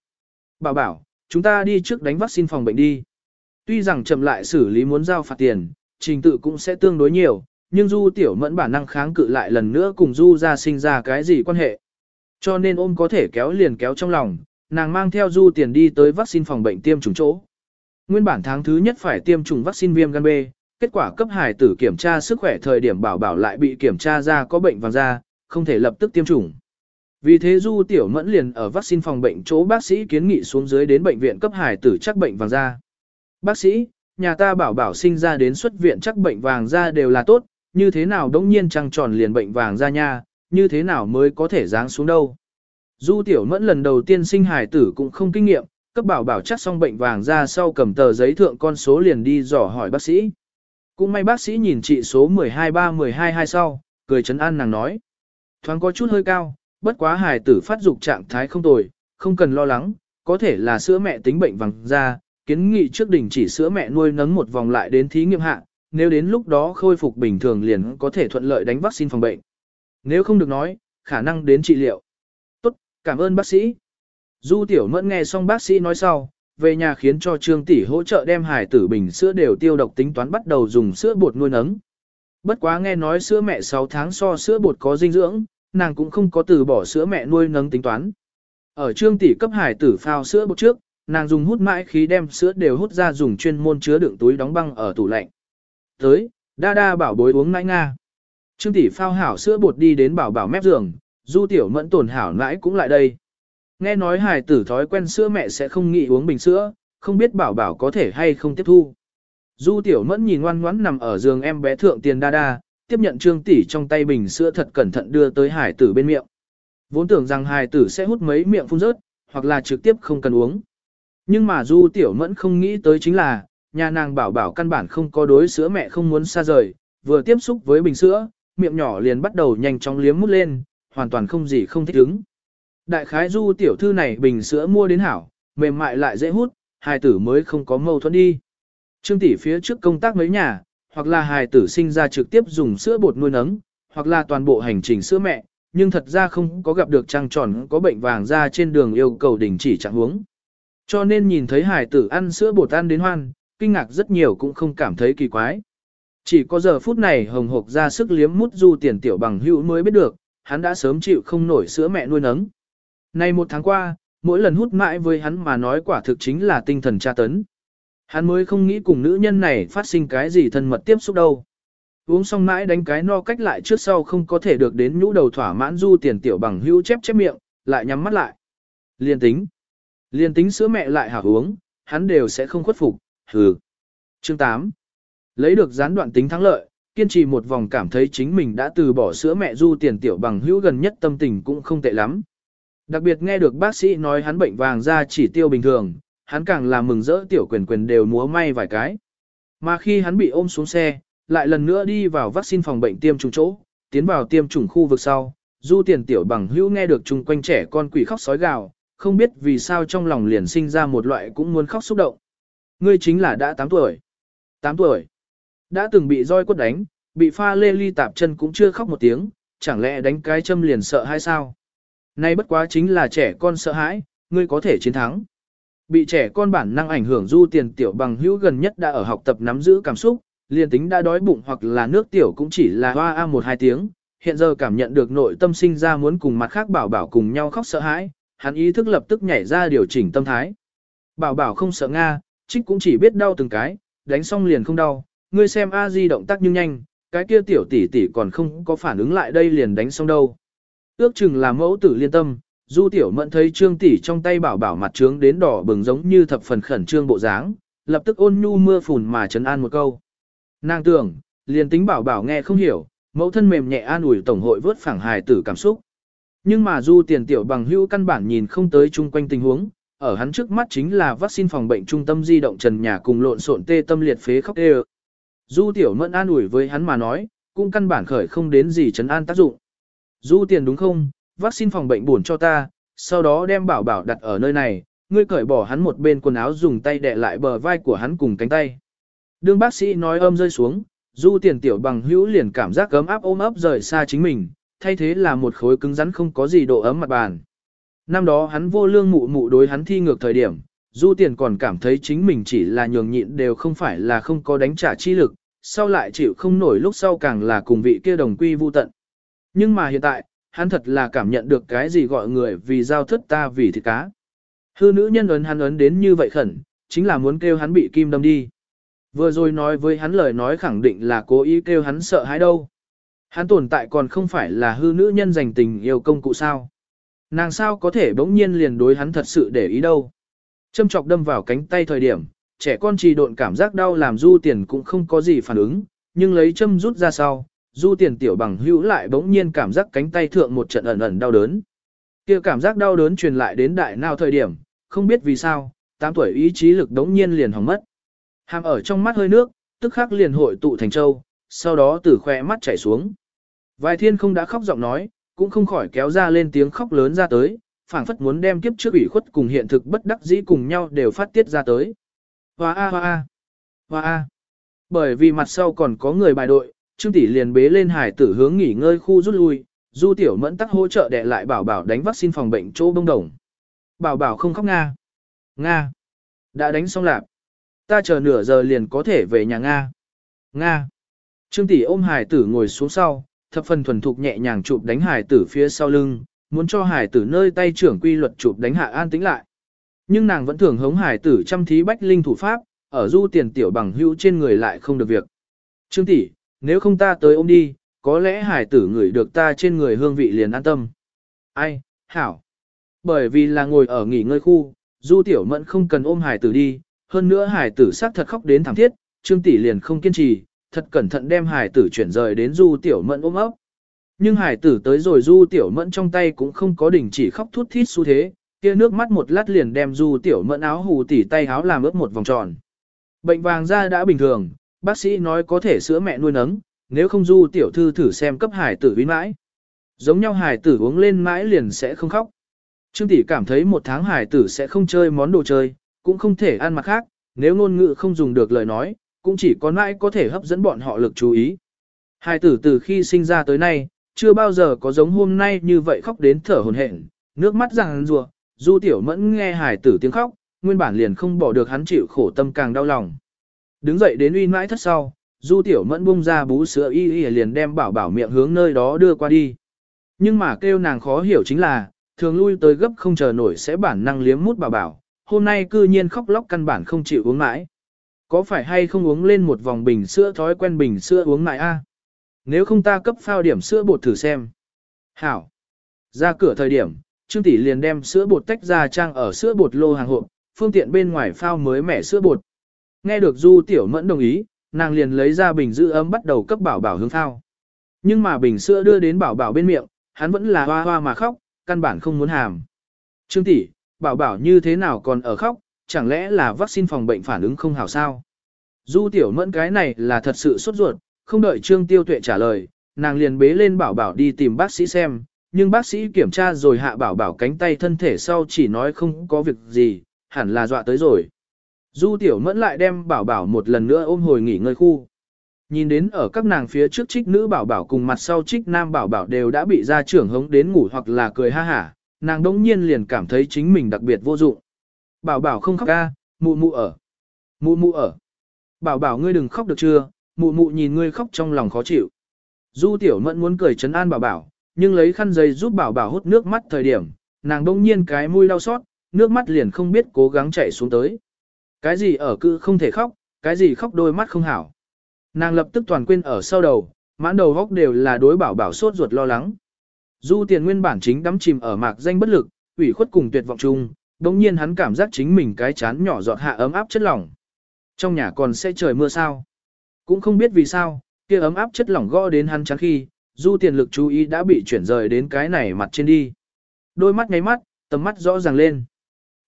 Bảo bảo, chúng ta đi trước đánh vaccine phòng bệnh đi. Tuy rằng chậm lại xử lý muốn giao phạt tiền, trình tự cũng sẽ tương đối nhiều, nhưng Du tiểu mẫn bản năng kháng cự lại lần nữa cùng Du ra sinh ra cái gì quan hệ. Cho nên ôm có thể kéo liền kéo trong lòng, nàng mang theo Du tiền đi tới vaccine phòng bệnh tiêm chủng chỗ. Nguyên bản tháng thứ nhất phải tiêm chủng vaccine viêm gan B, kết quả cấp hải tử kiểm tra sức khỏe thời điểm bảo bảo lại bị kiểm tra ra có bệnh vàng da, không thể lập tức tiêm chủng. Vì thế Du Tiểu Mẫn liền ở vaccine phòng bệnh chỗ bác sĩ kiến nghị xuống dưới đến bệnh viện cấp hải tử chắc bệnh vàng da. Bác sĩ, nhà ta bảo bảo sinh ra đến xuất viện chắc bệnh vàng da đều là tốt, như thế nào đống nhiên trăng tròn liền bệnh vàng da nha, như thế nào mới có thể giáng xuống đâu. Du Tiểu Mẫn lần đầu tiên sinh hải tử cũng không kinh nghiệm, cấp bảo bảo chắc xong bệnh vàng ra sau cầm tờ giấy thượng con số liền đi dò hỏi bác sĩ. Cũng may bác sĩ nhìn trị số 123-122 sau, cười chấn an nàng nói. Thoáng có chút hơi cao, bất quá hài tử phát dục trạng thái không tồi, không cần lo lắng, có thể là sữa mẹ tính bệnh vàng ra. kiến nghị trước đỉnh chỉ sữa mẹ nuôi nấng một vòng lại đến thí nghiệm hạ, nếu đến lúc đó khôi phục bình thường liền có thể thuận lợi đánh vaccine phòng bệnh. Nếu không được nói, khả năng đến trị liệu. Tốt, cảm ơn bác sĩ. Du tiểu mẫn nghe xong bác sĩ nói sau, về nhà khiến cho trương tỷ hỗ trợ đem hải tử bình sữa đều tiêu độc tính toán bắt đầu dùng sữa bột nuôi nấng. Bất quá nghe nói sữa mẹ 6 tháng so sữa bột có dinh dưỡng, nàng cũng không có từ bỏ sữa mẹ nuôi nấng tính toán. Ở trương tỷ cấp hải tử phao sữa bột trước, nàng dùng hút mãi khí đem sữa đều hút ra dùng chuyên môn chứa đựng túi đóng băng ở tủ lạnh. Tới, đa đa bảo bối uống nãi nga. Trương tỷ phao hảo sữa bột đi đến bảo bảo mép giường, du tiểu mẫn tổn hảo nãi cũng lại đây. Nghe nói hài tử thói quen sữa mẹ sẽ không nghĩ uống bình sữa, không biết bảo bảo có thể hay không tiếp thu. Du tiểu mẫn nhìn ngoan ngoãn nằm ở giường em bé thượng tiền đa đa, tiếp nhận trương tỷ trong tay bình sữa thật cẩn thận đưa tới hải tử bên miệng. Vốn tưởng rằng hải tử sẽ hút mấy miệng phun rớt, hoặc là trực tiếp không cần uống. Nhưng mà du tiểu mẫn không nghĩ tới chính là, nhà nàng bảo bảo căn bản không có đối sữa mẹ không muốn xa rời, vừa tiếp xúc với bình sữa, miệng nhỏ liền bắt đầu nhanh chóng liếm mút lên, hoàn toàn không gì không thích ứng. Đại khái du tiểu thư này bình sữa mua đến hảo, mềm mại lại dễ hút, hài tử mới không có mâu thuẫn đi. Trương tỷ phía trước công tác mấy nhà, hoặc là hài tử sinh ra trực tiếp dùng sữa bột nuôi nấng, hoặc là toàn bộ hành trình sữa mẹ, nhưng thật ra không có gặp được trăng tròn có bệnh vàng ra trên đường yêu cầu đình chỉ trạng huống. Cho nên nhìn thấy hài tử ăn sữa bột ăn đến hoan, kinh ngạc rất nhiều cũng không cảm thấy kỳ quái. Chỉ có giờ phút này hồng hộc ra sức liếm mút du tiền tiểu bằng hữu mới biết được, hắn đã sớm chịu không nổi sữa mẹ nuôi nấng. Nay một tháng qua, mỗi lần hút mãi với hắn mà nói quả thực chính là tinh thần tra tấn. Hắn mới không nghĩ cùng nữ nhân này phát sinh cái gì thân mật tiếp xúc đâu. Uống xong mãi đánh cái no cách lại trước sau không có thể được đến nhũ đầu thỏa mãn du tiền tiểu bằng hữu chép chép miệng, lại nhắm mắt lại. Liên tính. Liên tính sữa mẹ lại hảo uống, hắn đều sẽ không khuất phục, hừ. Chương 8. Lấy được gián đoạn tính thắng lợi, kiên trì một vòng cảm thấy chính mình đã từ bỏ sữa mẹ du tiền tiểu bằng hữu gần nhất tâm tình cũng không tệ lắm. Đặc biệt nghe được bác sĩ nói hắn bệnh vàng da chỉ tiêu bình thường, hắn càng là mừng rỡ tiểu quyền quyền đều múa may vài cái. Mà khi hắn bị ôm xuống xe, lại lần nữa đi vào vaccine phòng bệnh tiêm chủng chỗ, tiến vào tiêm chủng khu vực sau, du tiền tiểu bằng hữu nghe được chung quanh trẻ con quỷ khóc sói gào, không biết vì sao trong lòng liền sinh ra một loại cũng muốn khóc xúc động. Ngươi chính là đã 8 tuổi. 8 tuổi. Đã từng bị roi quất đánh, bị pha lê ly tạp chân cũng chưa khóc một tiếng, chẳng lẽ đánh cái châm liền sợ hay sao? Nay bất quá chính là trẻ con sợ hãi, ngươi có thể chiến thắng. Bị trẻ con bản năng ảnh hưởng du tiền tiểu bằng hữu gần nhất đã ở học tập nắm giữ cảm xúc, liền tính đã đói bụng hoặc là nước tiểu cũng chỉ là hoa a một hai tiếng, hiện giờ cảm nhận được nội tâm sinh ra muốn cùng mặt khác bảo bảo cùng nhau khóc sợ hãi, hắn ý thức lập tức nhảy ra điều chỉnh tâm thái. Bảo bảo không sợ Nga, trích cũng chỉ biết đau từng cái, đánh xong liền không đau, ngươi xem A Di động tác nhưng nhanh, cái kia tiểu tỷ tỷ còn không có phản ứng lại đây liền đánh xong đâu. Ước chừng là mẫu tử liên tâm, Du Tiểu Mẫn thấy Trương tỷ trong tay bảo bảo mặt trướng đến đỏ bừng giống như thập phần khẩn trương bộ dáng, lập tức ôn nhu mưa phùn mà trấn an một câu. Nàng tưởng, liền tính bảo bảo nghe không hiểu, mẫu thân mềm nhẹ an ủi tổng hội vớt phẳng hài tử cảm xúc. Nhưng mà Du Tiền Tiểu bằng hữu căn bản nhìn không tới chung quanh tình huống, ở hắn trước mắt chính là vaccine phòng bệnh trung tâm di động trần nhà cùng lộn xộn tê tâm liệt phế khóc tê. Du Tiểu Mẫn an ủi với hắn mà nói, cũng căn bản khởi không đến gì trấn an tác dụng. Du tiền đúng không, vaccine phòng bệnh buồn cho ta, sau đó đem bảo bảo đặt ở nơi này, ngươi cởi bỏ hắn một bên quần áo dùng tay đè lại bờ vai của hắn cùng cánh tay. Đương bác sĩ nói âm rơi xuống, du tiền tiểu bằng hữu liền cảm giác ấm áp ôm ấp rời xa chính mình, thay thế là một khối cứng rắn không có gì độ ấm mặt bàn. Năm đó hắn vô lương mụ mụ đối hắn thi ngược thời điểm, du tiền còn cảm thấy chính mình chỉ là nhường nhịn đều không phải là không có đánh trả chi lực, sau lại chịu không nổi lúc sau càng là cùng vị kia đồng quy vu tận. Nhưng mà hiện tại, hắn thật là cảm nhận được cái gì gọi người vì giao thất ta vì thịt cá. Hư nữ nhân ấn hắn ấn đến như vậy khẩn, chính là muốn kêu hắn bị kim đâm đi. Vừa rồi nói với hắn lời nói khẳng định là cố ý kêu hắn sợ hãi đâu. Hắn tồn tại còn không phải là hư nữ nhân dành tình yêu công cụ sao. Nàng sao có thể bỗng nhiên liền đối hắn thật sự để ý đâu. Châm chọc đâm vào cánh tay thời điểm, trẻ con trì độn cảm giác đau làm du tiền cũng không có gì phản ứng, nhưng lấy châm rút ra sau, du tiền tiểu bằng hữu lại bỗng nhiên cảm giác cánh tay thượng một trận ẩn ẩn đau đớn. kia cảm giác đau đớn truyền lại đến đại nào thời điểm, không biết vì sao, 8 tuổi ý chí lực đống nhiên liền hỏng mất. Hàm ở trong mắt hơi nước, tức khắc liền hội tụ thành châu, sau đó từ khoe mắt chảy xuống. Vài thiên không đã khóc giọng nói, cũng không khỏi kéo ra lên tiếng khóc lớn ra tới, phảng phất muốn đem kiếp trước ủy khuất cùng hiện thực bất đắc dĩ cùng nhau đều phát tiết ra tới. Hoa a hoa a, hoa a. Bởi vì mặt sau còn có người bài đội, Trương tỷ liền bế lên hải tử hướng nghỉ ngơi khu rút lui, Du tiểu mẫn tắc hỗ trợ đệ lại bảo bảo đánh vaccine phòng bệnh chỗ bông đồng. Bảo bảo không khóc Nga. Nga. Đã đánh xong lạp. Ta chờ nửa giờ liền có thể về nhà Nga. Nga. Trương tỷ ôm hải tử ngồi xuống sau, thập phần thuần thục nhẹ nhàng chụp đánh hải tử phía sau lưng, muốn cho hải tử nơi tay trưởng quy luật chụp đánh hạ an tĩnh lại. Nhưng nàng vẫn thường hống hải tử chăm thí bách linh thủ pháp, ở du tiền tiểu bằng hữu trên người lại không được việc. Trương tỷ, nếu không ta tới ôm đi, có lẽ hải tử ngửi được ta trên người hương vị liền an tâm. Ai, hảo. Bởi vì là ngồi ở nghỉ ngơi khu, du tiểu mẫn không cần ôm hải tử đi, hơn nữa hải tử xác thật khóc đến thảm thiết, trương tỷ liền không kiên trì, thật cẩn thận đem hải tử chuyển rời đến du tiểu mẫn ôm ấp. Nhưng hải tử tới rồi du tiểu mẫn trong tay cũng không có đỉnh chỉ khóc thút thít xu thế, kia nước mắt một lát liền đem du tiểu mẫn áo hù tỉ tay áo làm ướt một vòng tròn. Bệnh vàng da đã bình thường, bác sĩ nói có thể sữa mẹ nuôi nấng, nếu không du tiểu thư thử xem cấp hải tử uy mãi. Giống nhau hải tử uống lên mãi liền sẽ không khóc. Trương tỷ cảm thấy một tháng hải tử sẽ không chơi món đồ chơi, cũng không thể ăn mặt khác, nếu ngôn ngữ không dùng được lời nói, cũng chỉ có mãi có thể hấp dẫn bọn họ lực chú ý. Hải tử từ khi sinh ra tới nay, chưa bao giờ có giống hôm nay như vậy khóc đến thở hồn hển, nước mắt ràng rùa, du tiểu mẫn nghe hải tử tiếng khóc, nguyên bản liền không bỏ được hắn chịu khổ tâm càng đau lòng. Đứng dậy đến uy mãi thất sau, du tiểu mẫn bung ra bú sữa y y liền đem bảo bảo miệng hướng nơi đó đưa qua đi. Nhưng mà kêu nàng khó hiểu chính là, thường lui tới gấp không chờ nổi sẽ bản năng liếm mút bảo bảo, hôm nay cư nhiên khóc lóc căn bản không chịu uống mãi. Có phải hay không uống lên một vòng bình sữa thói quen bình sữa uống mãi a? Nếu không ta cấp phao điểm sữa bột thử xem. Hảo. Ra cửa thời điểm, Trương tỷ liền đem sữa bột tách ra trang ở sữa bột lô hàng hộp, phương tiện bên ngoài phao mới mẻ sữa bột. Nghe được Du Tiểu Mẫn đồng ý, nàng liền lấy ra bình giữ ấm bắt đầu cấp bảo bảo hướng thao. Nhưng mà bình sữa đưa đến bảo bảo bên miệng, hắn vẫn là hoa hoa mà khóc, căn bản không muốn hàm. Trương tỷ, bảo bảo như thế nào còn ở khóc, chẳng lẽ là vaccine phòng bệnh phản ứng không hảo sao? Du Tiểu Mẫn cái này là thật sự sốt ruột, không đợi Trương Tiêu Tuệ trả lời, nàng liền bế lên bảo bảo đi tìm bác sĩ xem, nhưng bác sĩ kiểm tra rồi hạ bảo bảo cánh tay thân thể sau chỉ nói không có việc gì, hẳn là dọa tới rồi. Du tiểu mẫn lại đem bảo bảo một lần nữa ôm hồi nghỉ ngơi khu. Nhìn đến ở các nàng phía trước trích nữ bảo bảo cùng mặt sau trích nam bảo bảo đều đã bị gia trưởng hống đến ngủ hoặc là cười ha hả, nàng đống nhiên liền cảm thấy chính mình đặc biệt vô dụng. Bảo bảo không khóc ca, mụ mụ ở. Mụ mụ ở. Bảo bảo ngươi đừng khóc được chưa, mụ mụ nhìn ngươi khóc trong lòng khó chịu. Du tiểu mẫn muốn cười chấn an bảo bảo, nhưng lấy khăn giấy giúp bảo bảo hút nước mắt thời điểm, nàng đông nhiên cái mũi đau xót, nước mắt liền không biết cố gắng chạy xuống tới. Cái gì ở cự không thể khóc, cái gì khóc đôi mắt không hảo. Nàng lập tức toàn quên ở sau đầu, mãn đầu góc đều là đối bảo bảo sốt ruột lo lắng. Du tiền nguyên bản chính đắm chìm ở mạc danh bất lực, ủy khuất cùng tuyệt vọng chung, đồng nhiên hắn cảm giác chính mình cái chán nhỏ giọt hạ ấm áp chất lỏng. Trong nhà còn sẽ trời mưa sao? Cũng không biết vì sao, kia ấm áp chất lỏng gõ đến hắn chán khi, du tiền lực chú ý đã bị chuyển rời đến cái này mặt trên đi. Đôi mắt ngáy mắt, tầm mắt rõ ràng lên.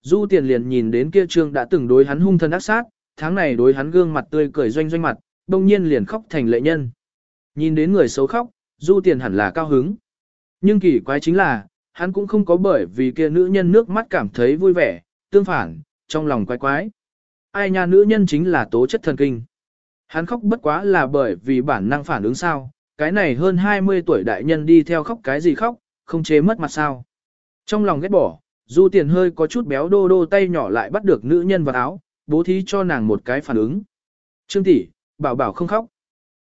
Du tiền liền nhìn đến kia trương đã từng đối hắn hung thân ác sát, tháng này đối hắn gương mặt tươi cười doanh doanh mặt, đông nhiên liền khóc thành lệ nhân. Nhìn đến người xấu khóc, du tiền hẳn là cao hứng. Nhưng kỳ quái chính là, hắn cũng không có bởi vì kia nữ nhân nước mắt cảm thấy vui vẻ, tương phản, trong lòng quái quái. Ai nha nữ nhân chính là tố chất thần kinh. Hắn khóc bất quá là bởi vì bản năng phản ứng sao, cái này hơn 20 tuổi đại nhân đi theo khóc cái gì khóc, không chế mất mặt sao. Trong lòng ghét bỏ, du tiền hơi có chút béo đô đô tay nhỏ lại bắt được nữ nhân vào áo, bố thí cho nàng một cái phản ứng. Trương tỷ, bảo bảo không khóc.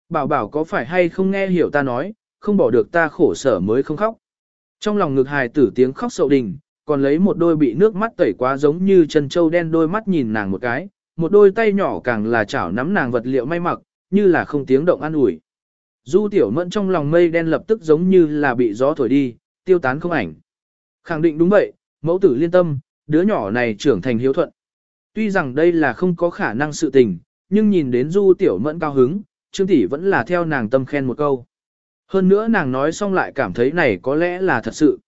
Bảo bảo có phải hay không nghe hiểu ta nói, không bỏ được ta khổ sở mới không khóc. Trong lòng ngực hài tử tiếng khóc sậu đình, còn lấy một đôi bị nước mắt tẩy quá giống như chân châu đen đôi mắt nhìn nàng một cái, một đôi tay nhỏ càng là chảo nắm nàng vật liệu may mặc, như là không tiếng động an ủi. Du tiểu mẫn trong lòng mây đen lập tức giống như là bị gió thổi đi, tiêu tán không ảnh. Khẳng định đúng vậy, mẫu tử liên tâm, đứa nhỏ này trưởng thành hiếu thuận. Tuy rằng đây là không có khả năng sự tình, nhưng nhìn đến du tiểu mẫn cao hứng, Trương tỷ vẫn là theo nàng tâm khen một câu. Hơn nữa nàng nói xong lại cảm thấy này có lẽ là thật sự.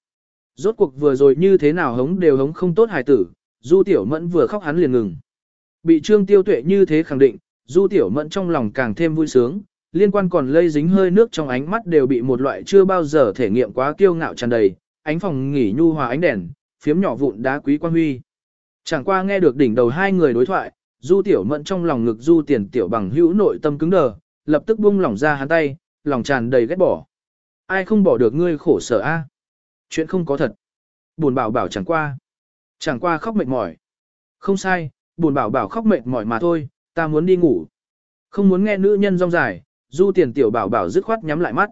Rốt cuộc vừa rồi như thế nào hống đều hống không tốt hài tử, du tiểu mẫn vừa khóc hắn liền ngừng. Bị trương tiêu tuệ như thế khẳng định, du tiểu mẫn trong lòng càng thêm vui sướng, liên quan còn lây dính hơi nước trong ánh mắt đều bị một loại chưa bao giờ thể nghiệm quá kiêu ngạo tràn đầy, ánh phòng nghỉ nhu hòa ánh đèn, phiếm nhỏ vụn đá quý quan huy. Chẳng qua nghe được đỉnh đầu hai người đối thoại, du tiểu mẫn trong lòng ngực du tiền tiểu bằng hữu nội tâm cứng đờ, lập tức buông lỏng ra hắn tay, lòng tràn đầy ghét bỏ. Ai không bỏ được ngươi khổ sở a? Chuyện không có thật. Buồn bảo bảo chẳng qua. Chẳng qua khóc mệt mỏi. Không sai, buồn bảo bảo khóc mệt mỏi mà thôi, ta muốn đi ngủ. Không muốn nghe nữ nhân rong dài, du tiền tiểu bảo bảo dứt khoát nhắm lại mắt.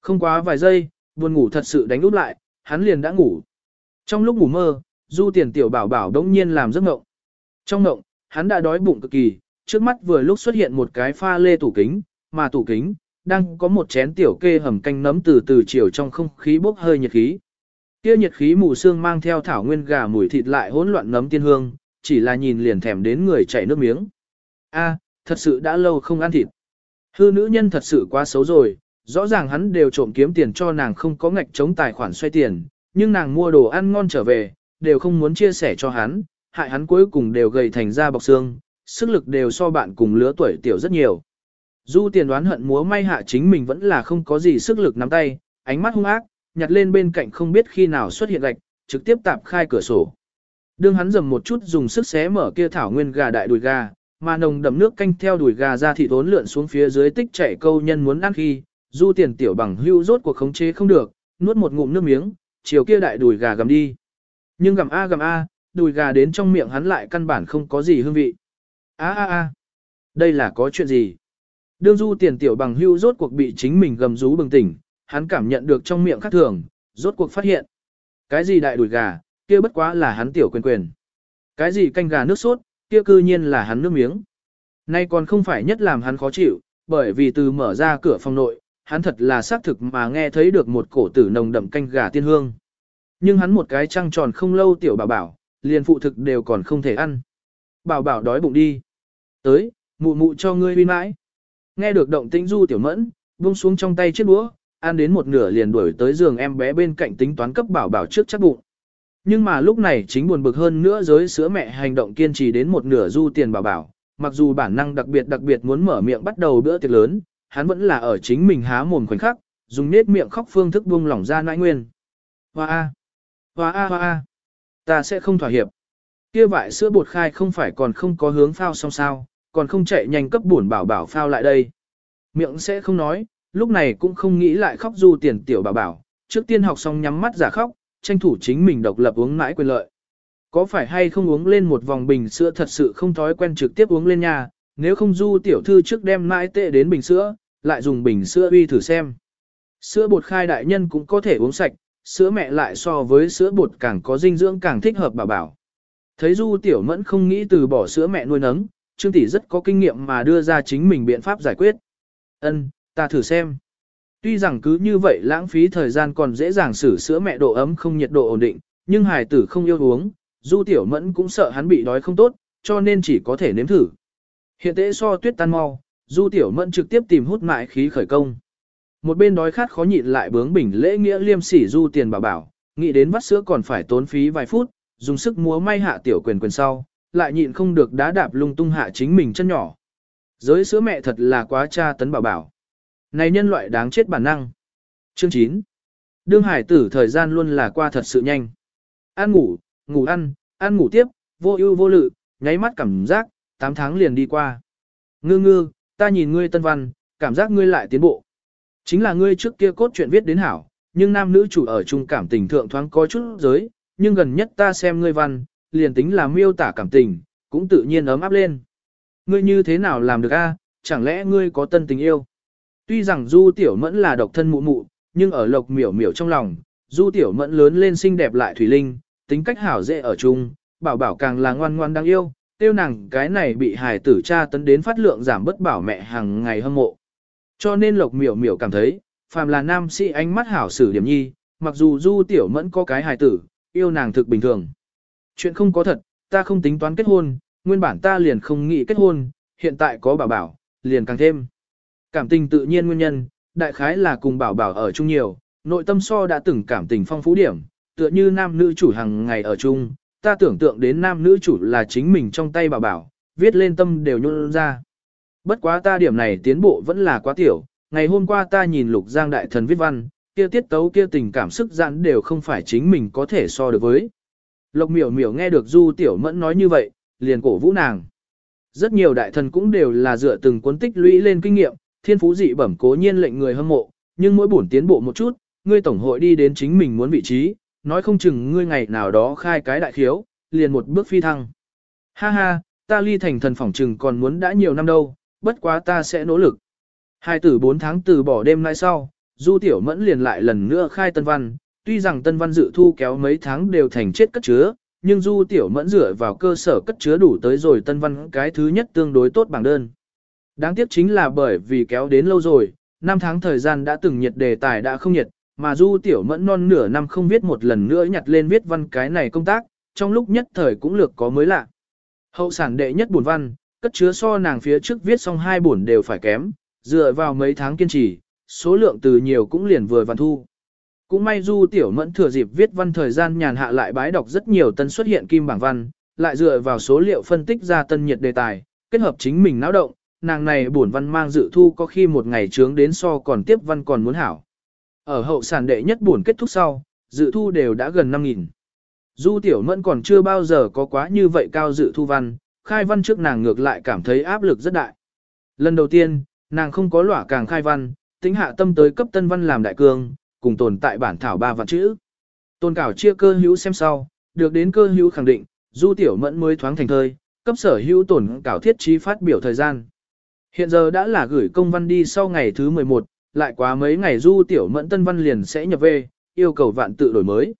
Không quá vài giây, buồn ngủ thật sự đánh úp lại, hắn liền đã ngủ. Trong lúc ngủ mơ, du tiền tiểu bảo bảo đống nhiên làm giấc ngộng. Trong ngộng, hắn đã đói bụng cực kỳ, trước mắt vừa lúc xuất hiện một cái pha lê tủ kính, mà tủ kính, đang có một chén tiểu kê hầm canh nấm từ từ chiều trong không khí bốc hơi nhiệt khí. Kia nhiệt khí mù sương mang theo thảo nguyên gà mùi thịt lại hỗn loạn nấm tiên hương, chỉ là nhìn liền thèm đến người chảy nước miếng. A, thật sự đã lâu không ăn thịt. Hư nữ nhân thật sự quá xấu rồi, rõ ràng hắn đều trộm kiếm tiền cho nàng không có ngạch chống tài khoản xoay tiền, nhưng nàng mua đồ ăn ngon trở về, đều không muốn chia sẻ cho hắn, hại hắn cuối cùng đều gầy thành ra bọc xương, sức lực đều so bạn cùng lứa tuổi tiểu rất nhiều. Du tiền đoán hận múa may hạ chính mình vẫn là không có gì sức lực nắm tay, ánh mắt hung ác, nhặt lên bên cạnh không biết khi nào xuất hiện gạch, trực tiếp tạp khai cửa sổ. Đương hắn dầm một chút dùng sức xé mở kia thảo nguyên gà đại đùi gà, mà nồng đậm nước canh theo đùi gà ra thì tốn lượn xuống phía dưới tích chảy câu nhân muốn ăn khi, du tiền tiểu bằng hưu rốt cuộc khống chế không được, nuốt một ngụm nước miếng, chiều kia đại đùi gà gầm đi. Nhưng gầm a gầm a, đùi gà đến trong miệng hắn lại căn bản không có gì hương vị. A a a, đây là có chuyện gì? Đương du tiền tiểu bằng hưu rốt cuộc bị chính mình gầm rú bừng tỉnh, hắn cảm nhận được trong miệng khác thường, rốt cuộc phát hiện. Cái gì đại đùi gà, kia bất quá là hắn tiểu quyền quyền. Cái gì canh gà nước sốt, kia cư nhiên là hắn nước miếng. Nay còn không phải nhất làm hắn khó chịu, bởi vì từ mở ra cửa phòng nội, hắn thật là xác thực mà nghe thấy được một cổ tử nồng đậm canh gà tiên hương. Nhưng hắn một cái trăng tròn không lâu tiểu bảo bảo, liền phụ thực đều còn không thể ăn. Bảo bảo đói bụng đi. Tới, mụ mụ cho ngươi huy mãi. Nghe được động tĩnh du tiểu mẫn, buông xuống trong tay chiếc đũa, ăn đến một nửa liền đuổi tới giường em bé bên cạnh tính toán cấp bảo bảo trước chắc bụng. Nhưng mà lúc này chính buồn bực hơn nữa giới sữa mẹ hành động kiên trì đến một nửa du tiền bảo bảo, mặc dù bản năng đặc biệt đặc biệt muốn mở miệng bắt đầu bữa tiệc lớn, hắn vẫn là ở chính mình há mồm khoảnh khắc, dùng nết miệng khóc phương thức buông lỏng ra nãi nguyên. Hoa a, hoa a hoa a, ta sẽ không thỏa hiệp. Kia vại sữa bột khai không phải còn không có hướng phao xong sao, còn không chạy nhanh cấp buồn bảo bảo phao lại đây. Miệng sẽ không nói, lúc này cũng không nghĩ lại khóc du tiền tiểu bảo bảo, trước tiên học xong nhắm mắt giả khóc, tranh thủ chính mình độc lập uống mãi quyền lợi. Có phải hay không uống lên một vòng bình sữa thật sự không thói quen trực tiếp uống lên nhà, nếu không du tiểu thư trước đem mãi tệ đến bình sữa, lại dùng bình sữa uy thử xem. Sữa bột khai đại nhân cũng có thể uống sạch, sữa mẹ lại so với sữa bột càng có dinh dưỡng càng thích hợp bảo bảo. Thấy du tiểu mẫn không nghĩ từ bỏ sữa mẹ nuôi nấng, Trương tỷ rất có kinh nghiệm mà đưa ra chính mình biện pháp giải quyết. Ân, ta thử xem. Tuy rằng cứ như vậy lãng phí thời gian còn dễ dàng xử sữa mẹ độ ấm không nhiệt độ ổn định, nhưng hài tử không yêu uống, Du Tiểu Mẫn cũng sợ hắn bị đói không tốt, cho nên chỉ có thể nếm thử. Hiện tế so tuyết tan mau, Du Tiểu Mẫn trực tiếp tìm hút mại khí khởi công. Một bên đói khát khó nhịn lại bướng bỉnh lễ nghĩa liêm sỉ Du tiền bảo bảo, nghĩ đến vắt sữa còn phải tốn phí vài phút, dùng sức múa may hạ tiểu quyền quyền sau, lại nhịn không được đá đạp lung tung hạ chính mình chân nhỏ. Giới sữa mẹ thật là quá cha tấn bảo bảo. Này nhân loại đáng chết bản năng. Chương 9. Đương hải tử thời gian luôn là qua thật sự nhanh. Ăn ngủ, ngủ ăn, ăn ngủ tiếp, vô ưu vô lự, nháy mắt cảm giác, 8 tháng liền đi qua. Ngư ngư, ta nhìn ngươi tân văn, cảm giác ngươi lại tiến bộ. Chính là ngươi trước kia cốt truyện viết đến hảo, nhưng nam nữ chủ ở chung cảm tình thượng thoáng có chút giới, nhưng gần nhất ta xem ngươi văn, liền tính là miêu tả cảm tình, cũng tự nhiên ấm áp lên. Ngươi như thế nào làm được a? chẳng lẽ ngươi có tân tình yêu? Tuy rằng Du Tiểu Mẫn là độc thân mụ mụ, nhưng ở lộc miểu miểu trong lòng, Du Tiểu Mẫn lớn lên xinh đẹp lại thủy linh, tính cách hảo dễ ở chung, bảo bảo càng là ngoan ngoan đáng yêu, tiêu nàng cái này bị hài tử cha tấn đến phát lượng giảm bất bảo mẹ hàng ngày hâm mộ. Cho nên lộc miểu miểu cảm thấy, phàm là nam sĩ ánh mắt hảo xử điểm nhi, mặc dù Du Tiểu Mẫn có cái hài tử, yêu nàng thực bình thường. Chuyện không có thật, ta không tính toán kết hôn, nguyên bản ta liền không nghĩ kết hôn, hiện tại có bảo bảo, liền càng thêm. Cảm tình tự nhiên nguyên nhân, đại khái là cùng bảo bảo ở chung nhiều, nội tâm so đã từng cảm tình phong phú điểm, tựa như nam nữ chủ hàng ngày ở chung, ta tưởng tượng đến nam nữ chủ là chính mình trong tay bà bảo, viết lên tâm đều nhuôn ra. Bất quá ta điểm này tiến bộ vẫn là quá tiểu, ngày hôm qua ta nhìn lục giang đại thần viết văn, kia tiết tấu kia tình cảm sức giãn đều không phải chính mình có thể so được với. Lộc miểu miểu nghe được du tiểu mẫn nói như vậy, liền cổ vũ nàng. Rất nhiều đại thần cũng đều là dựa từng cuốn tích lũy lên kinh nghiệm, thiên phú dị bẩm cố nhiên lệnh người hâm mộ, nhưng mỗi bổn tiến bộ một chút, ngươi tổng hội đi đến chính mình muốn vị trí, nói không chừng ngươi ngày nào đó khai cái đại khiếu, liền một bước phi thăng. Ha ha, ta ly thành thần phỏng chừng còn muốn đã nhiều năm đâu, bất quá ta sẽ nỗ lực. Hai tử 4 tháng từ bỏ đêm nay sau, Du Tiểu Mẫn liền lại lần nữa khai tân văn, tuy rằng tân văn dự thu kéo mấy tháng đều thành chết cất chứa, nhưng Du Tiểu Mẫn dựa vào cơ sở cất chứa đủ tới rồi tân văn cái thứ nhất tương đối tốt bảng đơn. Đáng tiếc chính là bởi vì kéo đến lâu rồi, năm tháng thời gian đã từng nhiệt đề tài đã không nhiệt, mà Du Tiểu Mẫn non nửa năm không viết một lần nữa nhặt lên viết văn cái này công tác, trong lúc nhất thời cũng lược có mới lạ. Hậu sản đệ nhất buồn văn, cất chứa so nàng phía trước viết xong hai buồn đều phải kém, dựa vào mấy tháng kiên trì, số lượng từ nhiều cũng liền vừa văn thu. Cũng may Du Tiểu Mẫn thừa dịp viết văn thời gian nhàn hạ lại bái đọc rất nhiều tân xuất hiện kim bảng văn, lại dựa vào số liệu phân tích ra tân nhiệt đề tài, kết hợp chính mình náo động, nàng này buồn văn mang dự thu có khi một ngày trướng đến so còn tiếp văn còn muốn hảo. Ở hậu sản đệ nhất buồn kết thúc sau, dự thu đều đã gần 5.000. Du Tiểu Mẫn còn chưa bao giờ có quá như vậy cao dự thu văn, khai văn trước nàng ngược lại cảm thấy áp lực rất đại. Lần đầu tiên, nàng không có lỏa càng khai văn, tính hạ tâm tới cấp tân văn làm đại cương, cùng tồn tại bản thảo ba vạn chữ. Tôn cảo chia cơ hữu xem sau, được đến cơ hữu khẳng định, Du Tiểu Mẫn mới thoáng thành thơi, cấp sở hữu tổn cảo thiết trí phát biểu thời gian. Hiện giờ đã là gửi công văn đi sau ngày thứ 11, lại quá mấy ngày Du Tiểu Mẫn tân văn liền sẽ nhập về, yêu cầu vạn tự đổi mới.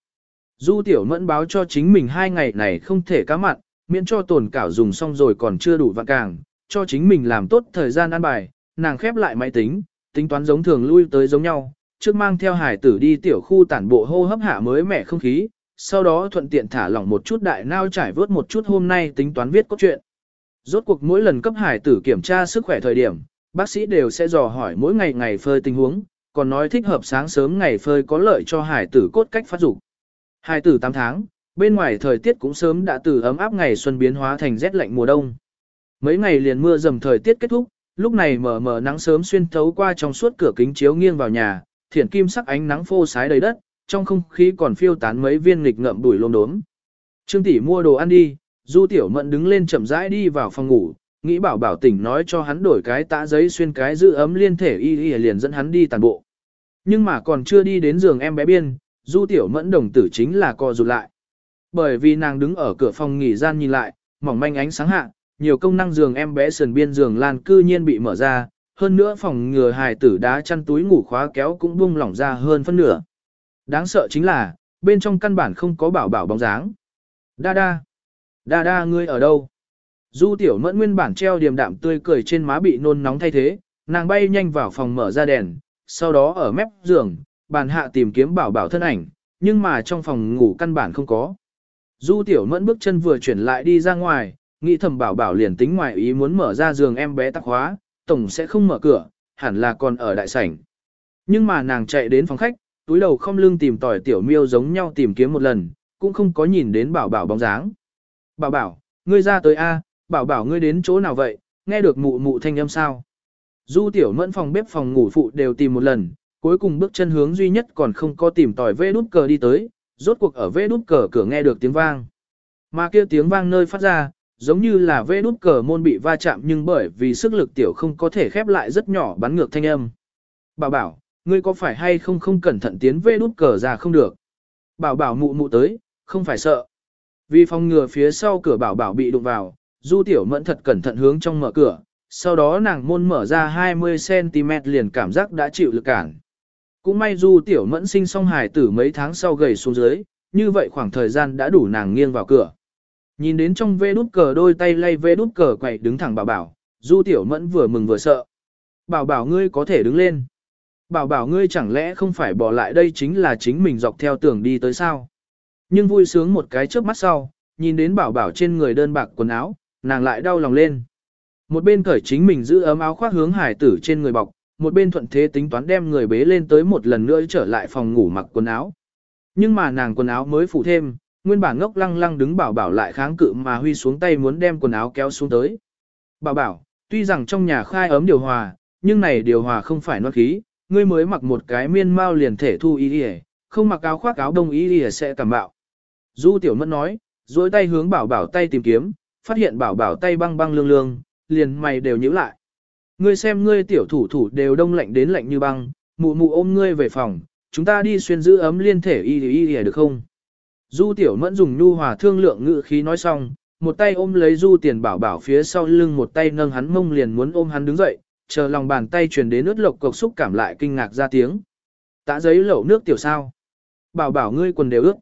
Du Tiểu Mẫn báo cho chính mình hai ngày này không thể cá mặn, miễn cho tổn cảo dùng xong rồi còn chưa đủ vạn càng, cho chính mình làm tốt thời gian ăn bài, nàng khép lại máy tính, tính toán giống thường lui tới giống nhau, trước mang theo hải tử đi tiểu khu tản bộ hô hấp hạ mới mẻ không khí, sau đó thuận tiện thả lỏng một chút đại nao trải vớt một chút hôm nay tính toán viết cốt truyện. Rốt cuộc mỗi lần cấp hải tử kiểm tra sức khỏe thời điểm, bác sĩ đều sẽ dò hỏi mỗi ngày ngày phơi tình huống, còn nói thích hợp sáng sớm ngày phơi có lợi cho hải tử cốt cách phát dục. Hải tử 8 tháng, bên ngoài thời tiết cũng sớm đã từ ấm áp ngày xuân biến hóa thành rét lạnh mùa đông. Mấy ngày liền mưa dầm thời tiết kết thúc, lúc này mờ mờ nắng sớm xuyên thấu qua trong suốt cửa kính chiếu nghiêng vào nhà, thiển kim sắc ánh nắng phô sái đầy đất, trong không khí còn phiêu tán mấy viên nghịch ngậm bụi lôm đốm. Trương tỷ mua đồ ăn đi, Du Tiểu Mẫn đứng lên chậm rãi đi vào phòng ngủ, nghĩ bảo bảo tỉnh nói cho hắn đổi cái tã giấy xuyên cái giữ ấm liên thể y y liền dẫn hắn đi tàn bộ. Nhưng mà còn chưa đi đến giường em bé biên, Du Tiểu Mẫn đồng tử chính là co rụt lại. Bởi vì nàng đứng ở cửa phòng nghỉ gian nhìn lại, mỏng manh ánh sáng hạ, nhiều công năng giường em bé sườn biên giường lan cư nhiên bị mở ra, hơn nữa phòng ngừa hài tử đá chăn túi ngủ khóa kéo cũng buông lỏng ra hơn phân nửa. Đáng sợ chính là, bên trong căn bản không có bảo bảo bóng dáng. Đa đa, đa đa ngươi ở đâu? Du tiểu mẫn nguyên bản treo điềm đạm tươi cười trên má bị nôn nóng thay thế, nàng bay nhanh vào phòng mở ra đèn, sau đó ở mép giường, bàn hạ tìm kiếm bảo bảo thân ảnh, nhưng mà trong phòng ngủ căn bản không có. Du tiểu mẫn bước chân vừa chuyển lại đi ra ngoài, nghĩ thầm bảo bảo liền tính ngoài ý muốn mở ra giường em bé tắc hóa, tổng sẽ không mở cửa, hẳn là còn ở đại sảnh. Nhưng mà nàng chạy đến phòng khách, túi đầu không lưng tìm tỏi tiểu miêu giống nhau tìm kiếm một lần, cũng không có nhìn đến bảo bảo bóng dáng. Bảo bảo, ngươi ra tới A, bảo bảo ngươi đến chỗ nào vậy, nghe được mụ mụ thanh âm sao. Du tiểu mẫn phòng bếp phòng ngủ phụ đều tìm một lần, Cuối cùng bước chân hướng duy nhất còn không có tìm tỏi vê đút cờ đi tới, rốt cuộc ở vê đút cờ cửa nghe được tiếng vang. Mà kia tiếng vang nơi phát ra, giống như là vê đút cờ môn bị va chạm nhưng bởi vì sức lực tiểu không có thể khép lại rất nhỏ bắn ngược thanh âm. Bảo bảo, ngươi có phải hay không không cẩn thận tiến vê đút cờ ra không được. Bảo bảo mụ mụ tới, không phải sợ. Vì phòng ngừa phía sau cửa bảo bảo bị đụng vào, du tiểu mẫn thật cẩn thận hướng trong mở cửa, sau đó nàng môn mở ra 20cm liền cảm giác đã chịu lực cản. Cũng may du tiểu mẫn sinh xong hài tử mấy tháng sau gầy xuống dưới, như vậy khoảng thời gian đã đủ nàng nghiêng vào cửa. Nhìn đến trong vê đút cờ đôi tay lay vê đút cờ quậy đứng thẳng bảo bảo, du tiểu mẫn vừa mừng vừa sợ. Bảo bảo ngươi có thể đứng lên. Bảo bảo ngươi chẳng lẽ không phải bỏ lại đây chính là chính mình dọc theo tường đi tới sao. Nhưng vui sướng một cái trước mắt sau, nhìn đến bảo bảo trên người đơn bạc quần áo, nàng lại đau lòng lên. Một bên cởi chính mình giữ ấm áo khoác hướng hải tử trên người bọc, một bên thuận thế tính toán đem người bế lên tới một lần nữa trở lại phòng ngủ mặc quần áo. Nhưng mà nàng quần áo mới phủ thêm, nguyên bản ngốc lăng lăng đứng bảo bảo lại kháng cự mà huy xuống tay muốn đem quần áo kéo xuống tới. Bảo bảo, tuy rằng trong nhà khai ấm điều hòa, nhưng này điều hòa không phải noan khí, ngươi mới mặc một cái miên mao liền thể thu y y, không mặc áo khoác áo đông y y sẽ cảm bạo. Du tiểu mẫn nói, duỗi tay hướng bảo bảo tay tìm kiếm, phát hiện bảo bảo tay băng băng lương lương, liền mày đều nhíu lại. Ngươi xem ngươi tiểu thủ thủ đều đông lạnh đến lạnh như băng, mụ mụ ôm ngươi về phòng, chúng ta đi xuyên giữ ấm liên thể y y y được không? Du tiểu mẫn dùng nhu hòa thương lượng ngữ khí nói xong, một tay ôm lấy du tiền bảo bảo phía sau lưng một tay nâng hắn mông liền muốn ôm hắn đứng dậy, chờ lòng bàn tay truyền đến ướt lộc cục xúc cảm lại kinh ngạc ra tiếng. Tạ giấy lẩu nước tiểu sao? Bảo bảo ngươi quần đều ướt.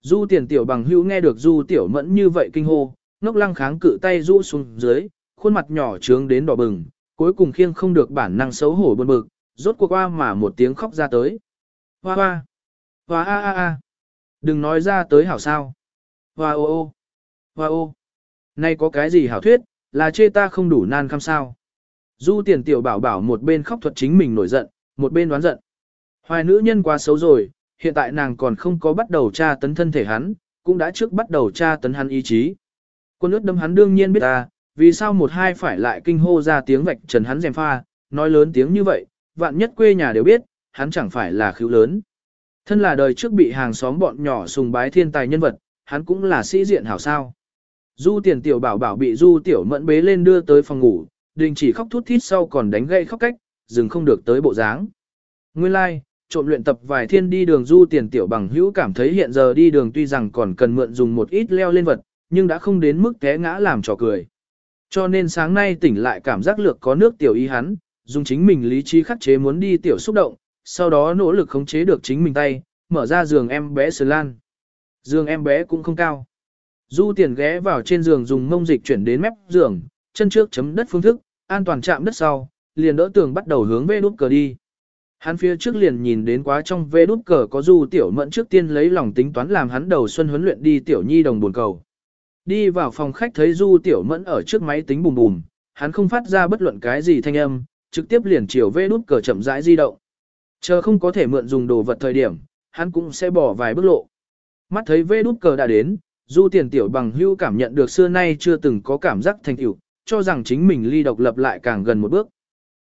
Du tiền tiểu bằng hữu nghe được du tiểu mẫn như vậy kinh hô, ngốc lăng kháng cự tay rũ xuống dưới, khuôn mặt nhỏ trướng đến đỏ bừng, cuối cùng khiêng không được bản năng xấu hổ buồn bực, rốt cuộc qua mà một tiếng khóc ra tới. Hoa hoa, hoa a a a, đừng nói ra tới hảo sao. Hoa ô ô, hoa ô, nay có cái gì hảo thuyết, là chê ta không đủ nan khăm sao. Du tiền tiểu bảo bảo một bên khóc thuật chính mình nổi giận, một bên đoán giận. Hoài nữ nhân quá xấu rồi, hiện tại nàng còn không có bắt đầu tra tấn thân thể hắn, cũng đã trước bắt đầu tra tấn hắn ý chí. Quân ướt đâm hắn đương nhiên biết ta, vì sao một hai phải lại kinh hô ra tiếng vạch trần hắn dèm pha, nói lớn tiếng như vậy, vạn nhất quê nhà đều biết, hắn chẳng phải là khíu lớn. Thân là đời trước bị hàng xóm bọn nhỏ sùng bái thiên tài nhân vật, hắn cũng là sĩ diện hảo sao. Du tiền tiểu bảo bảo bị du tiểu mẫn bế lên đưa tới phòng ngủ, đình chỉ khóc thút thít sau còn đánh gậy khóc cách, dừng không được tới bộ dáng. Nguyên lai, like, trộm luyện tập vài thiên đi đường du tiền tiểu bằng hữu cảm thấy hiện giờ đi đường tuy rằng còn cần mượn dùng một ít leo lên vật, nhưng đã không đến mức té ngã làm trò cười. Cho nên sáng nay tỉnh lại cảm giác lược có nước tiểu ý hắn, dùng chính mình lý trí khắc chế muốn đi tiểu xúc động, sau đó nỗ lực khống chế được chính mình tay, mở ra giường em bé sờ lan. Giường em bé cũng không cao. Du tiền ghé vào trên giường dùng mông dịch chuyển đến mép giường, chân trước chấm đất phương thức, an toàn chạm đất sau, liền đỡ tường bắt đầu hướng về nút cờ đi. Hắn phía trước liền nhìn đến quá trong vê đút cờ có du tiểu mẫn trước tiên lấy lòng tính toán làm hắn đầu xuân huấn luyện đi tiểu nhi đồng buồn cầu. Đi vào phòng khách thấy du tiểu mẫn ở trước máy tính bùm bùm, hắn không phát ra bất luận cái gì thanh âm, trực tiếp liền chiều vê đút cờ chậm rãi di động. Chờ không có thể mượn dùng đồ vật thời điểm, hắn cũng sẽ bỏ vài bước lộ. Mắt thấy vê đút cờ đã đến, du tiền tiểu bằng hưu cảm nhận được xưa nay chưa từng có cảm giác thành tựu, cho rằng chính mình ly độc lập lại càng gần một bước.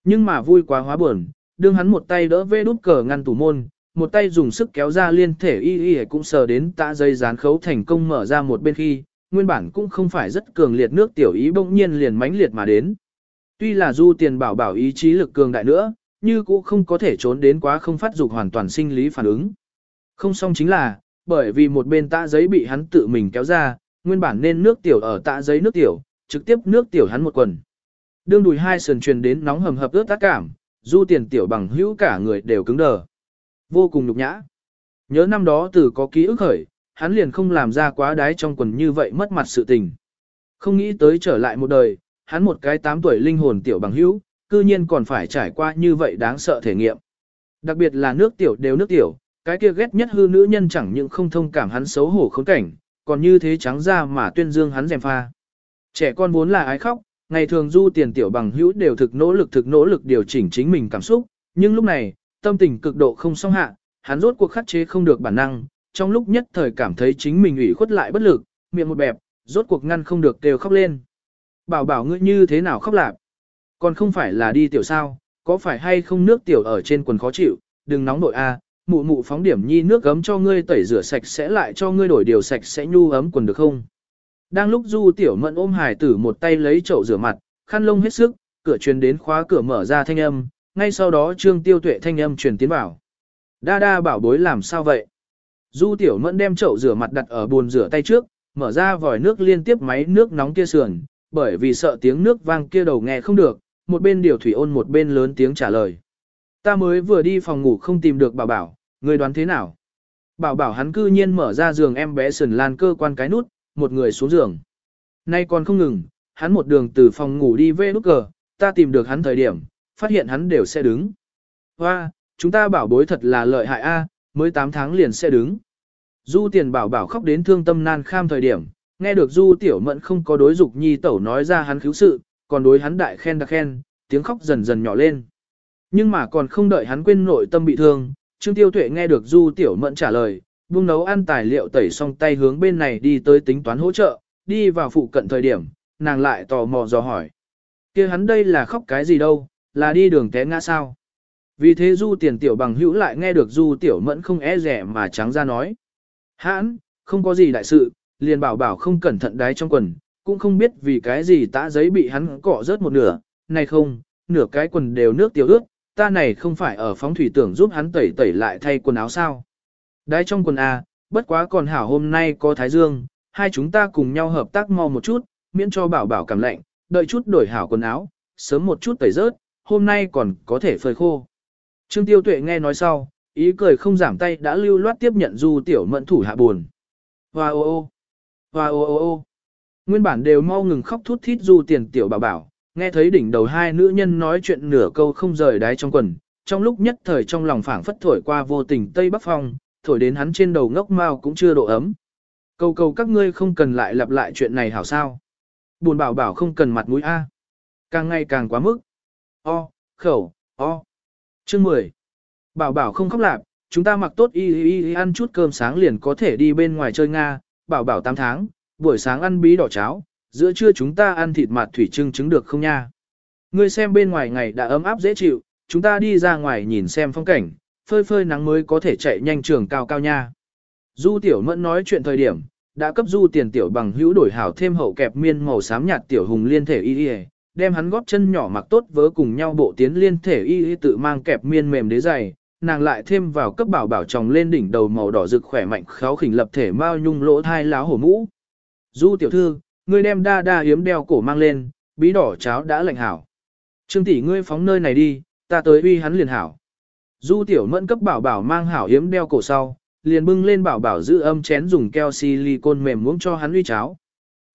Nhưng mà vui quá hóa buồn, đương hắn một tay đỡ vê đút cờ ngăn tủ môn, một tay dùng sức kéo ra liên thể y y cũng sờ đến tạ dây dán khấu thành công mở ra một bên khi, nguyên bản cũng không phải rất cường liệt nước tiểu ý bỗng nhiên liền mãnh liệt mà đến. Tuy là du tiền bảo bảo ý chí lực cường đại nữa, như cũng không có thể trốn đến quá không phát dục hoàn toàn sinh lý phản ứng. Không xong chính là, bởi vì một bên tạ giấy bị hắn tự mình kéo ra, nguyên bản nên nước tiểu ở tạ giấy nước tiểu, trực tiếp nước tiểu hắn một quần. Đương đùi hai sườn truyền đến nóng hầm hập ướt tác cảm, du tiền tiểu bằng hữu cả người đều cứng đờ. Vô cùng nhục nhã. Nhớ năm đó từ có ký ức khởi, hắn liền không làm ra quá đái trong quần như vậy mất mặt sự tình. Không nghĩ tới trở lại một đời, hắn một cái 8 tuổi linh hồn tiểu bằng hữu, cư nhiên còn phải trải qua như vậy đáng sợ thể nghiệm. Đặc biệt là nước tiểu đều nước tiểu, cái kia ghét nhất hư nữ nhân chẳng những không thông cảm hắn xấu hổ khốn cảnh, còn như thế trắng ra mà tuyên dương hắn dèm pha. Trẻ con vốn là ái khóc, ngày thường du tiền tiểu bằng hữu đều thực nỗ lực thực nỗ lực điều chỉnh chính mình cảm xúc, nhưng lúc này, tâm tình cực độ không song hạ, hắn rốt cuộc khắc chế không được bản năng, trong lúc nhất thời cảm thấy chính mình ủy khuất lại bất lực, miệng một bẹp, rốt cuộc ngăn không được kêu khóc lên. Bảo bảo ngươi như thế nào khóc lạp? Còn không phải là đi tiểu sao, có phải hay không nước tiểu ở trên quần khó chịu, đừng nóng nội a, mụ mụ phóng điểm nhi nước gấm cho ngươi tẩy rửa sạch sẽ lại cho ngươi đổi điều sạch sẽ nhu ấm quần được không? Đang lúc Du Tiểu Mẫn ôm hải tử một tay lấy chậu rửa mặt, khăn lông hết sức, cửa truyền đến khóa cửa mở ra thanh âm, ngay sau đó Trương Tiêu Tuệ thanh âm truyền tiến vào. Đa đa bảo bối làm sao vậy? Du Tiểu Mẫn đem chậu rửa mặt đặt ở bồn rửa tay trước, mở ra vòi nước liên tiếp máy nước nóng kia sườn, bởi vì sợ tiếng nước vang kia đầu nghe không được, một bên điều thủy ôn một bên lớn tiếng trả lời. Ta mới vừa đi phòng ngủ không tìm được bảo bảo, người đoán thế nào? Bảo bảo hắn cư nhiên mở ra giường em bé sườn lan cơ quan cái nút, một người xuống giường. Nay còn không ngừng, hắn một đường từ phòng ngủ đi về nút cờ, ta tìm được hắn thời điểm, phát hiện hắn đều sẽ đứng. Hoa, chúng ta bảo bối thật là lợi hại a, mới 8 tháng liền sẽ đứng. Du tiền bảo bảo khóc đến thương tâm nan kham thời điểm, nghe được du tiểu mẫn không có đối dục nhi tẩu nói ra hắn cứu sự, còn đối hắn đại khen đặc khen, tiếng khóc dần dần nhỏ lên. Nhưng mà còn không đợi hắn quên nội tâm bị thương, Trương Tiêu Tuệ nghe được du tiểu mẫn trả lời, buông nấu ăn tài liệu tẩy xong tay hướng bên này đi tới tính toán hỗ trợ, đi vào phụ cận thời điểm, nàng lại tò mò dò hỏi. kia hắn đây là khóc cái gì đâu, là đi đường té ngã sao? Vì thế du tiền tiểu bằng hữu lại nghe được du tiểu mẫn không e rẻ mà trắng ra nói. Hãn, không có gì đại sự, liền bảo bảo không cẩn thận đáy trong quần, cũng không biết vì cái gì tã giấy bị hắn cọ rớt một nửa, này không, nửa cái quần đều nước tiểu ướt, ta này không phải ở phóng thủy tưởng giúp hắn tẩy tẩy lại thay quần áo sao. Đáy trong quần A, bất quá còn hảo hôm nay có Thái Dương, hai chúng ta cùng nhau hợp tác mau một chút, miễn cho bảo bảo cảm lạnh, đợi chút đổi hảo quần áo, sớm một chút tẩy rớt, hôm nay còn có thể phơi khô. Trương Tiêu Tuệ nghe nói sau, ý cười không giảm tay đã lưu loát tiếp nhận du tiểu mẫn thủ hạ buồn. Hoa ô ô, hoa ô ô ô. Nguyên bản đều mau ngừng khóc thút thít du tiền tiểu bảo bảo, nghe thấy đỉnh đầu hai nữ nhân nói chuyện nửa câu không rời đáy trong quần, trong lúc nhất thời trong lòng phảng phất thổi qua vô tình Tây Bắc Phong, thổi đến hắn trên đầu ngốc mau cũng chưa độ ấm. Cầu cầu các ngươi không cần lại lặp lại chuyện này hảo sao. Buồn bảo bảo không cần mặt mũi A. Càng ngày càng quá mức. O, khẩu, o. Chương 10. Bảo bảo không khóc lạp, chúng ta mặc tốt y y y ăn chút cơm sáng liền có thể đi bên ngoài chơi Nga, bảo bảo 8 tháng, buổi sáng ăn bí đỏ cháo, giữa trưa chúng ta ăn thịt mặt thủy trưng trứng được không nha. Ngươi xem bên ngoài ngày đã ấm áp dễ chịu, chúng ta đi ra ngoài nhìn xem phong cảnh, phơi phơi nắng mới có thể chạy nhanh trường cao cao nha. Du tiểu mẫn nói chuyện thời điểm, đã cấp du tiền tiểu bằng hữu đổi hảo thêm hậu kẹp miên màu xám nhạt tiểu hùng liên thể y y, đem hắn góp chân nhỏ mặc tốt vớ cùng nhau bộ tiến liên thể y y tự mang kẹp miên mềm đế dày, nàng lại thêm vào cấp bảo bảo chồng lên đỉnh đầu màu đỏ rực khỏe mạnh kháo khỉnh lập thể mao nhung lỗ thai láo hổ mũ. Du tiểu thư, ngươi đem đa đa hiếm đeo cổ mang lên, bí đỏ cháo đã lạnh hảo. Trương tỷ ngươi phóng nơi này đi, ta tới uy hắn liền hảo. Du tiểu mẫn cấp bảo bảo mang hảo hiếm đeo cổ sau, liền bưng lên bảo bảo giữ âm chén dùng keo silicon mềm muỗng cho hắn uy cháo.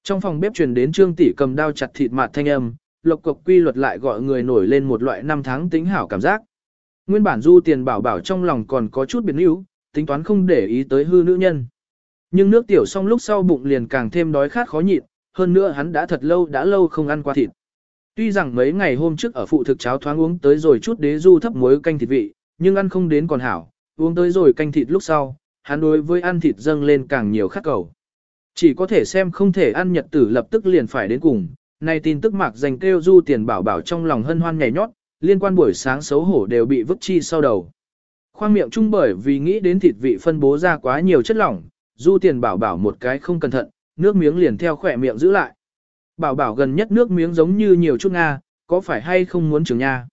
Trong phòng bếp truyền đến trương tỷ cầm dao chặt thịt mạt thanh âm, lộc cộc quy luật lại gọi người nổi lên một loại năm tháng tính hảo cảm giác. Nguyên bản du tiền bảo bảo trong lòng còn có chút biến yếu, tính toán không để ý tới hư nữ nhân. Nhưng nước tiểu xong lúc sau bụng liền càng thêm đói khát khó nhịn, hơn nữa hắn đã thật lâu đã lâu không ăn qua thịt. Tuy rằng mấy ngày hôm trước ở phụ thực cháo thoáng uống tới rồi chút đế du thấp muối canh thịt vị, nhưng ăn không đến còn hảo, uống tới rồi canh thịt lúc sau, hắn đối với ăn thịt dâng lên càng nhiều khát cầu. Chỉ có thể xem không thể ăn nhật tử lập tức liền phải đến cùng, này tin tức mạc dành kêu du tiền bảo bảo trong lòng hân hoan nhảy nhót, liên quan buổi sáng xấu hổ đều bị vứt chi sau đầu. Khoang miệng chung bởi vì nghĩ đến thịt vị phân bố ra quá nhiều chất lỏng, du tiền bảo bảo một cái không cẩn thận, nước miếng liền theo khỏe miệng giữ lại. Bảo bảo gần nhất nước miếng giống như nhiều chút Nga, có phải hay không muốn trường nha?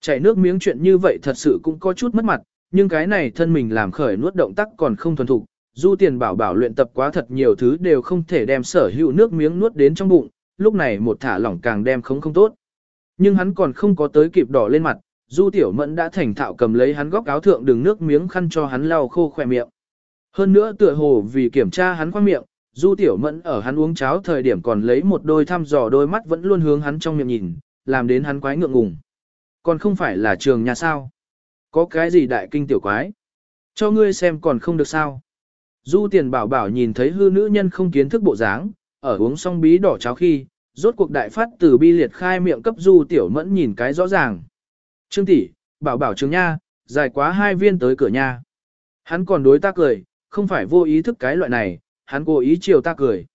Chảy nước miếng chuyện như vậy thật sự cũng có chút mất mặt, nhưng cái này thân mình làm khởi nuốt động tác còn không thuần thục. Du tiền bảo bảo luyện tập quá thật nhiều thứ đều không thể đem sở hữu nước miếng nuốt đến trong bụng, lúc này một thả lỏng càng đem không không tốt. Nhưng hắn còn không có tới kịp đỏ lên mặt, Du Tiểu Mẫn đã thành thạo cầm lấy hắn góc áo thượng đường nước miếng khăn cho hắn lau khô khỏe miệng. Hơn nữa tựa hồ vì kiểm tra hắn khoang miệng, Du Tiểu Mẫn ở hắn uống cháo thời điểm còn lấy một đôi thăm dò đôi mắt vẫn luôn hướng hắn trong miệng nhìn, làm đến hắn quái ngượng ngùng. Còn không phải là trường nhà sao? Có cái gì đại kinh tiểu quái? Cho ngươi xem còn không được sao? Du Tiền Bảo Bảo nhìn thấy hư nữ nhân không kiến thức bộ dáng, ở uống xong bí đỏ cháo khi, rốt cuộc đại phát từ bi liệt khai miệng cấp Du Tiểu Mẫn nhìn cái rõ ràng. Trương tỷ, Bảo Bảo trường nha, dài quá hai viên tới cửa nha. Hắn còn đối ta cười, không phải vô ý thức cái loại này, hắn cố ý chiều ta cười.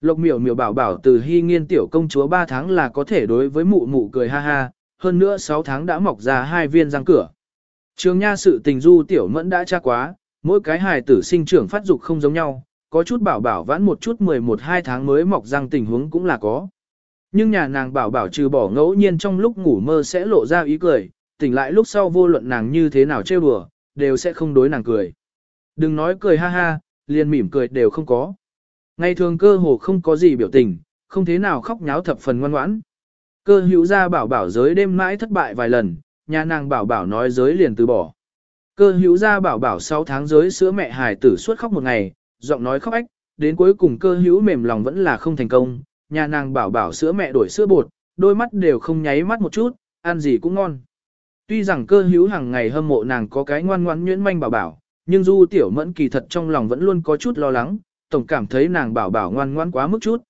Lộc miểu miểu bảo bảo từ hy nghiên tiểu công chúa 3 tháng là có thể đối với mụ mụ cười ha ha, hơn nữa 6 tháng đã mọc ra hai viên răng cửa. Trường nha sự tình du tiểu mẫn đã tra quá, mỗi cái hài tử sinh trưởng phát dục không giống nhau, có chút bảo bảo vãn một chút 11-2 tháng mới mọc răng tình huống cũng là có. Nhưng nhà nàng bảo bảo trừ bỏ ngẫu nhiên trong lúc ngủ mơ sẽ lộ ra ý cười, tỉnh lại lúc sau vô luận nàng như thế nào trêu đùa, đều sẽ không đối nàng cười. Đừng nói cười ha ha, liền mỉm cười đều không có. Ngày thường cơ hồ không có gì biểu tình, không thế nào khóc nháo thập phần ngoan ngoãn. Cơ hữu ra bảo bảo giới đêm mãi thất bại vài lần, nhà nàng bảo bảo nói giới liền từ bỏ. Cơ hữu ra bảo bảo 6 tháng giới sữa mẹ hài tử suốt khóc một ngày, giọng nói khóc ách, đến cuối cùng cơ hữu mềm lòng vẫn là không thành công, nhà nàng bảo bảo sữa mẹ đổi sữa bột, đôi mắt đều không nháy mắt một chút, ăn gì cũng ngon. Tuy rằng cơ hữu hàng ngày hâm mộ nàng có cái ngoan ngoãn nhuyễn manh bảo bảo, nhưng du tiểu mẫn kỳ thật trong lòng vẫn luôn có chút lo lắng, tổng cảm thấy nàng bảo bảo ngoan ngoãn quá mức chút.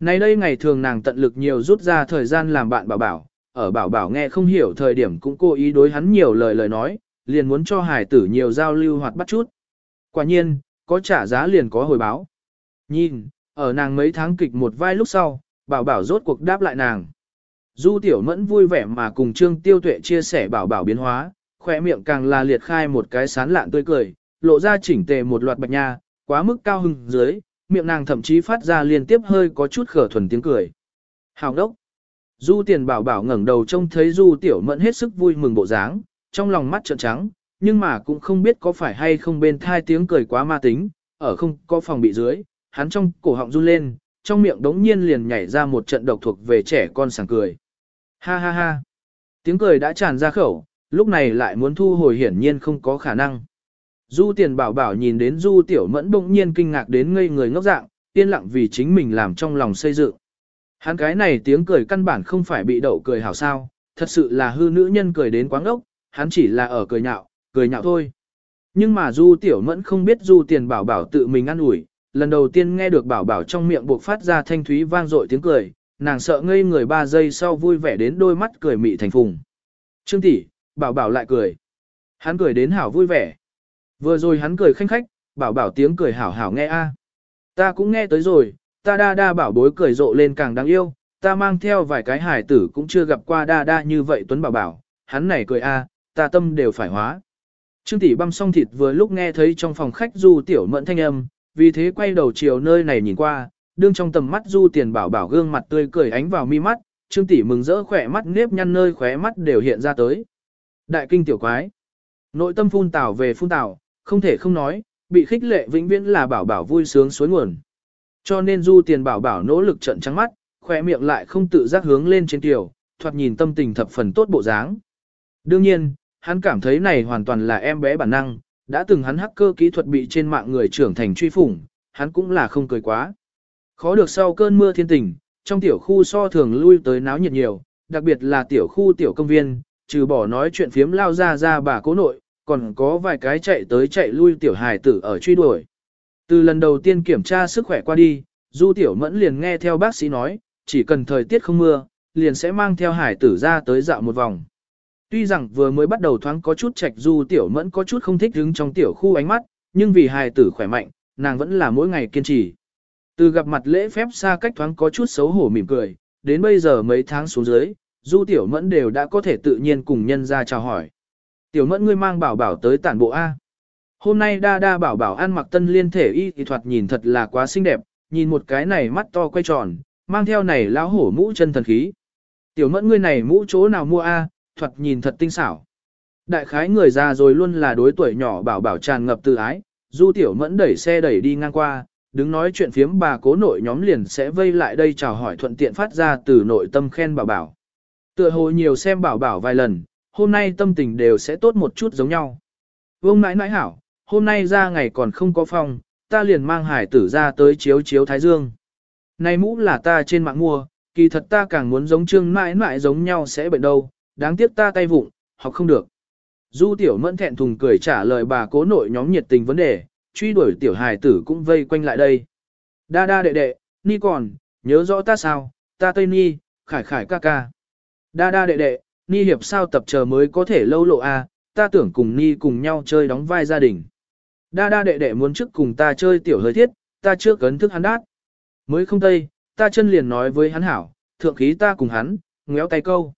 Nay đây ngày thường nàng tận lực nhiều rút ra thời gian làm bạn bảo bảo, ở bảo bảo nghe không hiểu thời điểm cũng cố ý đối hắn nhiều lời lời nói, liền muốn cho hải tử nhiều giao lưu hoạt bắt chút. Quả nhiên, có trả giá liền có hồi báo. Nhìn, ở nàng mấy tháng kịch một vai lúc sau, bảo bảo rốt cuộc đáp lại nàng. Du tiểu mẫn vui vẻ mà cùng Trương Tiêu Tuệ chia sẻ bảo bảo biến hóa, khỏe miệng càng là liệt khai một cái sán lạn tươi cười, lộ ra chỉnh tề một loạt bạch nha, quá mức cao hưng dưới, miệng nàng thậm chí phát ra liên tiếp hơi có chút khở thuần tiếng cười. Hào đốc. Du tiền bảo bảo ngẩng đầu trông thấy du tiểu mẫn hết sức vui mừng bộ dáng, trong lòng mắt trợn trắng, nhưng mà cũng không biết có phải hay không bên thai tiếng cười quá ma tính, ở không có phòng bị dưới, hắn trong cổ họng run lên, trong miệng đống nhiên liền nhảy ra một trận độc thuộc về trẻ con sảng cười. Ha ha ha. Tiếng cười đã tràn ra khẩu, lúc này lại muốn thu hồi hiển nhiên không có khả năng. Du tiền bảo bảo nhìn đến du tiểu mẫn bỗng nhiên kinh ngạc đến ngây người ngốc dạng, yên lặng vì chính mình làm trong lòng xây dựng. Hắn cái này tiếng cười căn bản không phải bị đậu cười hảo sao, thật sự là hư nữ nhân cười đến quáng ốc, hắn chỉ là ở cười nhạo, cười nhạo thôi. Nhưng mà du tiểu mẫn không biết du tiền bảo bảo tự mình ăn ủi lần đầu tiên nghe được bảo bảo trong miệng buộc phát ra thanh thúy vang dội tiếng cười, nàng sợ ngây người ba giây sau vui vẻ đến đôi mắt cười mị thành phùng. Trương tỷ, bảo bảo lại cười. Hắn cười đến hảo vui vẻ. Vừa rồi hắn cười khanh khách, bảo bảo tiếng cười hảo hảo nghe a. Ta cũng nghe tới rồi, ta đa đa bảo bối cười rộ lên càng đáng yêu, ta mang theo vài cái hải tử cũng chưa gặp qua đa đa như vậy Tuấn bảo bảo, hắn này cười a, ta tâm đều phải hóa. Trương tỷ băm xong thịt vừa lúc nghe thấy trong phòng khách du tiểu mẫn thanh âm, vì thế quay đầu chiều nơi này nhìn qua, đương trong tầm mắt du tiền bảo bảo gương mặt tươi cười ánh vào mi mắt, trương tỷ mừng rỡ khỏe mắt nếp nhăn nơi khóe mắt đều hiện ra tới. Đại kinh tiểu quái. Nội tâm phun tảo về phun tảo, không thể không nói, bị khích lệ vĩnh viễn là bảo bảo vui sướng suối nguồn. Cho nên du tiền bảo bảo nỗ lực trận trắng mắt, khóe miệng lại không tự giác hướng lên trên tiểu, thoạt nhìn tâm tình thập phần tốt bộ dáng. Đương nhiên, hắn cảm thấy này hoàn toàn là em bé bản năng, đã từng hắn hacker kỹ thuật bị trên mạng người trưởng thành truy phủng, hắn cũng là không cười quá. Khó được sau cơn mưa thiên tình, trong tiểu khu so thường lui tới náo nhiệt nhiều, đặc biệt là tiểu khu tiểu công viên, trừ bỏ nói chuyện phiếm lao ra ra bà cố nội, còn có vài cái chạy tới chạy lui tiểu hài tử ở truy đuổi. Từ lần đầu tiên kiểm tra sức khỏe qua đi, Du Tiểu Mẫn liền nghe theo bác sĩ nói, chỉ cần thời tiết không mưa, liền sẽ mang theo hải tử ra tới dạo một vòng. Tuy rằng vừa mới bắt đầu thoáng có chút chạch Du Tiểu Mẫn có chút không thích đứng trong tiểu khu ánh mắt, nhưng vì hài tử khỏe mạnh, nàng vẫn là mỗi ngày kiên trì. Từ gặp mặt lễ phép xa cách thoáng có chút xấu hổ mỉm cười, đến bây giờ mấy tháng xuống dưới, Du Tiểu Mẫn đều đã có thể tự nhiên cùng nhân ra chào hỏi. Tiểu Mẫn ngươi mang bảo bảo tới tản bộ A. Hôm nay đa đa bảo bảo ăn mặc tân liên thể y thì thoạt nhìn thật là quá xinh đẹp, nhìn một cái này mắt to quay tròn, mang theo này lão hổ mũ chân thần khí. Tiểu Mẫn ngươi này mũ chỗ nào mua A, thoạt nhìn thật tinh xảo. Đại khái người già rồi luôn là đối tuổi nhỏ bảo bảo tràn ngập từ ái, Du Tiểu Mẫn đẩy xe đẩy đi ngang qua, đứng nói chuyện phiếm bà cố nội nhóm liền sẽ vây lại đây chào hỏi thuận tiện phát ra từ nội tâm khen bảo bảo. Tựa hồ nhiều xem bảo bảo vài lần, hôm nay tâm tình đều sẽ tốt một chút giống nhau. Vương nãi nãi hảo, hôm nay ra ngày còn không có phòng, ta liền mang hải tử ra tới chiếu chiếu thái dương. Này mũ là ta trên mạng mua, kỳ thật ta càng muốn giống trương nãi nãi giống nhau sẽ bệnh đâu, đáng tiếc ta tay vụng, học không được. Du tiểu mẫn thẹn thùng cười trả lời bà cố nội nhóm nhiệt tình vấn đề, truy đuổi tiểu hài tử cũng vây quanh lại đây. Đa đa đệ đệ, ni còn, nhớ rõ ta sao, ta tây ni, khải khải ca ca. Đa đa đệ đệ, ni hiệp sao tập chờ mới có thể lâu lộ a, ta tưởng cùng ni cùng nhau chơi đóng vai gia đình. Đa đa đệ đệ muốn trước cùng ta chơi tiểu hơi thiết, ta trước cấn thức hắn đát. Mới không tây, ta chân liền nói với hắn hảo, thượng khí ta cùng hắn, ngéo tay câu.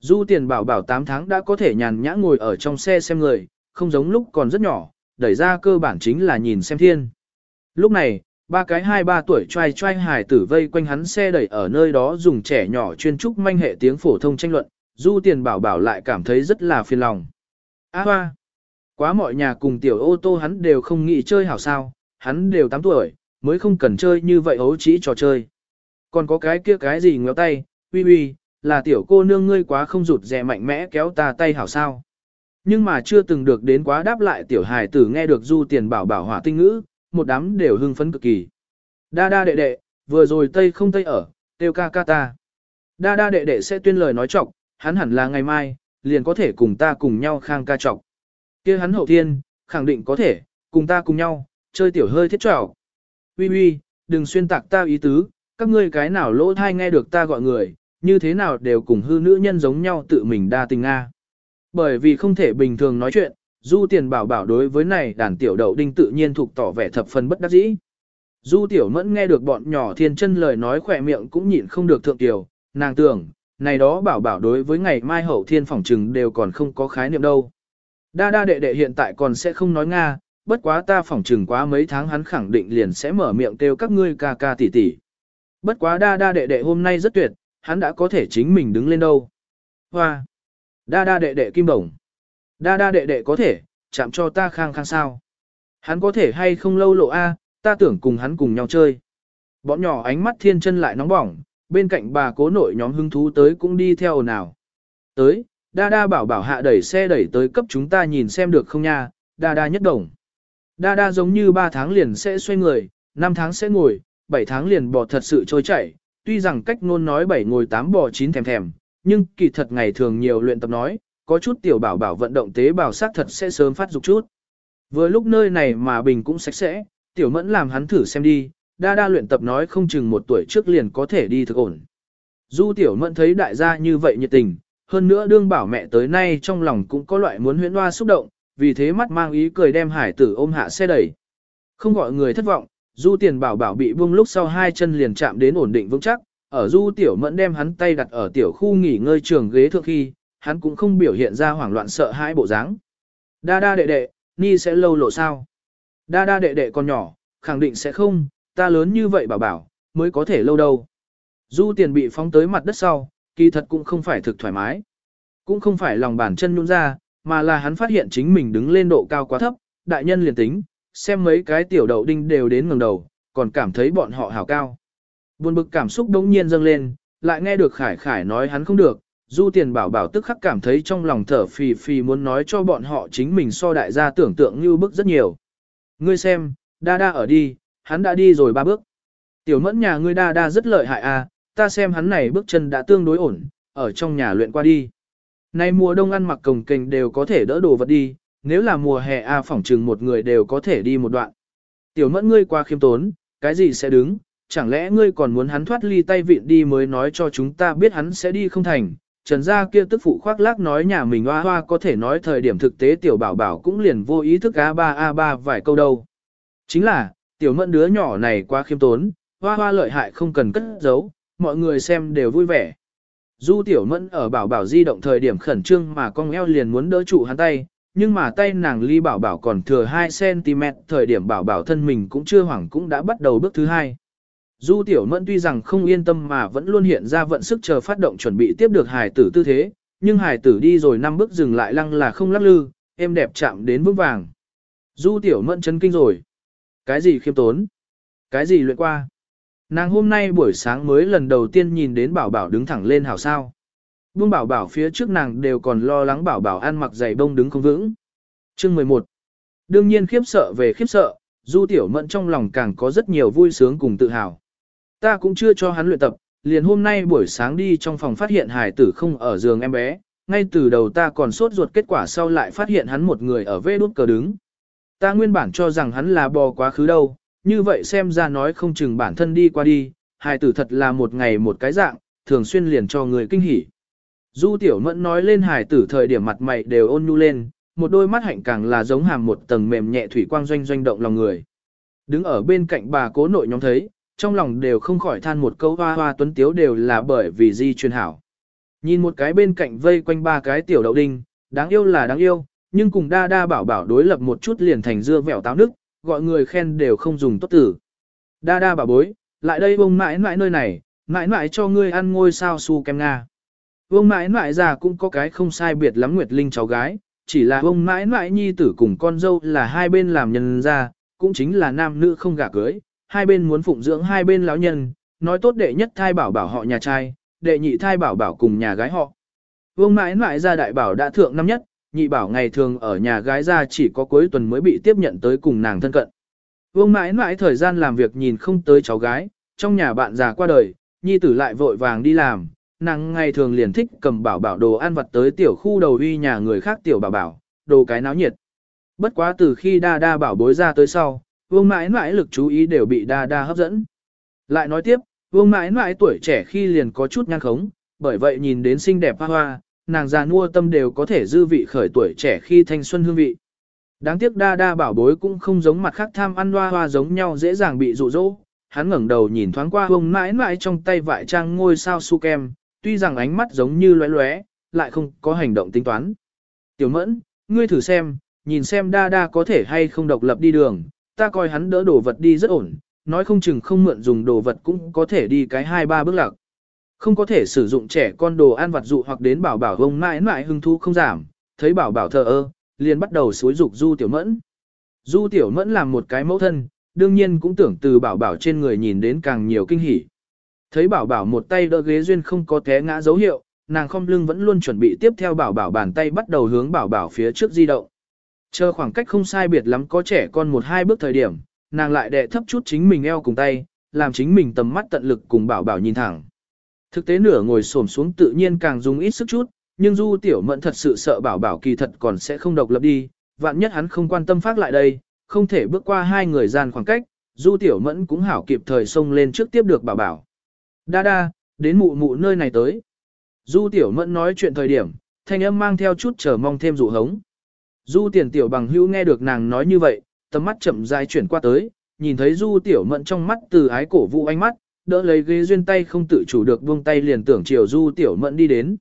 Du tiền bảo bảo 8 tháng đã có thể nhàn nhã ngồi ở trong xe xem người, không giống lúc còn rất nhỏ, đẩy ra cơ bản chính là nhìn xem thiên. Lúc này, ba cái hai ba tuổi trai trai hài tử vây quanh hắn xe đẩy ở nơi đó dùng trẻ nhỏ chuyên trúc manh hệ tiếng phổ thông tranh luận, du tiền bảo bảo lại cảm thấy rất là phiền lòng. Á hoa! Quá mọi nhà cùng tiểu ô tô hắn đều không nghĩ chơi hảo sao, hắn đều 8 tuổi, mới không cần chơi như vậy ấu chỉ trò chơi. Còn có cái kia cái gì ngéo tay, uy uy, là tiểu cô nương ngươi quá không rụt rè mạnh mẽ kéo ta tay hảo sao. Nhưng mà chưa từng được đến quá đáp lại tiểu hài tử nghe được du tiền bảo bảo hỏa tinh ngữ, một đám đều hưng phấn cực kỳ. Đa đa đệ đệ, vừa rồi tây không tây ở, tiêu ca ca ta. Đa đa đệ đệ sẽ tuyên lời nói trọng, hắn hẳn là ngày mai, liền có thể cùng ta cùng nhau khang ca trọng. kia hắn hậu thiên, khẳng định có thể, cùng ta cùng nhau, chơi tiểu hơi thiết trào. Ui ui, đừng xuyên tạc ta ý tứ, các ngươi cái nào lỗ thai nghe được ta gọi người, như thế nào đều cùng hư nữ nhân giống nhau tự mình đa tình Nga. Bởi vì không thể bình thường nói chuyện, Du Tiền Bảo bảo đối với này đàn tiểu đậu đinh tự nhiên thuộc tỏ vẻ thập phần bất đắc dĩ. Du Tiểu Mẫn nghe được bọn nhỏ thiên chân lời nói khỏe miệng cũng nhịn không được thượng tiểu, nàng tưởng, này đó bảo bảo đối với ngày mai hậu thiên phỏng trừng đều còn không có khái niệm đâu. Đa đa đệ đệ hiện tại còn sẽ không nói Nga, bất quá ta phỏng trừng quá mấy tháng hắn khẳng định liền sẽ mở miệng kêu các ngươi ca ca tỷ tỷ. Bất quá đa đa đệ đệ hôm nay rất tuyệt, hắn đã có thể chính mình đứng lên đâu. Hoa! Đa đa đệ đệ kim đồng. Đa đa đệ đệ có thể, chạm cho ta khang khang sao. Hắn có thể hay không lâu lộ A, ta tưởng cùng hắn cùng nhau chơi. Bọn nhỏ ánh mắt thiên chân lại nóng bỏng, bên cạnh bà cố nội nhóm hứng thú tới cũng đi theo nào. Tới, đa đa bảo bảo hạ đẩy xe đẩy tới cấp chúng ta nhìn xem được không nha, đa đa nhất đồng. Đa đa giống như 3 tháng liền sẽ xoay người, 5 tháng sẽ ngồi, 7 tháng liền bò thật sự trôi chảy, tuy rằng cách ngôn nói bảy ngồi tám bò chín thèm thèm, nhưng kỳ thật ngày thường nhiều luyện tập nói, có chút tiểu bảo bảo vận động tế bào sát thật sẽ sớm phát dục chút. Vừa lúc nơi này mà bình cũng sạch sẽ, tiểu mẫn làm hắn thử xem đi, đa đa luyện tập nói không chừng một tuổi trước liền có thể đi thực ổn. Du tiểu mẫn thấy đại gia như vậy nhiệt tình, hơn nữa đương bảo mẹ tới nay trong lòng cũng có loại muốn huyễn hoa xúc động, vì thế mắt mang ý cười đem hải tử ôm hạ xe đẩy. Không gọi người thất vọng, du tiền bảo bảo bị buông lúc sau hai chân liền chạm đến ổn định vững chắc, ở du tiểu mẫn đem hắn tay đặt ở tiểu khu nghỉ ngơi trường ghế thượng khi, hắn cũng không biểu hiện ra hoảng loạn sợ hãi bộ dáng. Đa đa đệ đệ, ni sẽ lâu lộ sao? Đa đa đệ đệ còn nhỏ, khẳng định sẽ không, ta lớn như vậy bảo bảo, mới có thể lâu đâu. Du tiền bị phóng tới mặt đất sau, kỳ thật cũng không phải thực thoải mái. Cũng không phải lòng bàn chân nhún ra, mà là hắn phát hiện chính mình đứng lên độ cao quá thấp, đại nhân liền tính, xem mấy cái tiểu đậu đinh đều đến ngẩng đầu, còn cảm thấy bọn họ hào cao. Buồn bực cảm xúc đống nhiên dâng lên, lại nghe được Khải Khải nói hắn không được, Du Tiền Bảo Bảo tức khắc cảm thấy trong lòng thở phì phì muốn nói cho bọn họ chính mình so đại gia tưởng tượng như bức rất nhiều. Ngươi xem, đa đa ở đi, hắn đã đi rồi ba bước. Tiểu mẫn nhà ngươi đa đa rất lợi hại à, ta xem hắn này bước chân đã tương đối ổn, ở trong nhà luyện qua đi. Nay mùa đông ăn mặc cồng kềnh đều có thể đỡ đồ vật đi, nếu là mùa hè a à, phỏng trừng một người đều có thể đi một đoạn. Tiểu mẫn ngươi qua khiêm tốn, cái gì sẽ đứng, chẳng lẽ ngươi còn muốn hắn thoát ly tay vịn đi mới nói cho chúng ta biết hắn sẽ đi không thành. Trần gia kia tức phụ khoác lác nói nhà mình hoa hoa có thể nói thời điểm thực tế tiểu bảo bảo cũng liền vô ý thức A3 A3 vài câu đâu. Chính là, tiểu mẫn đứa nhỏ này quá khiêm tốn, hoa hoa lợi hại không cần cất giấu, mọi người xem đều vui vẻ. Du tiểu mẫn ở bảo bảo di động thời điểm khẩn trương mà con eo liền muốn đỡ trụ hắn tay, nhưng mà tay nàng ly bảo bảo còn thừa 2cm thời điểm bảo bảo thân mình cũng chưa hoảng cũng đã bắt đầu bước thứ hai. Du tiểu mẫn tuy rằng không yên tâm mà vẫn luôn hiện ra vận sức chờ phát động chuẩn bị tiếp được hài tử tư thế, nhưng hài tử đi rồi năm bước dừng lại lăng là không lắc lư, em đẹp chạm đến vững vàng. Du tiểu mẫn chấn kinh rồi. Cái gì khiêm tốn? Cái gì luyện qua? Nàng hôm nay buổi sáng mới lần đầu tiên nhìn đến bảo bảo đứng thẳng lên hảo sao. Buông bảo bảo phía trước nàng đều còn lo lắng bảo bảo ăn mặc giày bông đứng không vững. Chương 11 Đương nhiên khiếp sợ về khiếp sợ, Du Tiểu Mẫn trong lòng càng có rất nhiều vui sướng cùng tự hào. Ta cũng chưa cho hắn luyện tập, liền hôm nay buổi sáng đi trong phòng phát hiện hải tử không ở giường em bé, ngay từ đầu ta còn sốt ruột kết quả sau lại phát hiện hắn một người ở vê đút cờ đứng. Ta nguyên bản cho rằng hắn là bò quá khứ đâu, như vậy xem ra nói không chừng bản thân đi qua đi, hải tử thật là một ngày một cái dạng, thường xuyên liền cho người kinh hỉ. Du tiểu mẫn nói lên hài tử thời điểm mặt mày đều ôn nhu lên, một đôi mắt hạnh càng là giống hàm một tầng mềm nhẹ thủy quang doanh doanh động lòng người. Đứng ở bên cạnh bà cố nội nhóm thấy, trong lòng đều không khỏi than một câu hoa hoa tuấn tiếu đều là bởi vì di truyền hảo. Nhìn một cái bên cạnh vây quanh ba cái tiểu đậu đinh, đáng yêu là đáng yêu, nhưng cùng đa đa bảo bảo đối lập một chút liền thành dưa vẹo táo nước, gọi người khen đều không dùng tốt tử. Đa đa bảo bối, lại đây bông mãi mãi nơi này, mãi mãi cho ngươi ăn ngôi sao su kem Nga. Vương mãi mãi già cũng có cái không sai biệt lắm Nguyệt Linh cháu gái, chỉ là vương mãi mãi nhi tử cùng con dâu là hai bên làm nhân ra, cũng chính là nam nữ không gả cưới, hai bên muốn phụng dưỡng hai bên lão nhân, nói tốt đệ nhất thai bảo bảo họ nhà trai, đệ nhị thai bảo bảo cùng nhà gái họ. Vương mãi mãi ra đại bảo đã thượng năm nhất, nhị bảo ngày thường ở nhà gái ra chỉ có cuối tuần mới bị tiếp nhận tới cùng nàng thân cận. Vương mãi mãi thời gian làm việc nhìn không tới cháu gái, trong nhà bạn già qua đời, nhi tử lại vội vàng đi làm, nàng ngày thường liền thích cầm bảo bảo đồ ăn vặt tới tiểu khu đầu uy nhà người khác tiểu bảo bảo, đồ cái náo nhiệt. Bất quá từ khi đa đa bảo bối ra tới sau, vương mãi mãi lực chú ý đều bị đa đa hấp dẫn. Lại nói tiếp, vương mãi mãi tuổi trẻ khi liền có chút nhan khống, bởi vậy nhìn đến xinh đẹp hoa hoa, nàng già nua tâm đều có thể dư vị khởi tuổi trẻ khi thanh xuân hương vị. Đáng tiếc đa đa bảo bối cũng không giống mặt khác tham ăn hoa hoa giống nhau dễ dàng bị dụ dỗ. Hắn ngẩng đầu nhìn thoáng qua vương mãi mãi trong tay vải trang ngôi sao su kem, tuy rằng ánh mắt giống như lóe lóe, lại không có hành động tính toán. Tiểu mẫn, ngươi thử xem, nhìn xem đa đa có thể hay không độc lập đi đường, ta coi hắn đỡ đồ vật đi rất ổn, nói không chừng không mượn dùng đồ vật cũng có thể đi cái hai ba bước lạc. Không có thể sử dụng trẻ con đồ ăn vặt dụ hoặc đến bảo bảo hông mãi mãi hưng thú không giảm, thấy bảo bảo thờ ơ, liền bắt đầu xối dục du tiểu mẫn. Du tiểu mẫn làm một cái mẫu thân, đương nhiên cũng tưởng từ bảo bảo trên người nhìn đến càng nhiều kinh hỉ. Thấy bảo bảo một tay đỡ ghế duyên không có té ngã dấu hiệu, nàng không lưng vẫn luôn chuẩn bị tiếp theo bảo bảo bàn tay bắt đầu hướng bảo bảo phía trước di động. Chờ khoảng cách không sai biệt lắm có trẻ con một hai bước thời điểm, nàng lại đè thấp chút chính mình eo cùng tay, làm chính mình tầm mắt tận lực cùng bảo bảo nhìn thẳng. Thực tế nửa ngồi xổm xuống tự nhiên càng dùng ít sức chút, nhưng Du Tiểu Mẫn thật sự sợ bảo bảo kỳ thật còn sẽ không độc lập đi, vạn nhất hắn không quan tâm phát lại đây, không thể bước qua hai người gian khoảng cách, Du Tiểu Mẫn cũng hảo kịp thời xông lên trước tiếp được bảo bảo. Đa đa, đến mụ mụ nơi này tới. Du Tiểu Mẫn nói chuyện thời điểm, thanh âm mang theo chút chờ mong thêm dụ hống. Du Tiền Tiểu bằng hữu nghe được nàng nói như vậy, tầm mắt chậm rãi chuyển qua tới, nhìn thấy Du Tiểu Mẫn trong mắt từ ái cổ vũ ánh mắt, đỡ lấy ghế duyên tay không tự chủ được buông tay liền tưởng chiều Du Tiểu Mẫn đi đến.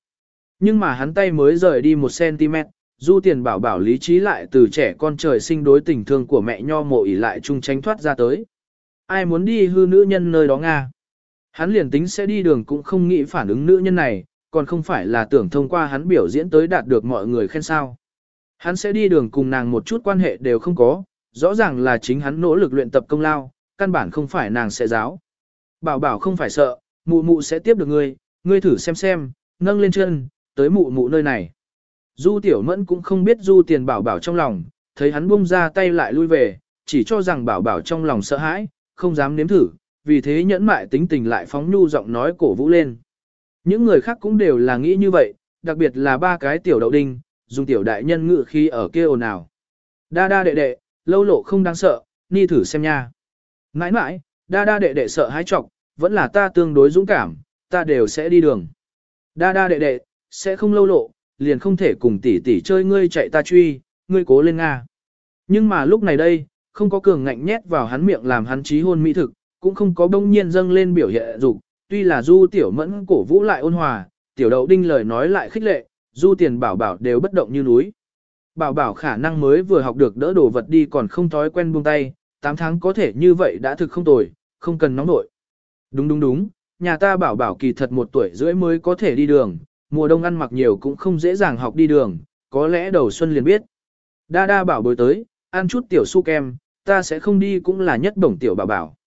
Nhưng mà hắn tay mới rời đi một cm, Du Tiền bảo bảo lý trí lại từ trẻ con trời sinh đối tình thương của mẹ nho mộ ỉ lại chung tránh thoát ra tới. Ai muốn đi hư nữ nhân nơi đó Nga? Hắn liền tính sẽ đi đường cũng không nghĩ phản ứng nữ nhân này, còn không phải là tưởng thông qua hắn biểu diễn tới đạt được mọi người khen sao. Hắn sẽ đi đường cùng nàng một chút quan hệ đều không có, rõ ràng là chính hắn nỗ lực luyện tập công lao, căn bản không phải nàng sẽ giáo. Bảo bảo không phải sợ, mụ mụ sẽ tiếp được ngươi, ngươi thử xem xem, nâng lên chân, tới mụ mụ nơi này. Du tiểu mẫn cũng không biết du tiền bảo bảo trong lòng, thấy hắn buông ra tay lại lui về, chỉ cho rằng bảo bảo trong lòng sợ hãi, không dám nếm thử, vì thế nhẫn mại tính tình lại phóng nhu giọng nói cổ vũ lên. Những người khác cũng đều là nghĩ như vậy, đặc biệt là ba cái tiểu đậu đinh, dùng tiểu đại nhân ngự khi ở kia ồn ào. Đa đa đệ đệ, lâu lộ không đáng sợ, ni thử xem nha. Mãi mãi, đa đa đệ đệ sợ hãi trọc, vẫn là ta tương đối dũng cảm, ta đều sẽ đi đường. Đa đa đệ đệ, sẽ không lâu lộ, liền không thể cùng tỷ tỷ chơi ngươi chạy ta truy, ngươi cố lên Nga. Nhưng mà lúc này đây, không có cường ngạnh nhét vào hắn miệng làm hắn trí hôn mỹ thực, cũng không có bỗng nhiên dâng lên biểu hiện dục tuy là du tiểu mẫn cổ vũ lại ôn hòa, tiểu đậu đinh lời nói lại khích lệ, du tiền bảo bảo đều bất động như núi. Bảo bảo khả năng mới vừa học được đỡ đồ vật đi còn không thói quen buông tay, 8 tháng có thể như vậy đã thực không tồi, không cần nóng nội. Đúng đúng đúng, nhà ta bảo bảo kỳ thật một tuổi rưỡi mới có thể đi đường, mùa đông ăn mặc nhiều cũng không dễ dàng học đi đường, có lẽ đầu xuân liền biết. Đa đa bảo bồi tới, ăn chút tiểu su kem, ta sẽ không đi cũng là nhất bổng tiểu bảo bảo.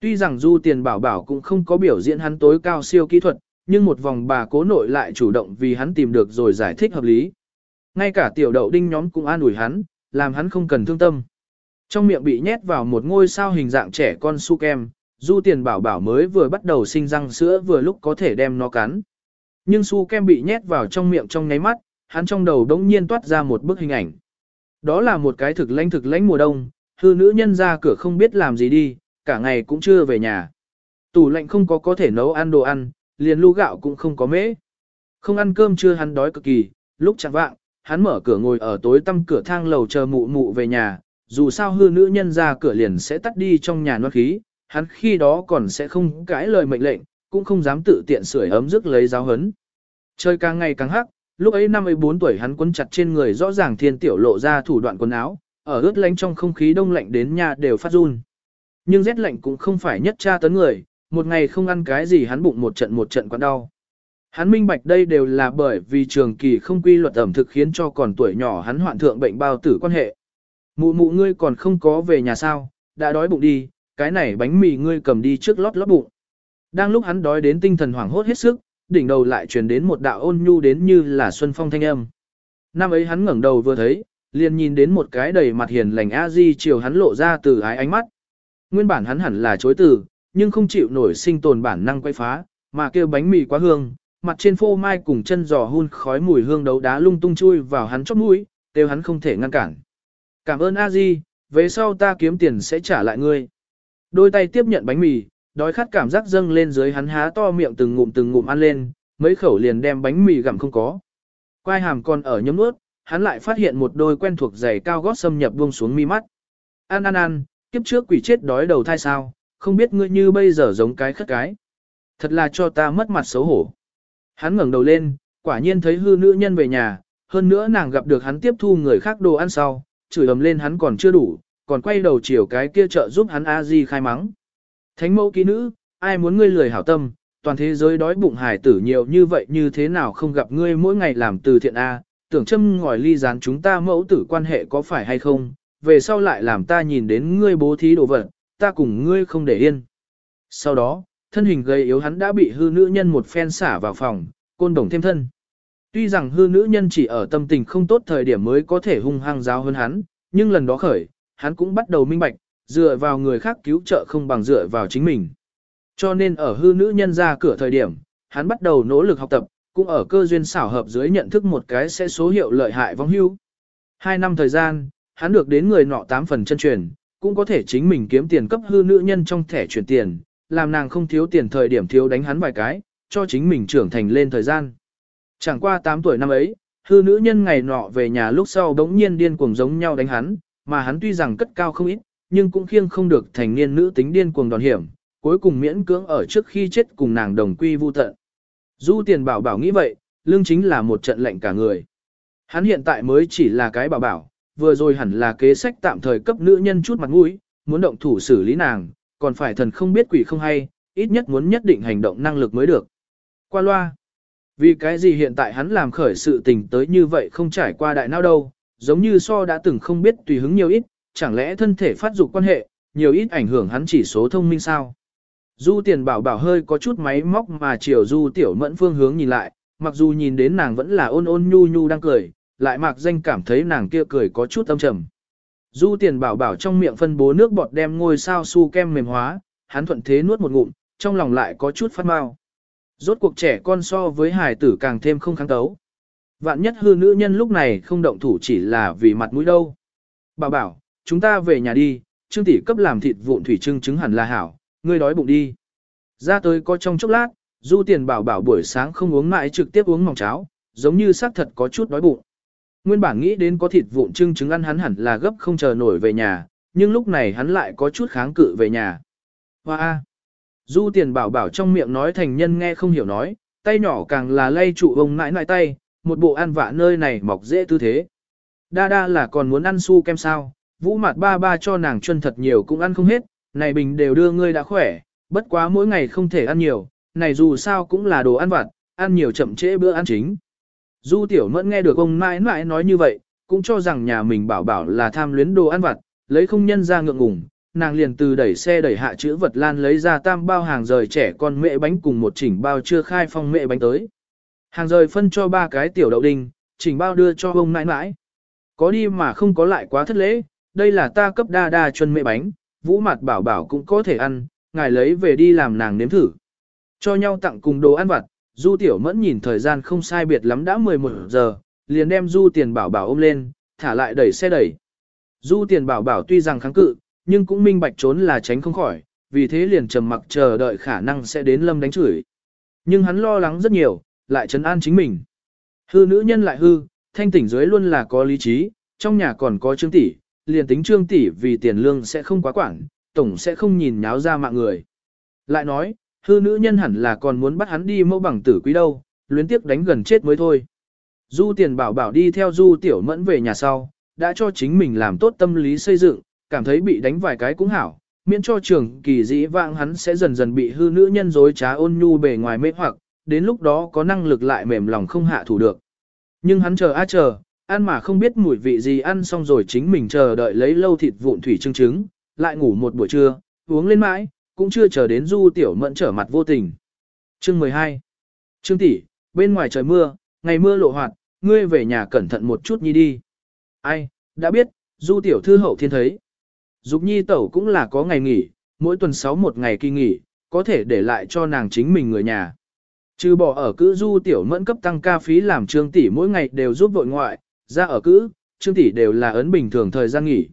Tuy rằng du tiền bảo bảo cũng không có biểu diễn hắn tối cao siêu kỹ thuật, nhưng một vòng bà cố nội lại chủ động vì hắn tìm được rồi giải thích hợp lý. Ngay cả tiểu đậu đinh nhóm cũng an ủi hắn, làm hắn không cần thương tâm. Trong miệng bị nhét vào một ngôi sao hình dạng trẻ con su kem, du tiền bảo bảo mới vừa bắt đầu sinh răng sữa vừa lúc có thể đem nó cắn. Nhưng su kem bị nhét vào trong miệng trong nháy mắt, hắn trong đầu đống nhiên toát ra một bức hình ảnh. Đó là một cái thực lãnh thực lãnh mùa đông, hư nữ nhân ra cửa không biết làm gì đi, cả ngày cũng chưa về nhà. Tủ lạnh không có có thể nấu ăn đồ ăn, liền lu gạo cũng không có mễ. Không ăn cơm chưa hắn đói cực kỳ, lúc chẳng vạng, hắn mở cửa ngồi ở tối tăm cửa thang lầu chờ mụ mụ về nhà, dù sao hư nữ nhân ra cửa liền sẽ tắt đi trong nhà noan khí, hắn khi đó còn sẽ không cãi lời mệnh lệnh, cũng không dám tự tiện sưởi ấm rước lấy giáo hấn. Trời càng ngày càng hắc, lúc ấy năm ấy bốn tuổi hắn quấn chặt trên người rõ ràng thiên tiểu lộ ra thủ đoạn quần áo, ở ướt lánh trong không khí đông lạnh đến nhà đều phát run. Nhưng rét lạnh cũng không phải nhất tra tấn người, một ngày không ăn cái gì hắn bụng một trận một trận quặn đau. Hắn minh bạch đây đều là bởi vì trường kỳ không quy luật ẩm thực khiến cho còn tuổi nhỏ hắn hoạn thượng bệnh bao tử quan hệ. Mụ mụ ngươi còn không có về nhà sao, đã đói bụng đi, cái này bánh mì ngươi cầm đi trước lót lót bụng. Đang lúc hắn đói đến tinh thần hoảng hốt hết sức, đỉnh đầu lại truyền đến một đạo ôn nhu đến như là xuân phong thanh âm. Năm ấy hắn ngẩng đầu vừa thấy, liền nhìn đến một cái đầy mặt hiền lành a di chiều hắn lộ ra từ ái ánh mắt. Nguyên bản hắn hẳn là chối từ, nhưng không chịu nổi sinh tồn bản năng quay phá, mà kêu bánh mì quá hương, mặt trên phô mai cùng chân giò hun khói mùi hương đấu đá lung tung chui vào hắn chóp mũi, đều hắn không thể ngăn cản. Cảm ơn a di, về sau ta kiếm tiền sẽ trả lại ngươi. Đôi tay tiếp nhận bánh mì, đói khát cảm giác dâng lên dưới hắn há to miệng từng ngụm từng ngụm ăn lên, mấy khẩu liền đem bánh mì gặm không có. Quai hàm còn ở nhấm nuốt, hắn lại phát hiện một đôi quen thuộc giày cao gót xâm nhập buông xuống mi mắt. An an an kiếp trước quỷ chết đói đầu thai sao, không biết ngươi như bây giờ giống cái khất cái. Thật là cho ta mất mặt xấu hổ. Hắn ngẩng đầu lên, quả nhiên thấy hư nữ nhân về nhà, hơn nữa nàng gặp được hắn tiếp thu người khác đồ ăn sau, chửi ầm lên hắn còn chưa đủ, còn quay đầu chiều cái kia trợ giúp hắn a di khai mắng. Thánh mẫu ký nữ, ai muốn ngươi lười hảo tâm, toàn thế giới đói bụng hải tử nhiều như vậy như thế nào không gặp ngươi mỗi ngày làm từ thiện A, tưởng châm ngòi ly gián chúng ta mẫu tử quan hệ có phải hay không, về sau lại làm ta nhìn đến ngươi bố thí đồ vật, ta cùng ngươi không để yên. Sau đó, thân hình gầy yếu hắn đã bị hư nữ nhân một phen xả vào phòng, côn đồng thêm thân. Tuy rằng hư nữ nhân chỉ ở tâm tình không tốt thời điểm mới có thể hung hăng giáo hơn hắn, nhưng lần đó khởi, hắn cũng bắt đầu minh bạch, dựa vào người khác cứu trợ không bằng dựa vào chính mình. Cho nên ở hư nữ nhân ra cửa thời điểm, hắn bắt đầu nỗ lực học tập, cũng ở cơ duyên xảo hợp dưới nhận thức một cái sẽ số hiệu lợi hại vong hưu. Hai năm thời gian, hắn được đến người nọ 8 phần chân truyền, cũng có thể chính mình kiếm tiền cấp hư nữ nhân trong thẻ chuyển tiền, làm nàng không thiếu tiền thời điểm thiếu đánh hắn vài cái, cho chính mình trưởng thành lên thời gian. Chẳng qua 8 tuổi năm ấy, hư nữ nhân ngày nọ về nhà lúc sau đống nhiên điên cuồng giống nhau đánh hắn, mà hắn tuy rằng cất cao không ít, nhưng cũng khiêng không được thành niên nữ tính điên cuồng đòn hiểm, cuối cùng miễn cưỡng ở trước khi chết cùng nàng đồng quy vu tận. Du tiền bảo bảo nghĩ vậy, lương chính là một trận lệnh cả người. Hắn hiện tại mới chỉ là cái bảo bảo, vừa rồi hẳn là kế sách tạm thời cấp nữ nhân chút mặt mũi, muốn động thủ xử lý nàng, còn phải thần không biết quỷ không hay, ít nhất muốn nhất định hành động năng lực mới được. Qua loa. Vì cái gì hiện tại hắn làm khởi sự tình tới như vậy không trải qua đại não đâu, giống như so đã từng không biết tùy hứng nhiều ít, chẳng lẽ thân thể phát dục quan hệ, nhiều ít ảnh hưởng hắn chỉ số thông minh sao. Du tiền bảo bảo hơi có chút máy móc mà chiều du tiểu mẫn phương hướng nhìn lại, mặc dù nhìn đến nàng vẫn là ôn ôn nhu nhu đang cười, lại mặc danh cảm thấy nàng kia cười có chút âm trầm. Du tiền bảo bảo trong miệng phân bố nước bọt đem ngôi sao su kem mềm hóa, hắn thuận thế nuốt một ngụm, trong lòng lại có chút phát mau. Rốt cuộc trẻ con so với hài tử càng thêm không kháng tấu. Vạn nhất hư nữ nhân lúc này không động thủ chỉ là vì mặt mũi đâu. Bảo bảo, chúng ta về nhà đi, trương tỷ cấp làm thịt vụn thủy trưng trứng hẳn là hảo, ngươi đói bụng đi. Ra tới có trong chốc lát, du tiền bảo bảo buổi sáng không uống mãi trực tiếp uống mỏng cháo, giống như xác thật có chút đói bụng. Nguyên bản nghĩ đến có thịt vụn trưng trứng ăn hắn hẳn là gấp không chờ nổi về nhà, nhưng lúc này hắn lại có chút kháng cự về nhà. Hoa! Wow. Du tiền bảo bảo trong miệng nói thành nhân nghe không hiểu nói, tay nhỏ càng là lay trụ ông nãi nãi tay, một bộ ăn vạ nơi này mọc dễ tư thế. Đa đa là còn muốn ăn su kem sao, vũ mặt ba ba cho nàng chân thật nhiều cũng ăn không hết, này bình đều đưa ngươi đã khỏe, bất quá mỗi ngày không thể ăn nhiều, này dù sao cũng là đồ ăn vặt, ăn nhiều chậm trễ bữa ăn chính. Du tiểu mẫn nghe được ông mãi mãi nói như vậy, cũng cho rằng nhà mình bảo bảo là tham luyến đồ ăn vặt, lấy không nhân ra ngượng ngùng, nàng liền từ đẩy xe đẩy hạ chữ vật lan lấy ra tam bao hàng rời trẻ con mẹ bánh cùng một chỉnh bao chưa khai phong mẹ bánh tới. Hàng rời phân cho ba cái tiểu đậu đinh, chỉnh bao đưa cho ông mãi mãi. Có đi mà không có lại quá thất lễ, đây là ta cấp đa đa chuân mẹ bánh, vũ mặt bảo bảo cũng có thể ăn, ngài lấy về đi làm nàng nếm thử. Cho nhau tặng cùng đồ ăn vặt, du tiểu mẫn nhìn thời gian không sai biệt lắm đã 11 giờ, liền đem du tiền bảo bảo ôm lên, thả lại đẩy xe đẩy. Du tiền bảo bảo tuy rằng kháng cự, nhưng cũng minh bạch trốn là tránh không khỏi, vì thế liền trầm mặc chờ đợi khả năng sẽ đến lâm đánh chửi. Nhưng hắn lo lắng rất nhiều, lại trấn an chính mình. Hư nữ nhân lại hư, thanh tỉnh dưới luôn là có lý trí, trong nhà còn có trương tỷ, liền tính trương tỷ vì tiền lương sẽ không quá quản, tổng sẽ không nhìn nháo ra mạng người. Lại nói, hư nữ nhân hẳn là còn muốn bắt hắn đi mẫu bằng tử quý đâu, luyến tiếp đánh gần chết mới thôi. Du tiền bảo bảo đi theo du tiểu mẫn về nhà sau, đã cho chính mình làm tốt tâm lý xây dựng, cảm thấy bị đánh vài cái cũng hảo, miễn cho trường kỳ dĩ vãng hắn sẽ dần dần bị hư nữ nhân dối trá ôn nhu bề ngoài mê hoặc, đến lúc đó có năng lực lại mềm lòng không hạ thủ được. Nhưng hắn chờ a chờ, ăn mà không biết mùi vị gì ăn xong rồi chính mình chờ đợi lấy lâu thịt vụn thủy trưng trứng, lại ngủ một buổi trưa, uống lên mãi, cũng chưa chờ đến du tiểu mẫn trở mặt vô tình. Chương 12 Trương tỷ, bên ngoài trời mưa, ngày mưa lộ hoạt, ngươi về nhà cẩn thận một chút nhi đi. Ai, đã biết, du tiểu thư hậu thiên thấy. Dục nhi tẩu cũng là có ngày nghỉ, mỗi tuần 6 một ngày kỳ nghỉ, có thể để lại cho nàng chính mình người nhà. Trừ bỏ ở cữ du tiểu mẫn cấp tăng ca phí làm trương tỷ mỗi ngày đều giúp vội ngoại, ra ở cữ, trương tỷ đều là ấn bình thường thời gian nghỉ.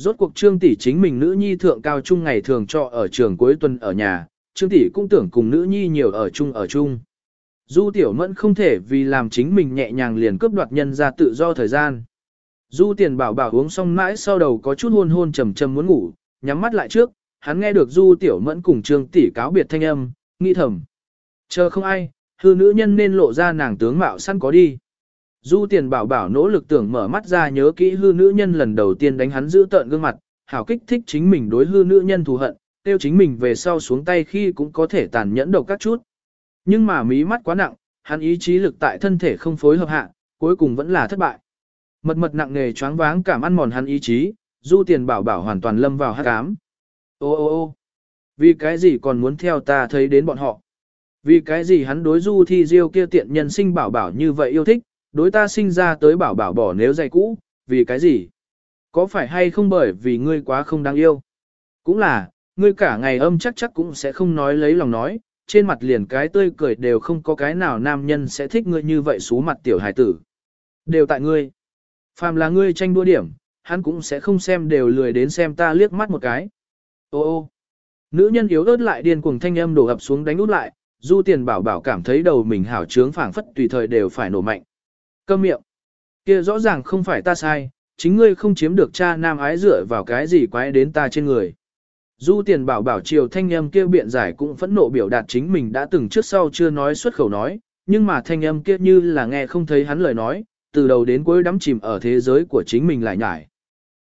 Rốt cuộc trương tỷ chính mình nữ nhi thượng cao trung ngày thường trọ ở trường cuối tuần ở nhà, trương tỷ cũng tưởng cùng nữ nhi nhiều ở chung ở chung. Du tiểu mẫn không thể vì làm chính mình nhẹ nhàng liền cướp đoạt nhân ra tự do thời gian. Du tiền bảo bảo uống xong mãi sau đầu có chút hôn hôn trầm trầm muốn ngủ, nhắm mắt lại trước, hắn nghe được du tiểu mẫn cùng trương tỷ cáo biệt thanh âm, nghi thầm. Chờ không ai, hư nữ nhân nên lộ ra nàng tướng mạo săn có đi. Du tiền bảo bảo nỗ lực tưởng mở mắt ra nhớ kỹ hư nữ nhân lần đầu tiên đánh hắn giữ tợn gương mặt, hảo kích thích chính mình đối hư nữ nhân thù hận, tiêu chính mình về sau xuống tay khi cũng có thể tàn nhẫn độc các chút. Nhưng mà mí mắt quá nặng, hắn ý chí lực tại thân thể không phối hợp hạ, cuối cùng vẫn là thất bại. Mật mật nặng nề choáng váng cảm ăn mòn hắn ý chí, du tiền bảo bảo hoàn toàn lâm vào hát cám. Ô ô ô vì cái gì còn muốn theo ta thấy đến bọn họ? Vì cái gì hắn đối du thi diêu kia tiện nhân sinh bảo bảo như vậy yêu thích, đối ta sinh ra tới bảo bảo bỏ nếu dày cũ, vì cái gì? Có phải hay không bởi vì ngươi quá không đáng yêu? Cũng là, ngươi cả ngày âm chắc chắc cũng sẽ không nói lấy lòng nói, trên mặt liền cái tươi cười đều không có cái nào nam nhân sẽ thích ngươi như vậy xú mặt tiểu hài tử. Đều tại ngươi. Phàm là ngươi tranh đua điểm, hắn cũng sẽ không xem đều lười đến xem ta liếc mắt một cái. Ô ô. Nữ nhân yếu ớt lại điên cuồng thanh âm đổ ập xuống đánh út lại, du tiền bảo bảo cảm thấy đầu mình hảo trướng phảng phất tùy thời đều phải nổ mạnh. Câm miệng. kia rõ ràng không phải ta sai, chính ngươi không chiếm được cha nam ái dựa vào cái gì quái đến ta trên người. Du tiền bảo bảo triều thanh âm kia biện giải cũng phẫn nộ biểu đạt chính mình đã từng trước sau chưa nói xuất khẩu nói, nhưng mà thanh âm kia như là nghe không thấy hắn lời nói, từ đầu đến cuối đắm chìm ở thế giới của chính mình lại nhải.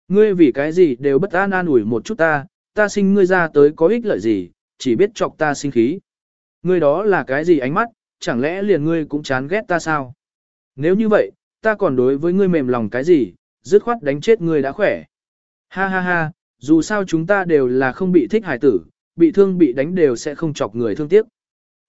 Ngươi vì cái gì đều bất an an ủi một chút ta, ta sinh ngươi ra tới có ích lợi gì, chỉ biết chọc ta sinh khí. Ngươi đó là cái gì ánh mắt, chẳng lẽ liền ngươi cũng chán ghét ta sao? Nếu như vậy, ta còn đối với ngươi mềm lòng cái gì, dứt khoát đánh chết ngươi đã khỏe. Ha ha ha, dù sao chúng ta đều là không bị thích hài tử, bị thương bị đánh đều sẽ không chọc người thương tiếc.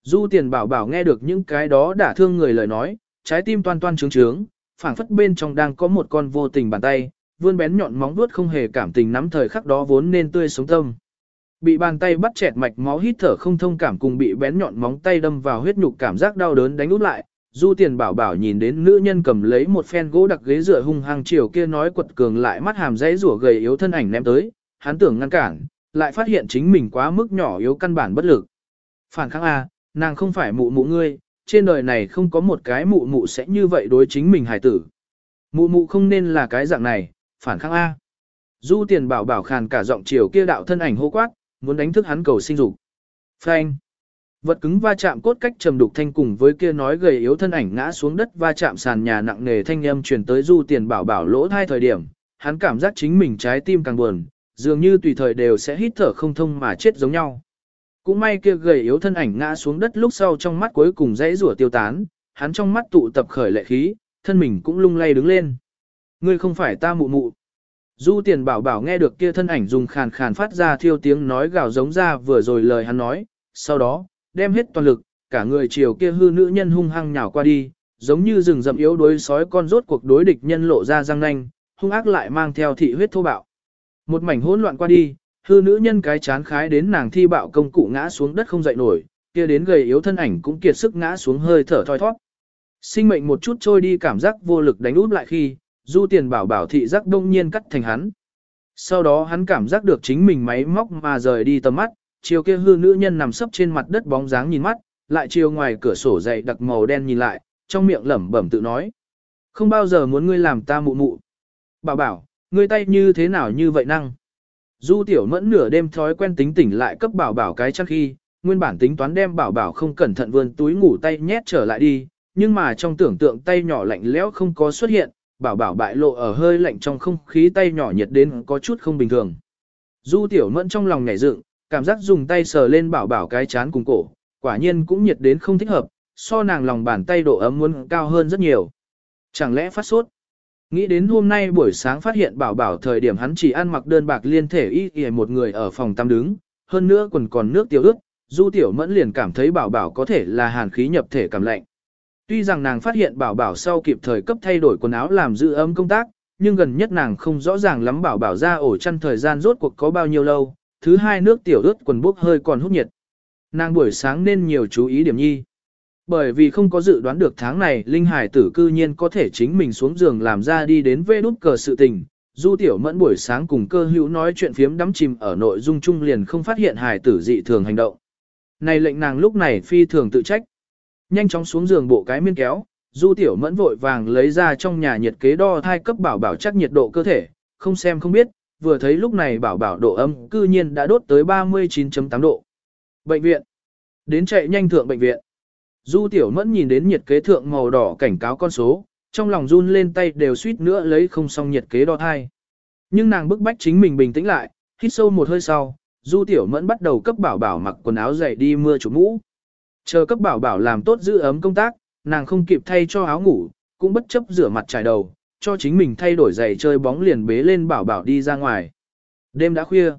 Du tiền bảo bảo nghe được những cái đó đả thương người lời nói, trái tim toan toan trướng trướng, phảng phất bên trong đang có một con vô tình bàn tay, vươn bén nhọn móng vuốt không hề cảm tình nắm thời khắc đó vốn nên tươi sống tâm. Bị bàn tay bắt chẹt mạch máu hít thở không thông cảm cùng bị bén nhọn móng tay đâm vào huyết nhục cảm giác đau đớn đánh út lại, Du Tiền Bảo Bảo nhìn đến nữ nhân cầm lấy một phen gỗ đặc ghế dựa hung hăng chiều kia nói quật cường lại mắt hàm dãy rủa gầy yếu thân ảnh ném tới, hắn tưởng ngăn cản, lại phát hiện chính mình quá mức nhỏ yếu căn bản bất lực. Phản kháng a, nàng không phải mụ mụ ngươi, trên đời này không có một cái mụ mụ sẽ như vậy đối chính mình hài tử. Mụ mụ không nên là cái dạng này, phản kháng A. Du tiền bảo bảo khàn cả giọng chiều kia đạo thân ảnh hô quát, muốn đánh thức hắn cầu sinh dục. Phanh. Vật cứng va chạm cốt cách trầm đục thanh cùng với kia nói gầy yếu thân ảnh ngã xuống đất va chạm sàn nhà nặng nề thanh âm truyền tới du tiền bảo bảo lỗ thai thời điểm, hắn cảm giác chính mình trái tim càng buồn, dường như tùy thời đều sẽ hít thở không thông mà chết giống nhau. Cũng may kia gầy yếu thân ảnh ngã xuống đất lúc sau trong mắt cuối cùng dãy rủa tiêu tán, hắn trong mắt tụ tập khởi lệ khí, thân mình cũng lung lay đứng lên. Ngươi không phải ta mụ mụ. Du tiền bảo bảo nghe được kia thân ảnh dùng khàn khàn phát ra thiêu tiếng nói gào giống ra vừa rồi lời hắn nói, sau đó, đem hết toàn lực, cả người chiều kia hư nữ nhân hung hăng nhào qua đi, giống như rừng rậm yếu đối sói con rốt cuộc đối địch nhân lộ ra răng nanh, hung ác lại mang theo thị huyết thô bạo. Một mảnh hỗn loạn qua đi, hư nữ nhân cái chán khái đến nàng thi bạo công cụ ngã xuống đất không dậy nổi, kia đến gầy yếu thân ảnh cũng kiệt sức ngã xuống hơi thở thoi thoát. Sinh mệnh một chút trôi đi cảm giác vô lực đánh út lại khi, du tiền bảo bảo thị giác đông nhiên cắt thành hắn. Sau đó hắn cảm giác được chính mình máy móc mà rời đi tầm mắt, chiều kia hư nữ nhân nằm sấp trên mặt đất bóng dáng nhìn mắt, lại chiều ngoài cửa sổ dậy đặc màu đen nhìn lại, trong miệng lẩm bẩm tự nói. Không bao giờ muốn ngươi làm ta mụ mụ. Bảo bảo, ngươi tay như thế nào như vậy năng? Du tiểu mẫn nửa đêm thói quen tính tỉnh lại cấp bảo bảo cái chắc khi, nguyên bản tính toán đem bảo bảo không cẩn thận vươn túi ngủ tay nhét trở lại đi, nhưng mà trong tưởng tượng tay nhỏ lạnh lẽo không có xuất hiện, bảo bảo bại lộ ở hơi lạnh trong không khí tay nhỏ nhiệt đến có chút không bình thường. Du tiểu mẫn trong lòng nhảy dựng, cảm giác dùng tay sờ lên bảo bảo cái chán cùng cổ, quả nhiên cũng nhiệt đến không thích hợp, so nàng lòng bàn tay độ ấm muốn cao hơn rất nhiều. Chẳng lẽ phát sốt? Nghĩ đến hôm nay buổi sáng phát hiện bảo bảo thời điểm hắn chỉ ăn mặc đơn bạc liên thể y y một người ở phòng tắm đứng, hơn nữa quần còn nước tiêu ướt, du tiểu mẫn liền cảm thấy bảo bảo có thể là hàn khí nhập thể cảm lạnh. Tuy rằng nàng phát hiện bảo bảo sau kịp thời cấp thay đổi quần áo làm giữ ấm công tác, nhưng gần nhất nàng không rõ ràng lắm bảo bảo ra ổ chăn thời gian rốt cuộc có bao nhiêu lâu, thứ hai nước tiểu ướt quần bốc hơi còn hút nhiệt. Nàng buổi sáng nên nhiều chú ý điểm nhi. Bởi vì không có dự đoán được tháng này Linh Hải tử cư nhiên có thể chính mình xuống giường làm ra đi đến vê đút cờ sự tình. Du tiểu mẫn buổi sáng cùng cơ hữu nói chuyện phiếm đắm chìm ở nội dung chung liền không phát hiện hải tử dị thường hành động. Này lệnh nàng lúc này phi thường tự trách. Nhanh chóng xuống giường bộ cái miên kéo, du tiểu mẫn vội vàng lấy ra trong nhà nhiệt kế đo thai cấp bảo bảo chắc nhiệt độ cơ thể, không xem không biết, vừa thấy lúc này bảo bảo độ âm cư nhiên đã đốt tới 39.8 độ. Bệnh viện. Đến chạy nhanh thượng bệnh viện. Du tiểu mẫn nhìn đến nhiệt kế thượng màu đỏ cảnh cáo con số, trong lòng run lên tay đều suýt nữa lấy không xong nhiệt kế đo thai. Nhưng nàng bức bách chính mình bình tĩnh lại, hít sâu một hơi sau, du tiểu mẫn bắt đầu cấp bảo bảo mặc quần áo dày đi mưa chủ mũ. Chờ cấp bảo bảo làm tốt giữ ấm công tác, nàng không kịp thay cho áo ngủ, cũng bất chấp rửa mặt trải đầu, cho chính mình thay đổi giày chơi bóng liền bế lên bảo bảo đi ra ngoài. Đêm đã khuya.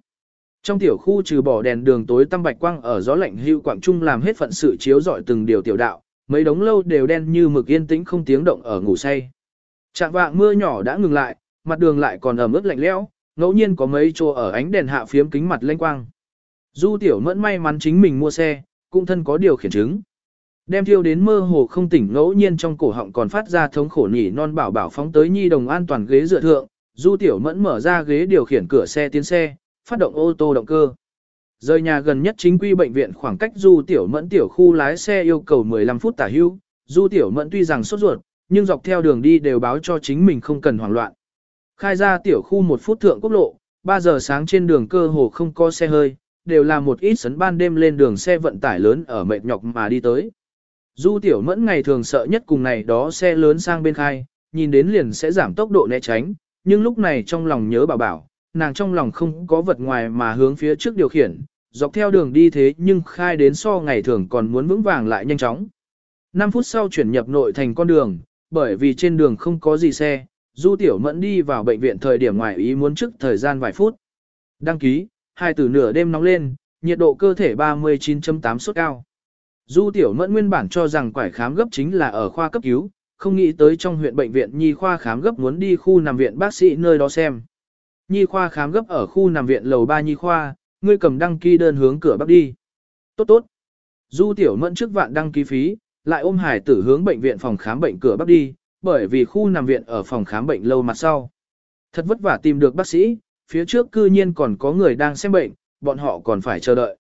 Trong tiểu khu trừ bỏ đèn đường tối tăm bạch quang ở gió lạnh hưu quảng trung làm hết phận sự chiếu rọi từng điều tiểu đạo, mấy đống lâu đều đen như mực yên tĩnh không tiếng động ở ngủ say. Trạng vạng mưa nhỏ đã ngừng lại, mặt đường lại còn ẩm ướt lạnh lẽo, ngẫu nhiên có mấy chỗ ở ánh đèn hạ phiếm kính mặt lênh quang. Du tiểu mẫn may mắn chính mình mua xe, cũng thân có điều khiển chứng. Đem thiêu đến mơ hồ không tỉnh ngẫu nhiên trong cổ họng còn phát ra thống khổ nhỉ non bảo bảo phóng tới nhi đồng an toàn ghế dựa thượng, du tiểu mẫn mở ra ghế điều khiển cửa xe tiến xe, phát động ô tô động cơ. Rời nhà gần nhất chính quy bệnh viện khoảng cách du tiểu mẫn tiểu khu lái xe yêu cầu 15 phút tả hưu, du tiểu mẫn tuy rằng sốt ruột, nhưng dọc theo đường đi đều báo cho chính mình không cần hoảng loạn. Khai ra tiểu khu một phút thượng quốc lộ, 3 giờ sáng trên đường cơ hồ không có xe hơi, đều là một ít sấn ban đêm lên đường xe vận tải lớn ở mệt nhọc mà đi tới. Du tiểu mẫn ngày thường sợ nhất cùng này đó xe lớn sang bên khai, nhìn đến liền sẽ giảm tốc độ né tránh, nhưng lúc này trong lòng nhớ bảo bảo, nàng trong lòng không có vật ngoài mà hướng phía trước điều khiển, dọc theo đường đi thế nhưng khai đến so ngày thường còn muốn vững vàng lại nhanh chóng. 5 phút sau chuyển nhập nội thành con đường, bởi vì trên đường không có gì xe, Du Tiểu Mẫn đi vào bệnh viện thời điểm ngoài ý muốn trước thời gian vài phút. Đăng ký, hai từ nửa đêm nóng lên, nhiệt độ cơ thể 39.8 sốt cao. Du Tiểu Mẫn nguyên bản cho rằng quải khám gấp chính là ở khoa cấp cứu, không nghĩ tới trong huyện bệnh viện nhi khoa khám gấp muốn đi khu nằm viện bác sĩ nơi đó xem. Nhi khoa khám gấp ở khu nằm viện lầu 3 nhi khoa, ngươi cầm đăng ký đơn hướng cửa bắc đi. Tốt tốt. Du Tiểu Mẫn trước vạn đăng ký phí, lại ôm hải tử hướng bệnh viện phòng khám bệnh cửa bắc đi, bởi vì khu nằm viện ở phòng khám bệnh lâu mặt sau. Thật vất vả tìm được bác sĩ, phía trước cư nhiên còn có người đang xem bệnh, bọn họ còn phải chờ đợi.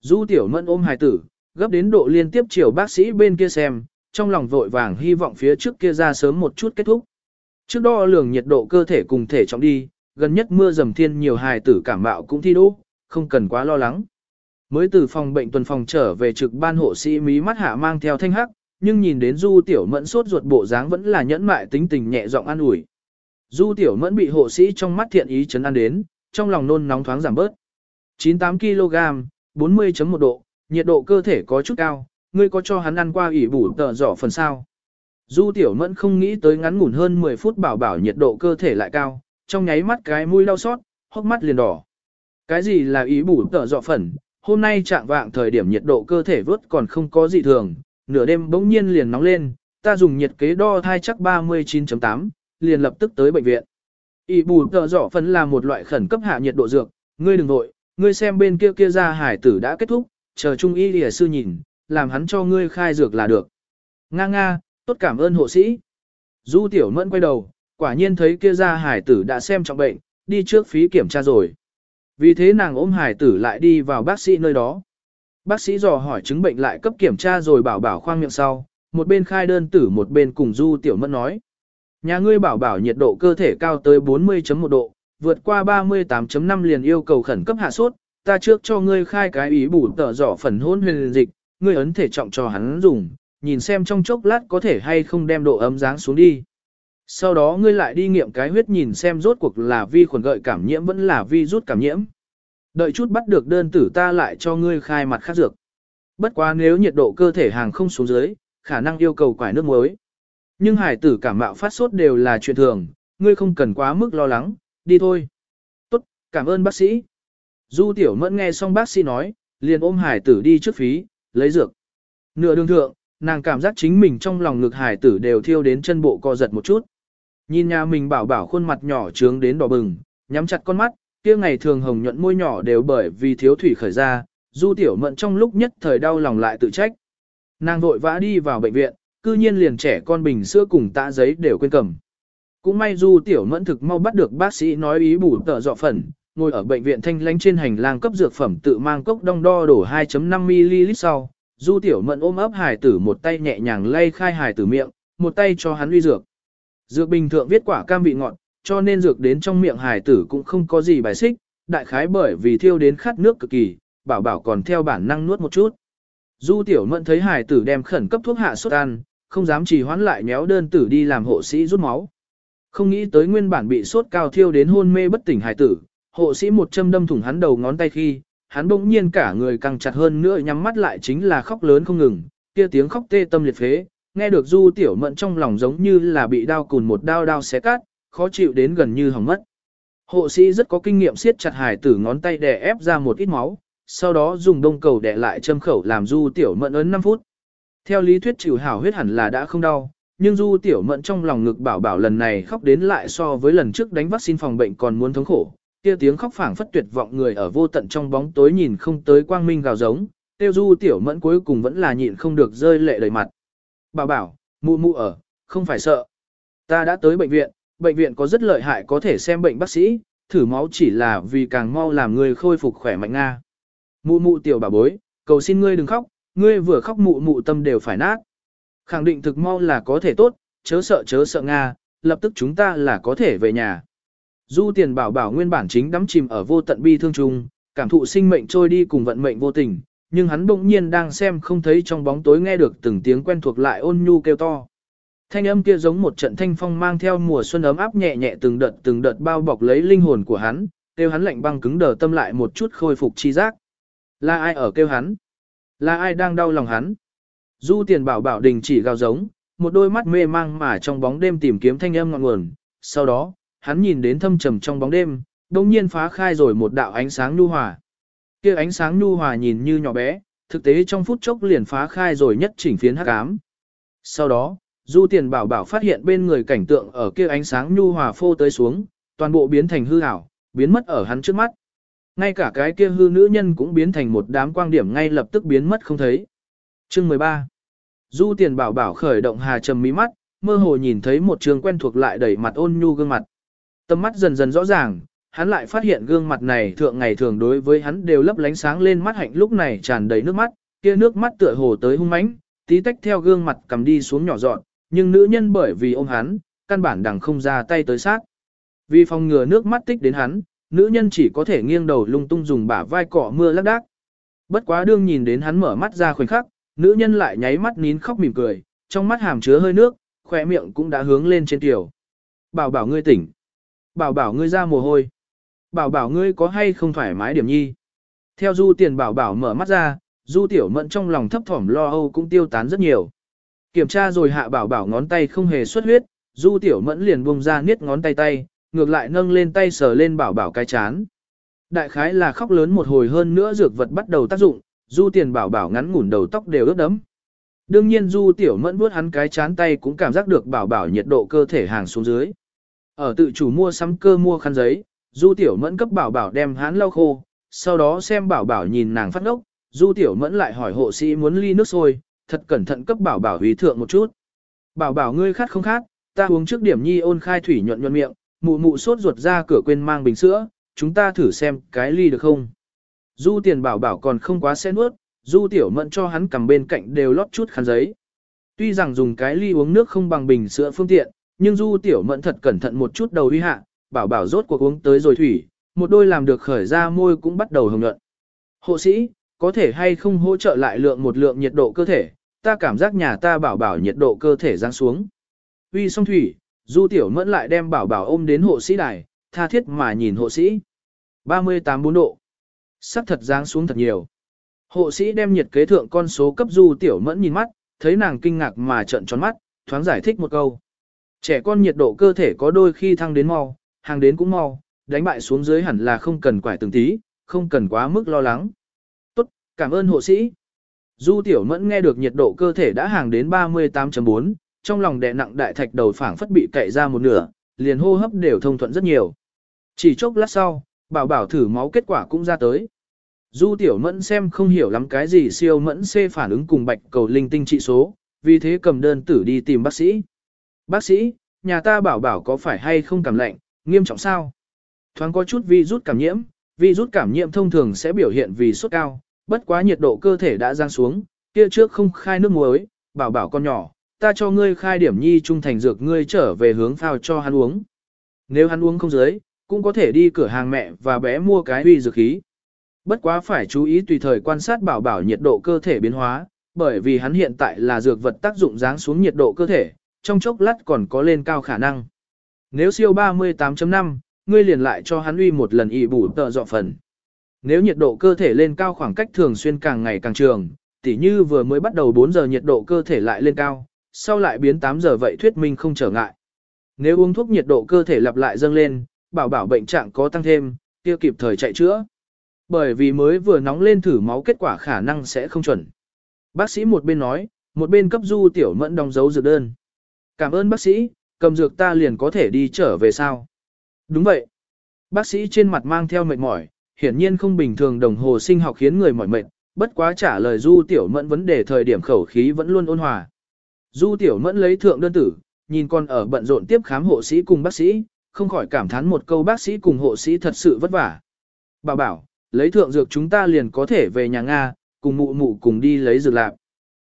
Du Tiểu Mẫn ôm hải tử, gấp đến độ liên tiếp chiều bác sĩ bên kia xem, trong lòng vội vàng hy vọng phía trước kia ra sớm một chút kết thúc. Trước đo lường nhiệt độ cơ thể cùng thể trọng đi, gần nhất mưa dầm thiên nhiều hài tử cảm mạo cũng thi đỗ, không cần quá lo lắng. Mới từ phòng bệnh tuần phòng trở về trực ban hộ sĩ mí mắt hạ mang theo thanh hắc, nhưng nhìn đến Du Tiểu Mẫn sốt ruột bộ dáng vẫn là nhẫn mại tính tình nhẹ giọng an ủi. Du Tiểu Mẫn bị hộ sĩ trong mắt thiện ý chấn an đến, trong lòng nôn nóng thoáng giảm bớt. 98 kg, 40.1 độ, nhiệt độ cơ thể có chút cao, ngươi có cho hắn ăn qua ủy bủ tờ giỏ phần sao. Du Tiểu Mẫn không nghĩ tới ngắn ngủn hơn 10 phút bảo bảo nhiệt độ cơ thể lại cao, trong nháy mắt cái mũi đau xót, hốc mắt liền đỏ. Cái gì là ý bủ tờ dọ phần, hôm nay trạng vạng thời điểm nhiệt độ cơ thể vớt còn không có gì thường, nửa đêm bỗng nhiên liền nóng lên, ta dùng nhiệt kế đo thai chắc 39.8, liền lập tức tới bệnh viện. Ý bù tờ dọ phần là một loại khẩn cấp hạ nhiệt độ dược, ngươi đừng vội, ngươi xem bên kia kia ra hải tử đã kết thúc, chờ trung y lìa sư nhìn, làm hắn cho ngươi khai dược là được. Nga nga, tốt cảm ơn hộ sĩ. Du tiểu mẫn quay đầu, quả nhiên thấy kia ra hải tử đã xem trọng bệnh, đi trước phí kiểm tra rồi. Vì thế nàng ôm hải tử lại đi vào bác sĩ nơi đó. Bác sĩ dò hỏi chứng bệnh lại cấp kiểm tra rồi bảo bảo khoang miệng sau, một bên khai đơn tử một bên cùng Du Tiểu Mẫn nói. Nhà ngươi bảo bảo nhiệt độ cơ thể cao tới 40.1 độ, vượt qua 38.5 liền yêu cầu khẩn cấp hạ sốt, ta trước cho ngươi khai cái ý bù tờ dỏ phần hôn huyền dịch, ngươi ấn thể trọng cho hắn dùng, nhìn xem trong chốc lát có thể hay không đem độ ấm dáng xuống đi. Sau đó ngươi lại đi nghiệm cái huyết nhìn xem rốt cuộc là vi khuẩn gợi cảm nhiễm vẫn là vi rút cảm nhiễm. Đợi chút bắt được đơn tử ta lại cho ngươi khai mặt khác dược. Bất quá nếu nhiệt độ cơ thể hàng không xuống dưới, khả năng yêu cầu quải nước muối. Nhưng hải tử cảm mạo phát sốt đều là chuyện thường, ngươi không cần quá mức lo lắng, đi thôi. Tốt, cảm ơn bác sĩ. Du tiểu mẫn nghe xong bác sĩ nói, liền ôm hải tử đi trước phí, lấy dược. Nửa đường thượng, nàng cảm giác chính mình trong lòng ngực hải tử đều thiêu đến chân bộ co giật một chút. Nhìn nhà mình bảo bảo khuôn mặt nhỏ trướng đến đỏ bừng, nhắm chặt con mắt, kia ngày thường hồng nhuận môi nhỏ đều bởi vì thiếu thủy khởi ra, du tiểu mẫn trong lúc nhất thời đau lòng lại tự trách. Nàng vội vã đi vào bệnh viện, cư nhiên liền trẻ con bình sữa cùng tạ giấy đều quên cầm. Cũng may du tiểu mẫn thực mau bắt được bác sĩ nói ý bù tợ dọ phần, ngồi ở bệnh viện thanh lánh trên hành lang cấp dược phẩm tự mang cốc đong đo đổ 2.5ml sau. Du tiểu mẫn ôm ấp hài tử một tay nhẹ nhàng lay khai hài tử miệng, một tay cho hắn uy dược. Dược bình thượng viết quả cam vị ngọt, cho nên dược đến trong miệng hài tử cũng không có gì bài xích, đại khái bởi vì thiêu đến khát nước cực kỳ, bảo bảo còn theo bản năng nuốt một chút. Du tiểu mẫn thấy hài tử đem khẩn cấp thuốc hạ sốt ăn, không dám trì hoãn lại nhéo đơn tử đi làm hộ sĩ rút máu. Không nghĩ tới nguyên bản bị sốt cao thiêu đến hôn mê bất tỉnh hài tử, hộ sĩ một châm đâm thủng hắn đầu ngón tay khi, hắn bỗng nhiên cả người càng chặt hơn nữa nhắm mắt lại chính là khóc lớn không ngừng, kia tiếng khóc tê tâm liệt phế, nghe được du tiểu mẫn trong lòng giống như là bị đao cùn một đao đao xé cắt, khó chịu đến gần như hỏng mất. Hộ sĩ rất có kinh nghiệm siết chặt hài tử ngón tay đè ép ra một ít máu, sau đó dùng đông cầu đè lại châm khẩu làm du tiểu mẫn ấn 5 phút. Theo lý thuyết chịu hảo huyết hẳn là đã không đau, nhưng du tiểu mẫn trong lòng ngực bảo bảo lần này khóc đến lại so với lần trước đánh vaccine phòng bệnh còn muốn thống khổ. Kia tiếng khóc phảng phất tuyệt vọng người ở vô tận trong bóng tối nhìn không tới quang minh gào giống, tiêu du tiểu mẫn cuối cùng vẫn là nhịn không được rơi lệ đầy mặt. Bảo bảo, mụ mụ ở, không phải sợ. Ta đã tới bệnh viện, bệnh viện có rất lợi hại có thể xem bệnh bác sĩ, thử máu chỉ là vì càng mau làm người khôi phục khỏe mạnh Nga. Mụ mụ tiểu bà bối, cầu xin ngươi đừng khóc, ngươi vừa khóc mụ mụ tâm đều phải nát. Khẳng định thực mau là có thể tốt, chớ sợ chớ sợ Nga, lập tức chúng ta là có thể về nhà. Du tiền bảo bảo nguyên bản chính đắm chìm ở vô tận bi thương chung, cảm thụ sinh mệnh trôi đi cùng vận mệnh vô tình, nhưng hắn bỗng nhiên đang xem không thấy trong bóng tối nghe được từng tiếng quen thuộc lại ôn nhu kêu to. Thanh âm kia giống một trận thanh phong mang theo mùa xuân ấm áp nhẹ nhẹ từng đợt từng đợt bao bọc lấy linh hồn của hắn, kêu hắn lạnh băng cứng đờ tâm lại một chút khôi phục chi giác. Là ai ở kêu hắn? Là ai đang đau lòng hắn? Du tiền bảo bảo đình chỉ gào giống, một đôi mắt mê mang mà trong bóng đêm tìm kiếm thanh âm ngọn nguồn. Sau đó, hắn nhìn đến thâm trầm trong bóng đêm, đồng nhiên phá khai rồi một đạo ánh sáng nhu hòa. kia ánh sáng nhu hòa nhìn như nhỏ bé, thực tế trong phút chốc liền phá khai rồi nhất chỉnh phiến hắc ám. Sau đó, du tiền bảo bảo phát hiện bên người cảnh tượng ở kia ánh sáng nhu hòa phô tới xuống, toàn bộ biến thành hư ảo, biến mất ở hắn trước mắt. Ngay cả cái kia hư nữ nhân cũng biến thành một đám quang điểm ngay lập tức biến mất không thấy. Chương 13 Du tiền bảo bảo khởi động hà trầm mí mắt, mơ hồ nhìn thấy một trường quen thuộc lại đẩy mặt ôn nhu gương mặt. Tâm mắt dần dần rõ ràng, hắn lại phát hiện gương mặt này thượng ngày thường đối với hắn đều lấp lánh sáng lên mắt hạnh lúc này tràn đầy nước mắt, kia nước mắt tựa hồ tới hung mãnh, tí tách theo gương mặt cầm đi xuống nhỏ dọn, nhưng nữ nhân bởi vì ôm hắn, căn bản đằng không ra tay tới sát. Vì phòng ngừa nước mắt tích đến hắn, nữ nhân chỉ có thể nghiêng đầu lung tung dùng bả vai cọ mưa lác đác. Bất quá đương nhìn đến hắn mở mắt ra khoảnh khắc, nữ nhân lại nháy mắt nín khóc mỉm cười, trong mắt hàm chứa hơi nước, khỏe miệng cũng đã hướng lên trên tiểu. Bảo bảo ngươi tỉnh. Bảo bảo ngươi ra mồ hôi. Bảo bảo ngươi có hay không thoải mái điểm nhi. Theo du tiền bảo bảo mở mắt ra, du tiểu mận trong lòng thấp thỏm lo âu cũng tiêu tán rất nhiều. Kiểm tra rồi hạ bảo bảo ngón tay không hề xuất huyết, du tiểu mẫn liền buông ra niết ngón tay tay, ngược lại nâng lên tay sờ lên bảo bảo cái chán. Đại khái là khóc lớn một hồi hơn nữa dược vật bắt đầu tác dụng, du tiền bảo bảo ngắn ngủn đầu tóc đều ướt đẫm. Đương nhiên du tiểu mẫn vuốt hắn cái chán tay cũng cảm giác được bảo bảo nhiệt độ cơ thể hàng xuống dưới. Ở tự chủ mua sắm cơ mua khăn giấy, du tiểu mẫn cấp bảo bảo đem hắn lau khô, sau đó xem bảo bảo nhìn nàng phát ngốc, du tiểu mẫn lại hỏi hộ sĩ muốn ly nước sôi, thật cẩn thận cấp bảo bảo hủy thượng một chút. Bảo bảo ngươi khát không khát, ta uống trước điểm nhi ôn khai thủy nhuận nhuận miệng, mụ mụ sốt ruột ra cửa quên mang bình sữa, chúng ta thử xem cái ly được không. Du tiền bảo bảo còn không quá xe nuốt, du tiểu mẫn cho hắn cầm bên cạnh đều lót chút khăn giấy. Tuy rằng dùng cái ly uống nước không bằng bình sữa phương tiện, nhưng du tiểu mẫn thật cẩn thận một chút đầu uy hạ, bảo bảo rốt cuộc uống tới rồi thủy, một đôi làm được khởi ra môi cũng bắt đầu hồng nhuận. Hộ sĩ, có thể hay không hỗ trợ lại lượng một lượng nhiệt độ cơ thể, ta cảm giác nhà ta bảo bảo nhiệt độ cơ thể giáng xuống. Uy song thủy, du tiểu mẫn lại đem bảo bảo ôm đến hộ sĩ đài, tha thiết mà nhìn hộ sĩ. 38 4 độ. Sắc thật giáng xuống thật nhiều. Hộ sĩ đem nhiệt kế thượng con số cấp du tiểu mẫn nhìn mắt, thấy nàng kinh ngạc mà trợn tròn mắt, thoáng giải thích một câu. Trẻ con nhiệt độ cơ thể có đôi khi thăng đến mau, hàng đến cũng mau, đánh bại xuống dưới hẳn là không cần quải từng tí, không cần quá mức lo lắng. Tốt, cảm ơn hộ sĩ. Du tiểu mẫn nghe được nhiệt độ cơ thể đã hàng đến 38.4, trong lòng đè nặng đại thạch đầu phảng phất bị cậy ra một nửa, liền hô hấp đều thông thuận rất nhiều. Chỉ chốc lát sau, bảo bảo thử máu kết quả cũng ra tới. Du tiểu mẫn xem không hiểu lắm cái gì siêu mẫn C phản ứng cùng bạch cầu linh tinh trị số, vì thế cầm đơn tử đi tìm bác sĩ. Bác sĩ, nhà ta bảo bảo có phải hay không cảm lạnh, nghiêm trọng sao? Thoáng có chút vi rút cảm nhiễm, vi rút cảm nhiễm thông thường sẽ biểu hiện vì sốt cao, bất quá nhiệt độ cơ thể đã giang xuống, kia trước không khai nước muối, bảo bảo con nhỏ, ta cho ngươi khai điểm nhi trung thành dược ngươi trở về hướng phao cho hắn uống. Nếu hắn uống không dưới, cũng có thể đi cửa hàng mẹ và bé mua cái uy dược khí. Bất quá phải chú ý tùy thời quan sát bảo bảo nhiệt độ cơ thể biến hóa, bởi vì hắn hiện tại là dược vật tác dụng dáng xuống nhiệt độ cơ thể, trong chốc lát còn có lên cao khả năng. Nếu siêu 38.5, ngươi liền lại cho hắn uy một lần y bù tợ dọ phần. Nếu nhiệt độ cơ thể lên cao khoảng cách thường xuyên càng ngày càng trường, tỉ như vừa mới bắt đầu 4 giờ nhiệt độ cơ thể lại lên cao, sau lại biến 8 giờ vậy thuyết minh không trở ngại. Nếu uống thuốc nhiệt độ cơ thể lặp lại dâng lên, bảo bảo bệnh trạng có tăng thêm, kia kịp thời chạy chữa. Bởi vì mới vừa nóng lên thử máu kết quả khả năng sẽ không chuẩn. Bác sĩ một bên nói, một bên cấp du tiểu mẫn đóng dấu dược đơn. Cảm ơn bác sĩ, cầm dược ta liền có thể đi trở về sao. Đúng vậy. Bác sĩ trên mặt mang theo mệt mỏi, hiển nhiên không bình thường đồng hồ sinh học khiến người mỏi mệt, bất quá trả lời du tiểu mẫn vấn đề thời điểm khẩu khí vẫn luôn ôn hòa. Du tiểu mẫn lấy thượng đơn tử, nhìn con ở bận rộn tiếp khám hộ sĩ cùng bác sĩ, không khỏi cảm thán một câu bác sĩ cùng hộ sĩ thật sự vất vả. Bảo bảo, lấy thượng dược chúng ta liền có thể về nhà Nga, cùng mụ mụ cùng đi lấy dược lạc.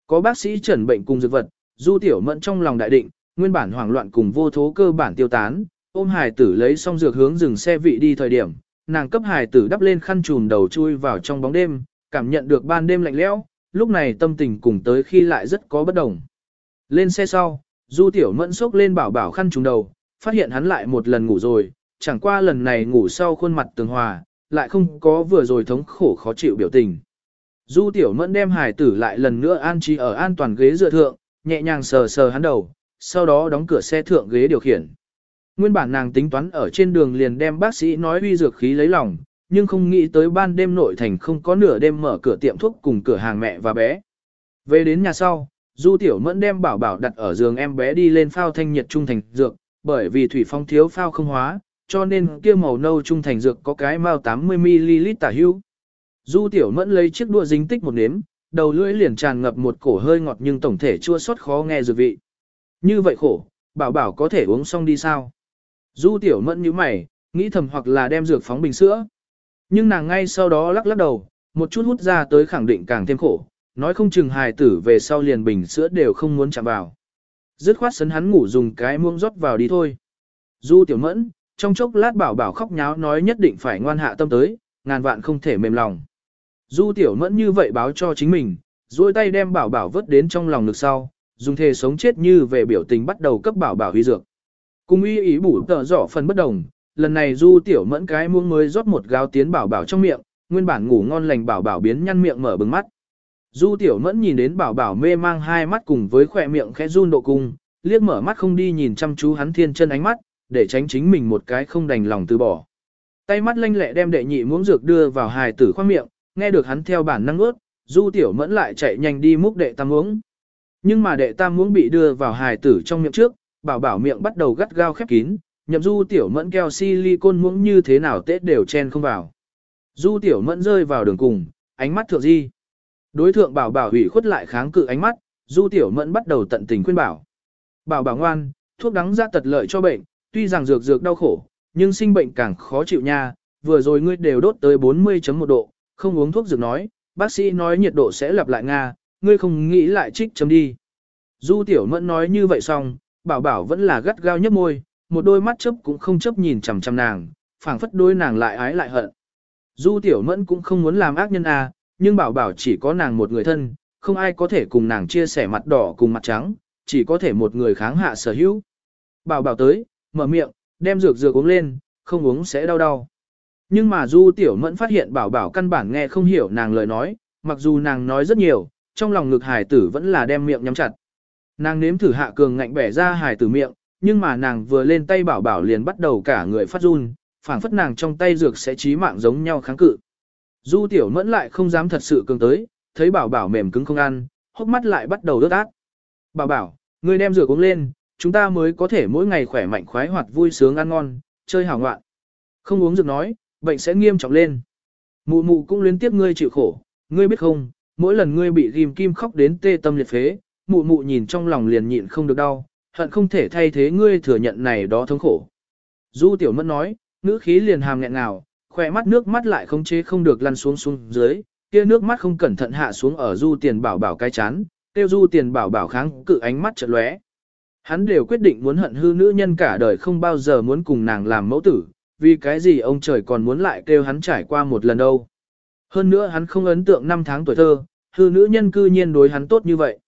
Có bác sĩ chẩn bệnh cùng dược vật, du tiểu mẫn trong lòng đại định, nguyên bản hoảng loạn cùng vô thố cơ bản tiêu tán, ôm hài tử lấy xong dược hướng dừng xe vị đi thời điểm, nàng cấp hài tử đắp lên khăn trùm đầu chui vào trong bóng đêm, cảm nhận được ban đêm lạnh lẽo, lúc này tâm tình cùng tới khi lại rất có bất đồng. Lên xe sau, du tiểu mẫn xốc lên bảo bảo khăn trùm đầu, phát hiện hắn lại một lần ngủ rồi, chẳng qua lần này ngủ sau khuôn mặt tường hòa, lại không có vừa rồi thống khổ khó chịu biểu tình. Du tiểu mẫn đem hài tử lại lần nữa an trí ở an toàn ghế dựa thượng, nhẹ nhàng sờ sờ hắn đầu, sau đó đóng cửa xe thượng ghế điều khiển. Nguyên bản nàng tính toán ở trên đường liền đem bác sĩ nói uy dược khí lấy lòng, nhưng không nghĩ tới ban đêm nội thành không có nửa đêm mở cửa tiệm thuốc cùng cửa hàng mẹ và bé. Về đến nhà sau, Du Tiểu Mẫn đem bảo bảo đặt ở giường em bé đi lên phao thanh nhiệt trung thành dược, bởi vì thủy phong thiếu phao không hóa, cho nên kia màu nâu trung thành dược có cái mao 80ml tả hưu. Du Tiểu Mẫn lấy chiếc đũa dính tích một nếm, đầu lưỡi liền tràn ngập một cổ hơi ngọt nhưng tổng thể chua xót khó nghe dược vị. Như vậy khổ, bảo bảo có thể uống xong đi sao? Du Tiểu Mẫn như mày, nghĩ thầm hoặc là đem dược phóng bình sữa. Nhưng nàng ngay sau đó lắc lắc đầu, một chút hút ra tới khẳng định càng thêm khổ, nói không chừng hài tử về sau liền bình sữa đều không muốn chạm vào. Dứt khoát sấn hắn ngủ dùng cái muông rót vào đi thôi. Du Tiểu Mẫn, trong chốc lát bảo bảo khóc nháo nói nhất định phải ngoan hạ tâm tới, ngàn vạn không thể mềm lòng. Du tiểu mẫn như vậy báo cho chính mình, duỗi tay đem bảo bảo vớt đến trong lòng ngực sau, dùng thề sống chết như về biểu tình bắt đầu cấp bảo bảo huy dược. Cùng y ý bủ tờ rõ phần bất đồng, lần này du tiểu mẫn cái muông mới rót một gáo tiến bảo bảo trong miệng, nguyên bản ngủ ngon lành bảo bảo biến nhăn miệng mở bừng mắt. Du tiểu mẫn nhìn đến bảo bảo mê mang hai mắt cùng với khỏe miệng khẽ run độ cung, liếc mở mắt không đi nhìn chăm chú hắn thiên chân ánh mắt, để tránh chính mình một cái không đành lòng từ bỏ. Tay mắt lanh lẹ đem đệ nhị muỗng dược đưa vào hài tử khoang miệng, nghe được hắn theo bản năng ướt, du tiểu mẫn lại chạy nhanh đi múc đệ tam uống. Nhưng mà đệ tam uống bị đưa vào hài tử trong miệng trước, bảo bảo miệng bắt đầu gắt gao khép kín, nhậm du tiểu mẫn keo silicon muỗng như thế nào tết đều chen không vào. Du tiểu mẫn rơi vào đường cùng, ánh mắt thượng di. Đối thượng bảo bảo hủy khuất lại kháng cự ánh mắt, du tiểu mẫn bắt đầu tận tình khuyên bảo. Bảo bảo ngoan, thuốc đắng ra tật lợi cho bệnh, tuy rằng dược dược đau khổ, nhưng sinh bệnh càng khó chịu nha, vừa rồi ngươi đều đốt tới 40.1 độ, không uống thuốc dược nói, bác sĩ nói nhiệt độ sẽ lặp lại Nga, ngươi không nghĩ lại trích chấm đi. Du tiểu mẫn nói như vậy xong, bảo bảo vẫn là gắt gao nhấp môi, một đôi mắt chấp cũng không chấp nhìn chằm chằm nàng, phảng phất đôi nàng lại ái lại hận. Du tiểu mẫn cũng không muốn làm ác nhân à, nhưng bảo bảo chỉ có nàng một người thân, không ai có thể cùng nàng chia sẻ mặt đỏ cùng mặt trắng, chỉ có thể một người kháng hạ sở hữu. Bảo bảo tới, mở miệng, đem dược dược uống lên, không uống sẽ đau đau. Nhưng mà Du Tiểu Mẫn phát hiện bảo bảo căn bản nghe không hiểu nàng lời nói, mặc dù nàng nói rất nhiều, trong lòng ngực hải tử vẫn là đem miệng nhắm chặt. Nàng nếm thử hạ cường ngạnh bẻ ra hải tử miệng, nhưng mà nàng vừa lên tay bảo bảo liền bắt đầu cả người phát run, phảng phất nàng trong tay dược sẽ chí mạng giống nhau kháng cự. Du Tiểu Mẫn lại không dám thật sự cường tới, thấy bảo bảo mềm cứng không ăn, hốc mắt lại bắt đầu ướt át. Bảo bảo, ngươi đem rửa uống lên, chúng ta mới có thể mỗi ngày khỏe mạnh khoái hoạt vui sướng ăn ngon, chơi hảo ngoạn. Không uống dược nói, bệnh sẽ nghiêm trọng lên. Mụ mụ cũng liên tiếp ngươi chịu khổ, ngươi biết không, mỗi lần ngươi bị ghim kim khóc đến tê tâm liệt phế, mụ mụ nhìn trong lòng liền nhịn không được đau, hận không thể thay thế ngươi thừa nhận này đó thống khổ. Du tiểu mẫn nói, ngữ khí liền hàm nghẹn ngào, khỏe mắt nước mắt lại không chế không được lăn xuống xuống dưới, kia nước mắt không cẩn thận hạ xuống ở du tiền bảo bảo cái chán, tiêu du tiền bảo bảo kháng cự ánh mắt chợt lóe. Hắn đều quyết định muốn hận hư nữ nhân cả đời không bao giờ muốn cùng nàng làm mẫu tử, vì cái gì ông trời còn muốn lại kêu hắn trải qua một lần đâu. Hơn nữa hắn không ấn tượng năm tháng tuổi thơ, hư nữ nhân cư nhiên đối hắn tốt như vậy.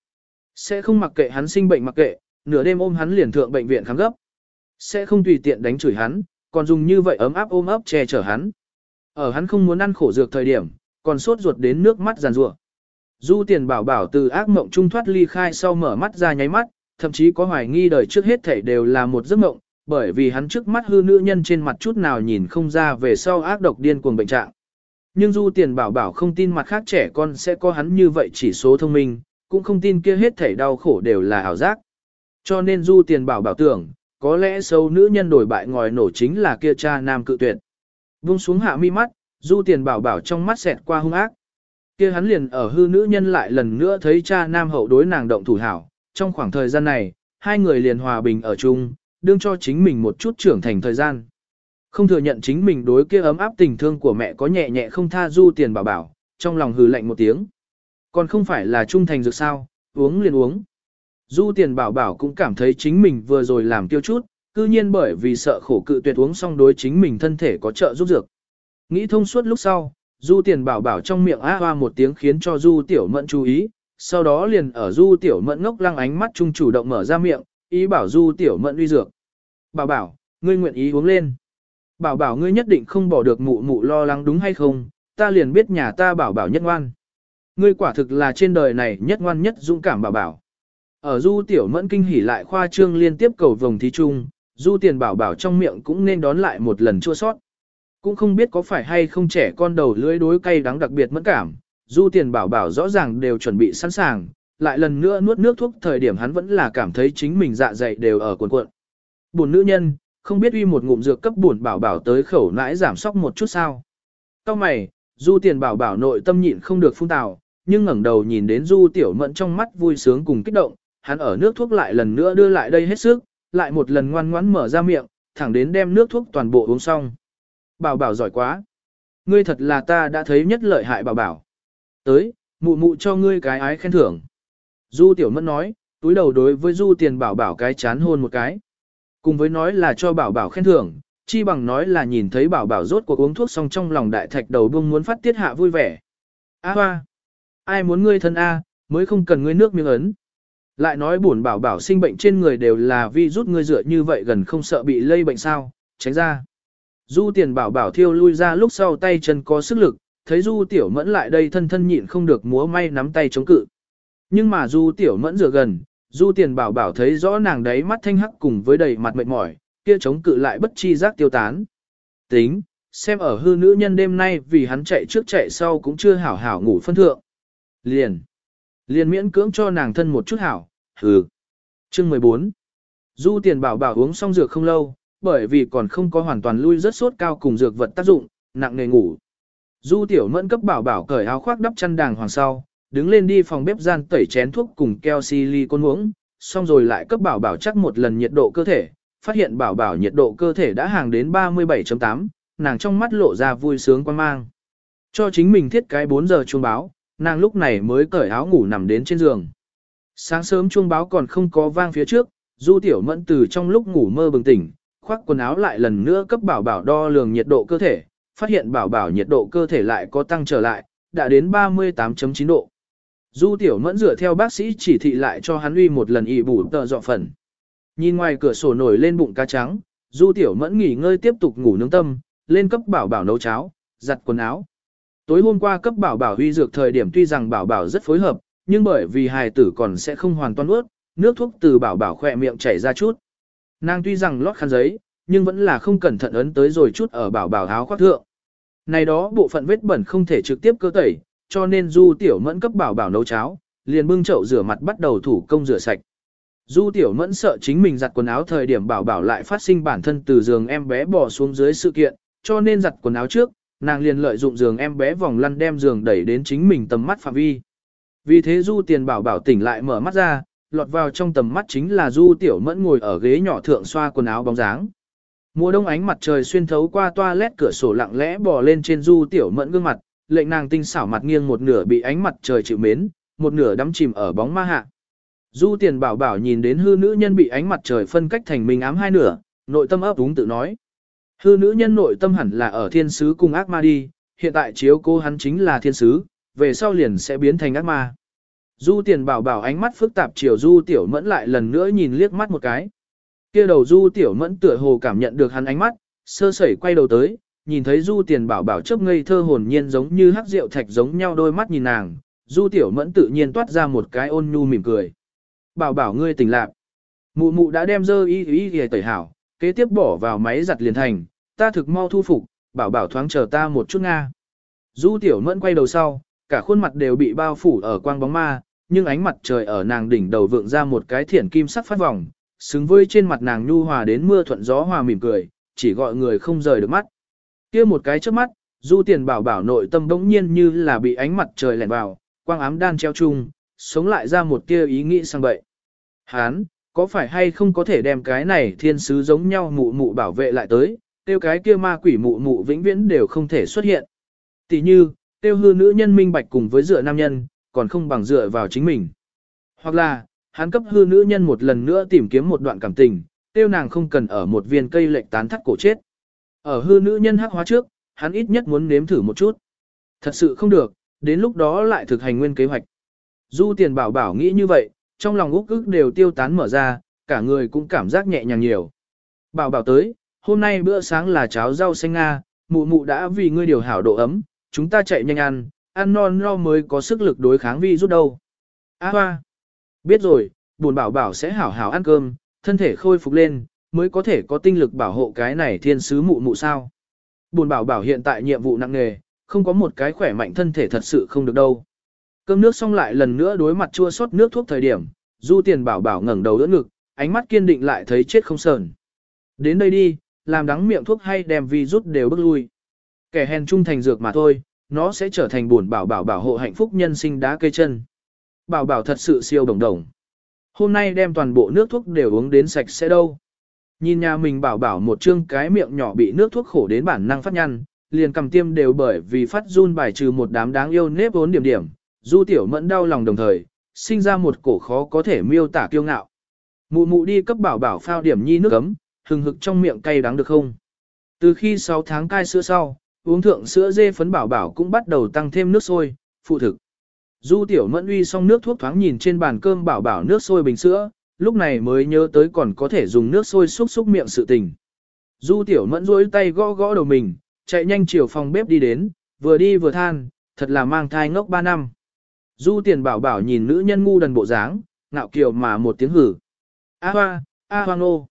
Sẽ không mặc kệ hắn sinh bệnh mặc kệ, nửa đêm ôm hắn liền thượng bệnh viện khám gấp. Sẽ không tùy tiện đánh chửi hắn, còn dùng như vậy ấm áp ôm ấp che chở hắn. Ở hắn không muốn ăn khổ dược thời điểm, còn sốt ruột đến nước mắt giàn rủa. Du tiền bảo bảo từ ác mộng trung thoát ly khai sau mở mắt ra nháy mắt, thậm chí có hoài nghi đời trước hết thảy đều là một giấc mộng, bởi vì hắn trước mắt hư nữ nhân trên mặt chút nào nhìn không ra về sau ác độc điên cuồng bệnh trạng. Nhưng du tiền bảo bảo không tin mặt khác trẻ con sẽ có hắn như vậy chỉ số thông minh, cũng không tin kia hết thảy đau khổ đều là ảo giác. Cho nên du tiền bảo bảo tưởng, có lẽ sâu nữ nhân đổi bại ngòi nổ chính là kia cha nam cự tuyệt. Vung xuống hạ mi mắt, du tiền bảo bảo trong mắt xẹt qua hung ác. kia hắn liền ở hư nữ nhân lại lần nữa thấy cha nam hậu đối nàng động thủ hảo. Trong khoảng thời gian này, hai người liền hòa bình ở chung, đương cho chính mình một chút trưởng thành thời gian. Không thừa nhận chính mình đối kia ấm áp tình thương của mẹ có nhẹ nhẹ không tha du tiền bảo bảo, trong lòng hừ lạnh một tiếng. Còn không phải là trung thành dược sao, uống liền uống. Du tiền bảo bảo cũng cảm thấy chính mình vừa rồi làm tiêu chút, cư nhiên bởi vì sợ khổ cự tuyệt uống xong đối chính mình thân thể có trợ giúp dược. Nghĩ thông suốt lúc sau, du tiền bảo bảo trong miệng á hoa một tiếng khiến cho du tiểu mẫn chú ý, sau đó liền ở du tiểu mẫn ngốc lăng ánh mắt trung chủ động mở ra miệng, ý bảo du tiểu mẫn uy dược. Bảo bảo, ngươi nguyện ý uống lên. Bảo bảo ngươi nhất định không bỏ được mụ mụ lo lắng đúng hay không, ta liền biết nhà ta bảo bảo nhất ngoan. Ngươi quả thực là trên đời này nhất ngoan nhất dũng cảm bảo bảo. Ở du tiểu mẫn kinh hỉ lại khoa trương liên tiếp cầu vồng thí trung, du tiền bảo bảo trong miệng cũng nên đón lại một lần chua sót. Cũng không biết có phải hay không trẻ con đầu lưỡi đối cay đắng đặc biệt mẫn cảm, du tiền bảo bảo rõ ràng đều chuẩn bị sẵn sàng, lại lần nữa nuốt nước thuốc thời điểm hắn vẫn là cảm thấy chính mình dạ dày đều ở cuộn cuộn. Buồn nữ nhân, không biết uy một ngụm dược cấp buồn bảo bảo tới khẩu nãi giảm sóc một chút sao. Cao mày, du tiền bảo bảo nội tâm nhịn không được phun tào, nhưng ngẩng đầu nhìn đến du tiểu mẫn trong mắt vui sướng cùng kích động, hắn ở nước thuốc lại lần nữa đưa lại đây hết sức, lại một lần ngoan ngoãn mở ra miệng, thẳng đến đem nước thuốc toàn bộ uống xong. Bảo bảo giỏi quá. Ngươi thật là ta đã thấy nhất lợi hại bảo bảo. Tới, mụ mụ cho ngươi cái ái khen thưởng. Du tiểu mẫn nói, túi đầu đối với du tiền bảo bảo cái chán hôn một cái. Cùng với nói là cho bảo bảo khen thưởng, chi bằng nói là nhìn thấy bảo bảo rốt cuộc uống thuốc xong trong lòng đại thạch đầu bông muốn phát tiết hạ vui vẻ. A hoa! Ai muốn ngươi thân A, mới không cần ngươi nước miếng ấn. Lại nói buồn bảo bảo sinh bệnh trên người đều là vi rút ngươi dựa như vậy gần không sợ bị lây bệnh sao, tránh ra. Du tiền bảo bảo thiêu lui ra lúc sau tay chân có sức lực, thấy du tiểu mẫn lại đây thân thân nhịn không được múa may nắm tay chống cự. Nhưng mà du tiểu mẫn dựa gần, du tiền bảo bảo thấy rõ nàng đấy mắt thanh hắc cùng với đầy mặt mệt mỏi, kia chống cự lại bất chi giác tiêu tán. Tính, xem ở hư nữ nhân đêm nay vì hắn chạy trước chạy sau cũng chưa hảo hảo ngủ phân thượng. Liền. Liền miễn cưỡng cho nàng thân một chút hảo, hừ. Chương 14. Du tiền bảo bảo uống xong dược không lâu, bởi vì còn không có hoàn toàn lui rất sốt cao cùng dược vật tác dụng, nặng nề ngủ. Du tiểu mẫn cấp bảo bảo cởi áo khoác đắp chăn đàng hoàng sau, đứng lên đi phòng bếp gian tẩy chén thuốc cùng keo silicon uống, xong rồi lại cấp bảo bảo chắc một lần nhiệt độ cơ thể, phát hiện bảo bảo nhiệt độ cơ thể đã hàng đến 37.8, nàng trong mắt lộ ra vui sướng quan mang. Cho chính mình thiết cái 4 giờ chuông báo, nàng lúc này mới cởi áo ngủ nằm đến trên giường. Sáng sớm chuông báo còn không có vang phía trước, Du Tiểu Mẫn từ trong lúc ngủ mơ bừng tỉnh, khoác quần áo lại lần nữa cấp bảo bảo đo lường nhiệt độ cơ thể, phát hiện bảo bảo nhiệt độ cơ thể lại có tăng trở lại, đã đến 38.9 độ. Du tiểu mẫn dựa theo bác sĩ chỉ thị lại cho hắn uy một lần ị bù tờ dọ phần. Nhìn ngoài cửa sổ nổi lên bụng cá trắng, du tiểu mẫn nghỉ ngơi tiếp tục ngủ nướng tâm, lên cấp bảo bảo nấu cháo, giặt quần áo. Tối hôm qua cấp bảo bảo huy dược thời điểm tuy rằng bảo bảo rất phối hợp, nhưng bởi vì hài tử còn sẽ không hoàn toàn ướt, nước thuốc từ bảo bảo khỏe miệng chảy ra chút. Nàng tuy rằng lót khăn giấy, nhưng vẫn là không cẩn thận ấn tới rồi chút ở bảo bảo áo khoác thượng. Này đó bộ phận vết bẩn không thể trực tiếp cơ tẩy, cho nên Du Tiểu Mẫn cấp bảo bảo nấu cháo, liền bưng chậu rửa mặt bắt đầu thủ công rửa sạch. Du Tiểu Mẫn sợ chính mình giặt quần áo thời điểm bảo bảo lại phát sinh bản thân từ giường em bé bò xuống dưới sự kiện, cho nên giặt quần áo trước, nàng liền lợi dụng giường em bé vòng lăn đem giường đẩy đến chính mình tầm mắt phạm vi. Vì thế Du Tiền bảo bảo tỉnh lại mở mắt ra, lọt vào trong tầm mắt chính là Du Tiểu Mẫn ngồi ở ghế nhỏ thượng xoa quần áo bóng dáng. Mùa đông ánh mặt trời xuyên thấu qua toilet cửa sổ lặng lẽ bò lên trên Du Tiểu Mẫn gương mặt, lệnh nàng tinh xảo mặt nghiêng một nửa bị ánh mặt trời chịu mến, một nửa đắm chìm ở bóng ma hạ. Du Tiền bảo bảo nhìn đến hư nữ nhân bị ánh mặt trời phân cách thành mình ám hai nửa, nội tâm ấp úng tự nói. Hư nữ nhân nội tâm hẳn là ở thiên sứ cùng ác ma đi, hiện tại chiếu cô hắn chính là thiên sứ, về sau liền sẽ biến thành ác ma. Du tiền bảo bảo ánh mắt phức tạp chiều du tiểu mẫn lại lần nữa nhìn liếc mắt một cái. kia đầu du tiểu mẫn tựa hồ cảm nhận được hắn ánh mắt, sơ sẩy quay đầu tới, nhìn thấy du tiền bảo bảo chớp ngây thơ hồn nhiên giống như hắc rượu thạch giống nhau đôi mắt nhìn nàng, du tiểu mẫn tự nhiên toát ra một cái ôn nhu mỉm cười. Bảo bảo ngươi tỉnh lạc. Mụ mụ đã đem dơ y y y tẩy hảo, kế tiếp bỏ vào máy giặt liền thành, ta thực mau thu phục, bảo bảo thoáng chờ ta một chút nga. Du tiểu mẫn quay đầu sau, cả khuôn mặt đều bị bao phủ ở quang bóng ma, nhưng ánh mặt trời ở nàng đỉnh đầu vượng ra một cái thiển kim sắc phát vòng, xứng với trên mặt nàng nhu hòa đến mưa thuận gió hòa mỉm cười, chỉ gọi người không rời được mắt kia một cái trước mắt, du tiền bảo bảo nội tâm bỗng nhiên như là bị ánh mặt trời lẻn vào, quang ám đan treo chung, sống lại ra một tia ý nghĩ sang bậy. Hán, có phải hay không có thể đem cái này thiên sứ giống nhau mụ mụ bảo vệ lại tới, tiêu cái kia ma quỷ mụ mụ vĩnh viễn đều không thể xuất hiện. Tỷ như, tiêu hư nữ nhân minh bạch cùng với dựa nam nhân, còn không bằng dựa vào chính mình. Hoặc là, hắn cấp hư nữ nhân một lần nữa tìm kiếm một đoạn cảm tình, tiêu nàng không cần ở một viên cây lệch tán thắt cổ chết. Ở hư nữ nhân hắc hóa trước, hắn ít nhất muốn nếm thử một chút. Thật sự không được, đến lúc đó lại thực hành nguyên kế hoạch. Du tiền bảo bảo nghĩ như vậy, trong lòng úc ức đều tiêu tán mở ra, cả người cũng cảm giác nhẹ nhàng nhiều. Bảo bảo tới, hôm nay bữa sáng là cháo rau xanh Nga, mụ mụ đã vì ngươi điều hảo độ ấm, chúng ta chạy nhanh ăn, ăn non no mới có sức lực đối kháng vi rút đâu. á hoa, biết rồi, buồn bảo bảo sẽ hảo hảo ăn cơm, thân thể khôi phục lên, mới có thể có tinh lực bảo hộ cái này thiên sứ mụ mụ sao. Buồn bảo bảo hiện tại nhiệm vụ nặng nề, không có một cái khỏe mạnh thân thể thật sự không được đâu. Cơm nước xong lại lần nữa đối mặt chua sót nước thuốc thời điểm, du tiền bảo bảo ngẩng đầu đỡ ngực, ánh mắt kiên định lại thấy chết không sờn. Đến đây đi, làm đắng miệng thuốc hay đem vi rút đều bước lui. Kẻ hèn trung thành dược mà thôi, nó sẽ trở thành buồn bảo bảo bảo hộ hạnh phúc nhân sinh đá cây chân. Bảo bảo thật sự siêu đồng đồng. Hôm nay đem toàn bộ nước thuốc đều uống đến sạch sẽ đâu. Nhìn nhà mình bảo bảo một chương cái miệng nhỏ bị nước thuốc khổ đến bản năng phát nhăn, liền cầm tiêm đều bởi vì phát run bài trừ một đám đáng yêu nếp vốn điểm điểm, du tiểu mẫn đau lòng đồng thời, sinh ra một cổ khó có thể miêu tả kiêu ngạo. Mụ mụ đi cấp bảo bảo phao điểm nhi nước ấm, hừng hực trong miệng cay đắng được không? Từ khi 6 tháng cai sữa sau, uống thượng sữa dê phấn bảo bảo cũng bắt đầu tăng thêm nước sôi, phụ thực. Du tiểu mẫn uy xong nước thuốc thoáng nhìn trên bàn cơm bảo bảo nước sôi bình sữa, lúc này mới nhớ tới còn có thể dùng nước sôi xúc xúc miệng sự tình. Du tiểu mẫn rối tay gõ gõ đầu mình, chạy nhanh chiều phòng bếp đi đến, vừa đi vừa than, thật là mang thai ngốc 3 năm. Du tiền bảo bảo nhìn nữ nhân ngu đần bộ dáng, ngạo kiều mà một tiếng hử. A hoa, a hoang ô.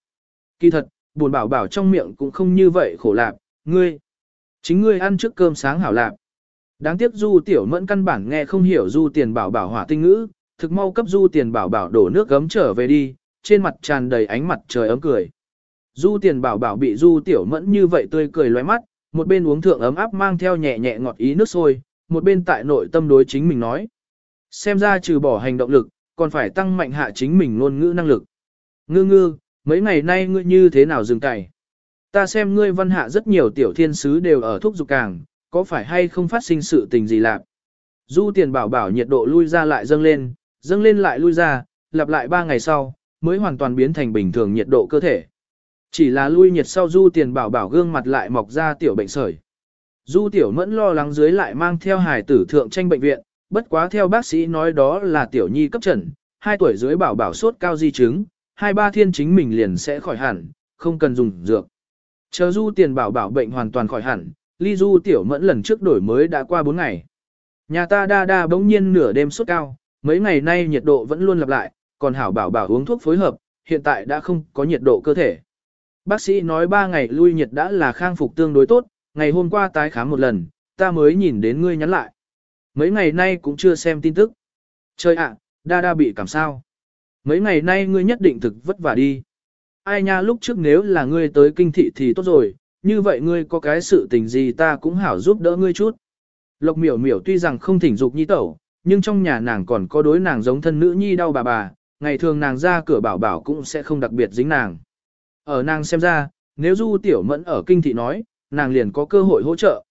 Kỳ thật, buồn bảo bảo trong miệng cũng không như vậy khổ lạc, ngươi. Chính ngươi ăn trước cơm sáng hảo lạc. Đáng tiếc du tiểu mẫn căn bản nghe không hiểu du tiền bảo bảo hỏa tinh ngữ, thực mau cấp du tiền bảo bảo đổ nước gấm trở về đi, trên mặt tràn đầy ánh mặt trời ấm cười. Du tiền bảo bảo bị du tiểu mẫn như vậy tươi cười loé mắt, một bên uống thượng ấm áp mang theo nhẹ nhẹ ngọt ý nước sôi, một bên tại nội tâm đối chính mình nói. Xem ra trừ bỏ hành động lực, còn phải tăng mạnh hạ chính mình ngôn ngữ năng lực. Ngư ngư, mấy ngày nay ngươi như thế nào dừng cày? Ta xem ngươi văn hạ rất nhiều tiểu thiên sứ đều ở thúc dục càng, có phải hay không phát sinh sự tình gì lạc? Du tiền bảo bảo nhiệt độ lui ra lại dâng lên, dâng lên lại lui ra, lặp lại 3 ngày sau, mới hoàn toàn biến thành bình thường nhiệt độ cơ thể. Chỉ là lui nhiệt sau du tiền bảo bảo gương mặt lại mọc ra tiểu bệnh sởi. Du tiểu mẫn lo lắng dưới lại mang theo hài tử thượng tranh bệnh viện, bất quá theo bác sĩ nói đó là tiểu nhi cấp trần, 2 tuổi dưới bảo bảo sốt cao di chứng, 2-3 thiên chính mình liền sẽ khỏi hẳn, không cần dùng dược. Chờ du tiền bảo bảo bệnh hoàn toàn khỏi hẳn, ly du tiểu mẫn lần trước đổi mới đã qua 4 ngày. Nhà ta đa đa bỗng nhiên nửa đêm sốt cao, mấy ngày nay nhiệt độ vẫn luôn lặp lại, còn hảo bảo bảo uống thuốc phối hợp, hiện tại đã không có nhiệt độ cơ thể. Bác sĩ nói 3 ngày lui nhiệt đã là khang phục tương đối tốt, ngày hôm qua tái khám một lần, ta mới nhìn đến ngươi nhắn lại. Mấy ngày nay cũng chưa xem tin tức. Trời ạ, đa đa bị cảm sao. Mấy ngày nay ngươi nhất định thực vất vả đi. Ai nha lúc trước nếu là ngươi tới kinh thị thì tốt rồi, như vậy ngươi có cái sự tình gì ta cũng hảo giúp đỡ ngươi chút. Lộc miểu miểu tuy rằng không thỉnh dục nhi tẩu, nhưng trong nhà nàng còn có đối nàng giống thân nữ nhi đau bà bà, ngày thường nàng ra cửa bảo bảo cũng sẽ không đặc biệt dính nàng. Ở nàng xem ra, nếu du tiểu mẫn ở kinh thị nói, nàng liền có cơ hội hỗ trợ.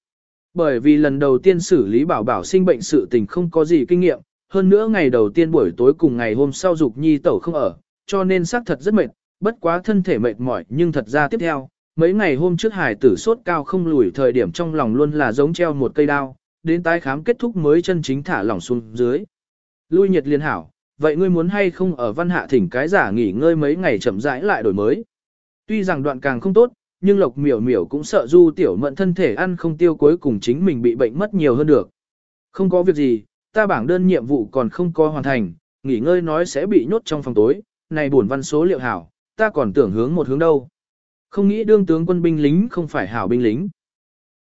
Bởi vì lần đầu tiên xử lý bảo bảo sinh bệnh sự tình không có gì kinh nghiệm, hơn nữa ngày đầu tiên buổi tối cùng ngày hôm sau dục nhi tẩu không ở, cho nên xác thật rất mệt, bất quá thân thể mệt mỏi nhưng thật ra tiếp theo, mấy ngày hôm trước hải tử sốt cao không lùi thời điểm trong lòng luôn là giống treo một cây đao, đến tái khám kết thúc mới chân chính thả lỏng xuống dưới. Lui nhiệt liên hảo, vậy ngươi muốn hay không ở văn hạ thỉnh cái giả nghỉ ngơi mấy ngày chậm rãi lại đổi mới. Tuy rằng đoạn càng không tốt, nhưng lộc miểu miểu cũng sợ du tiểu mận thân thể ăn không tiêu cuối cùng chính mình bị bệnh mất nhiều hơn được. Không có việc gì, ta bảng đơn nhiệm vụ còn không có hoàn thành, nghỉ ngơi nói sẽ bị nhốt trong phòng tối, này buồn văn số liệu hảo, ta còn tưởng hướng một hướng đâu. Không nghĩ đương tướng quân binh lính không phải hảo binh lính.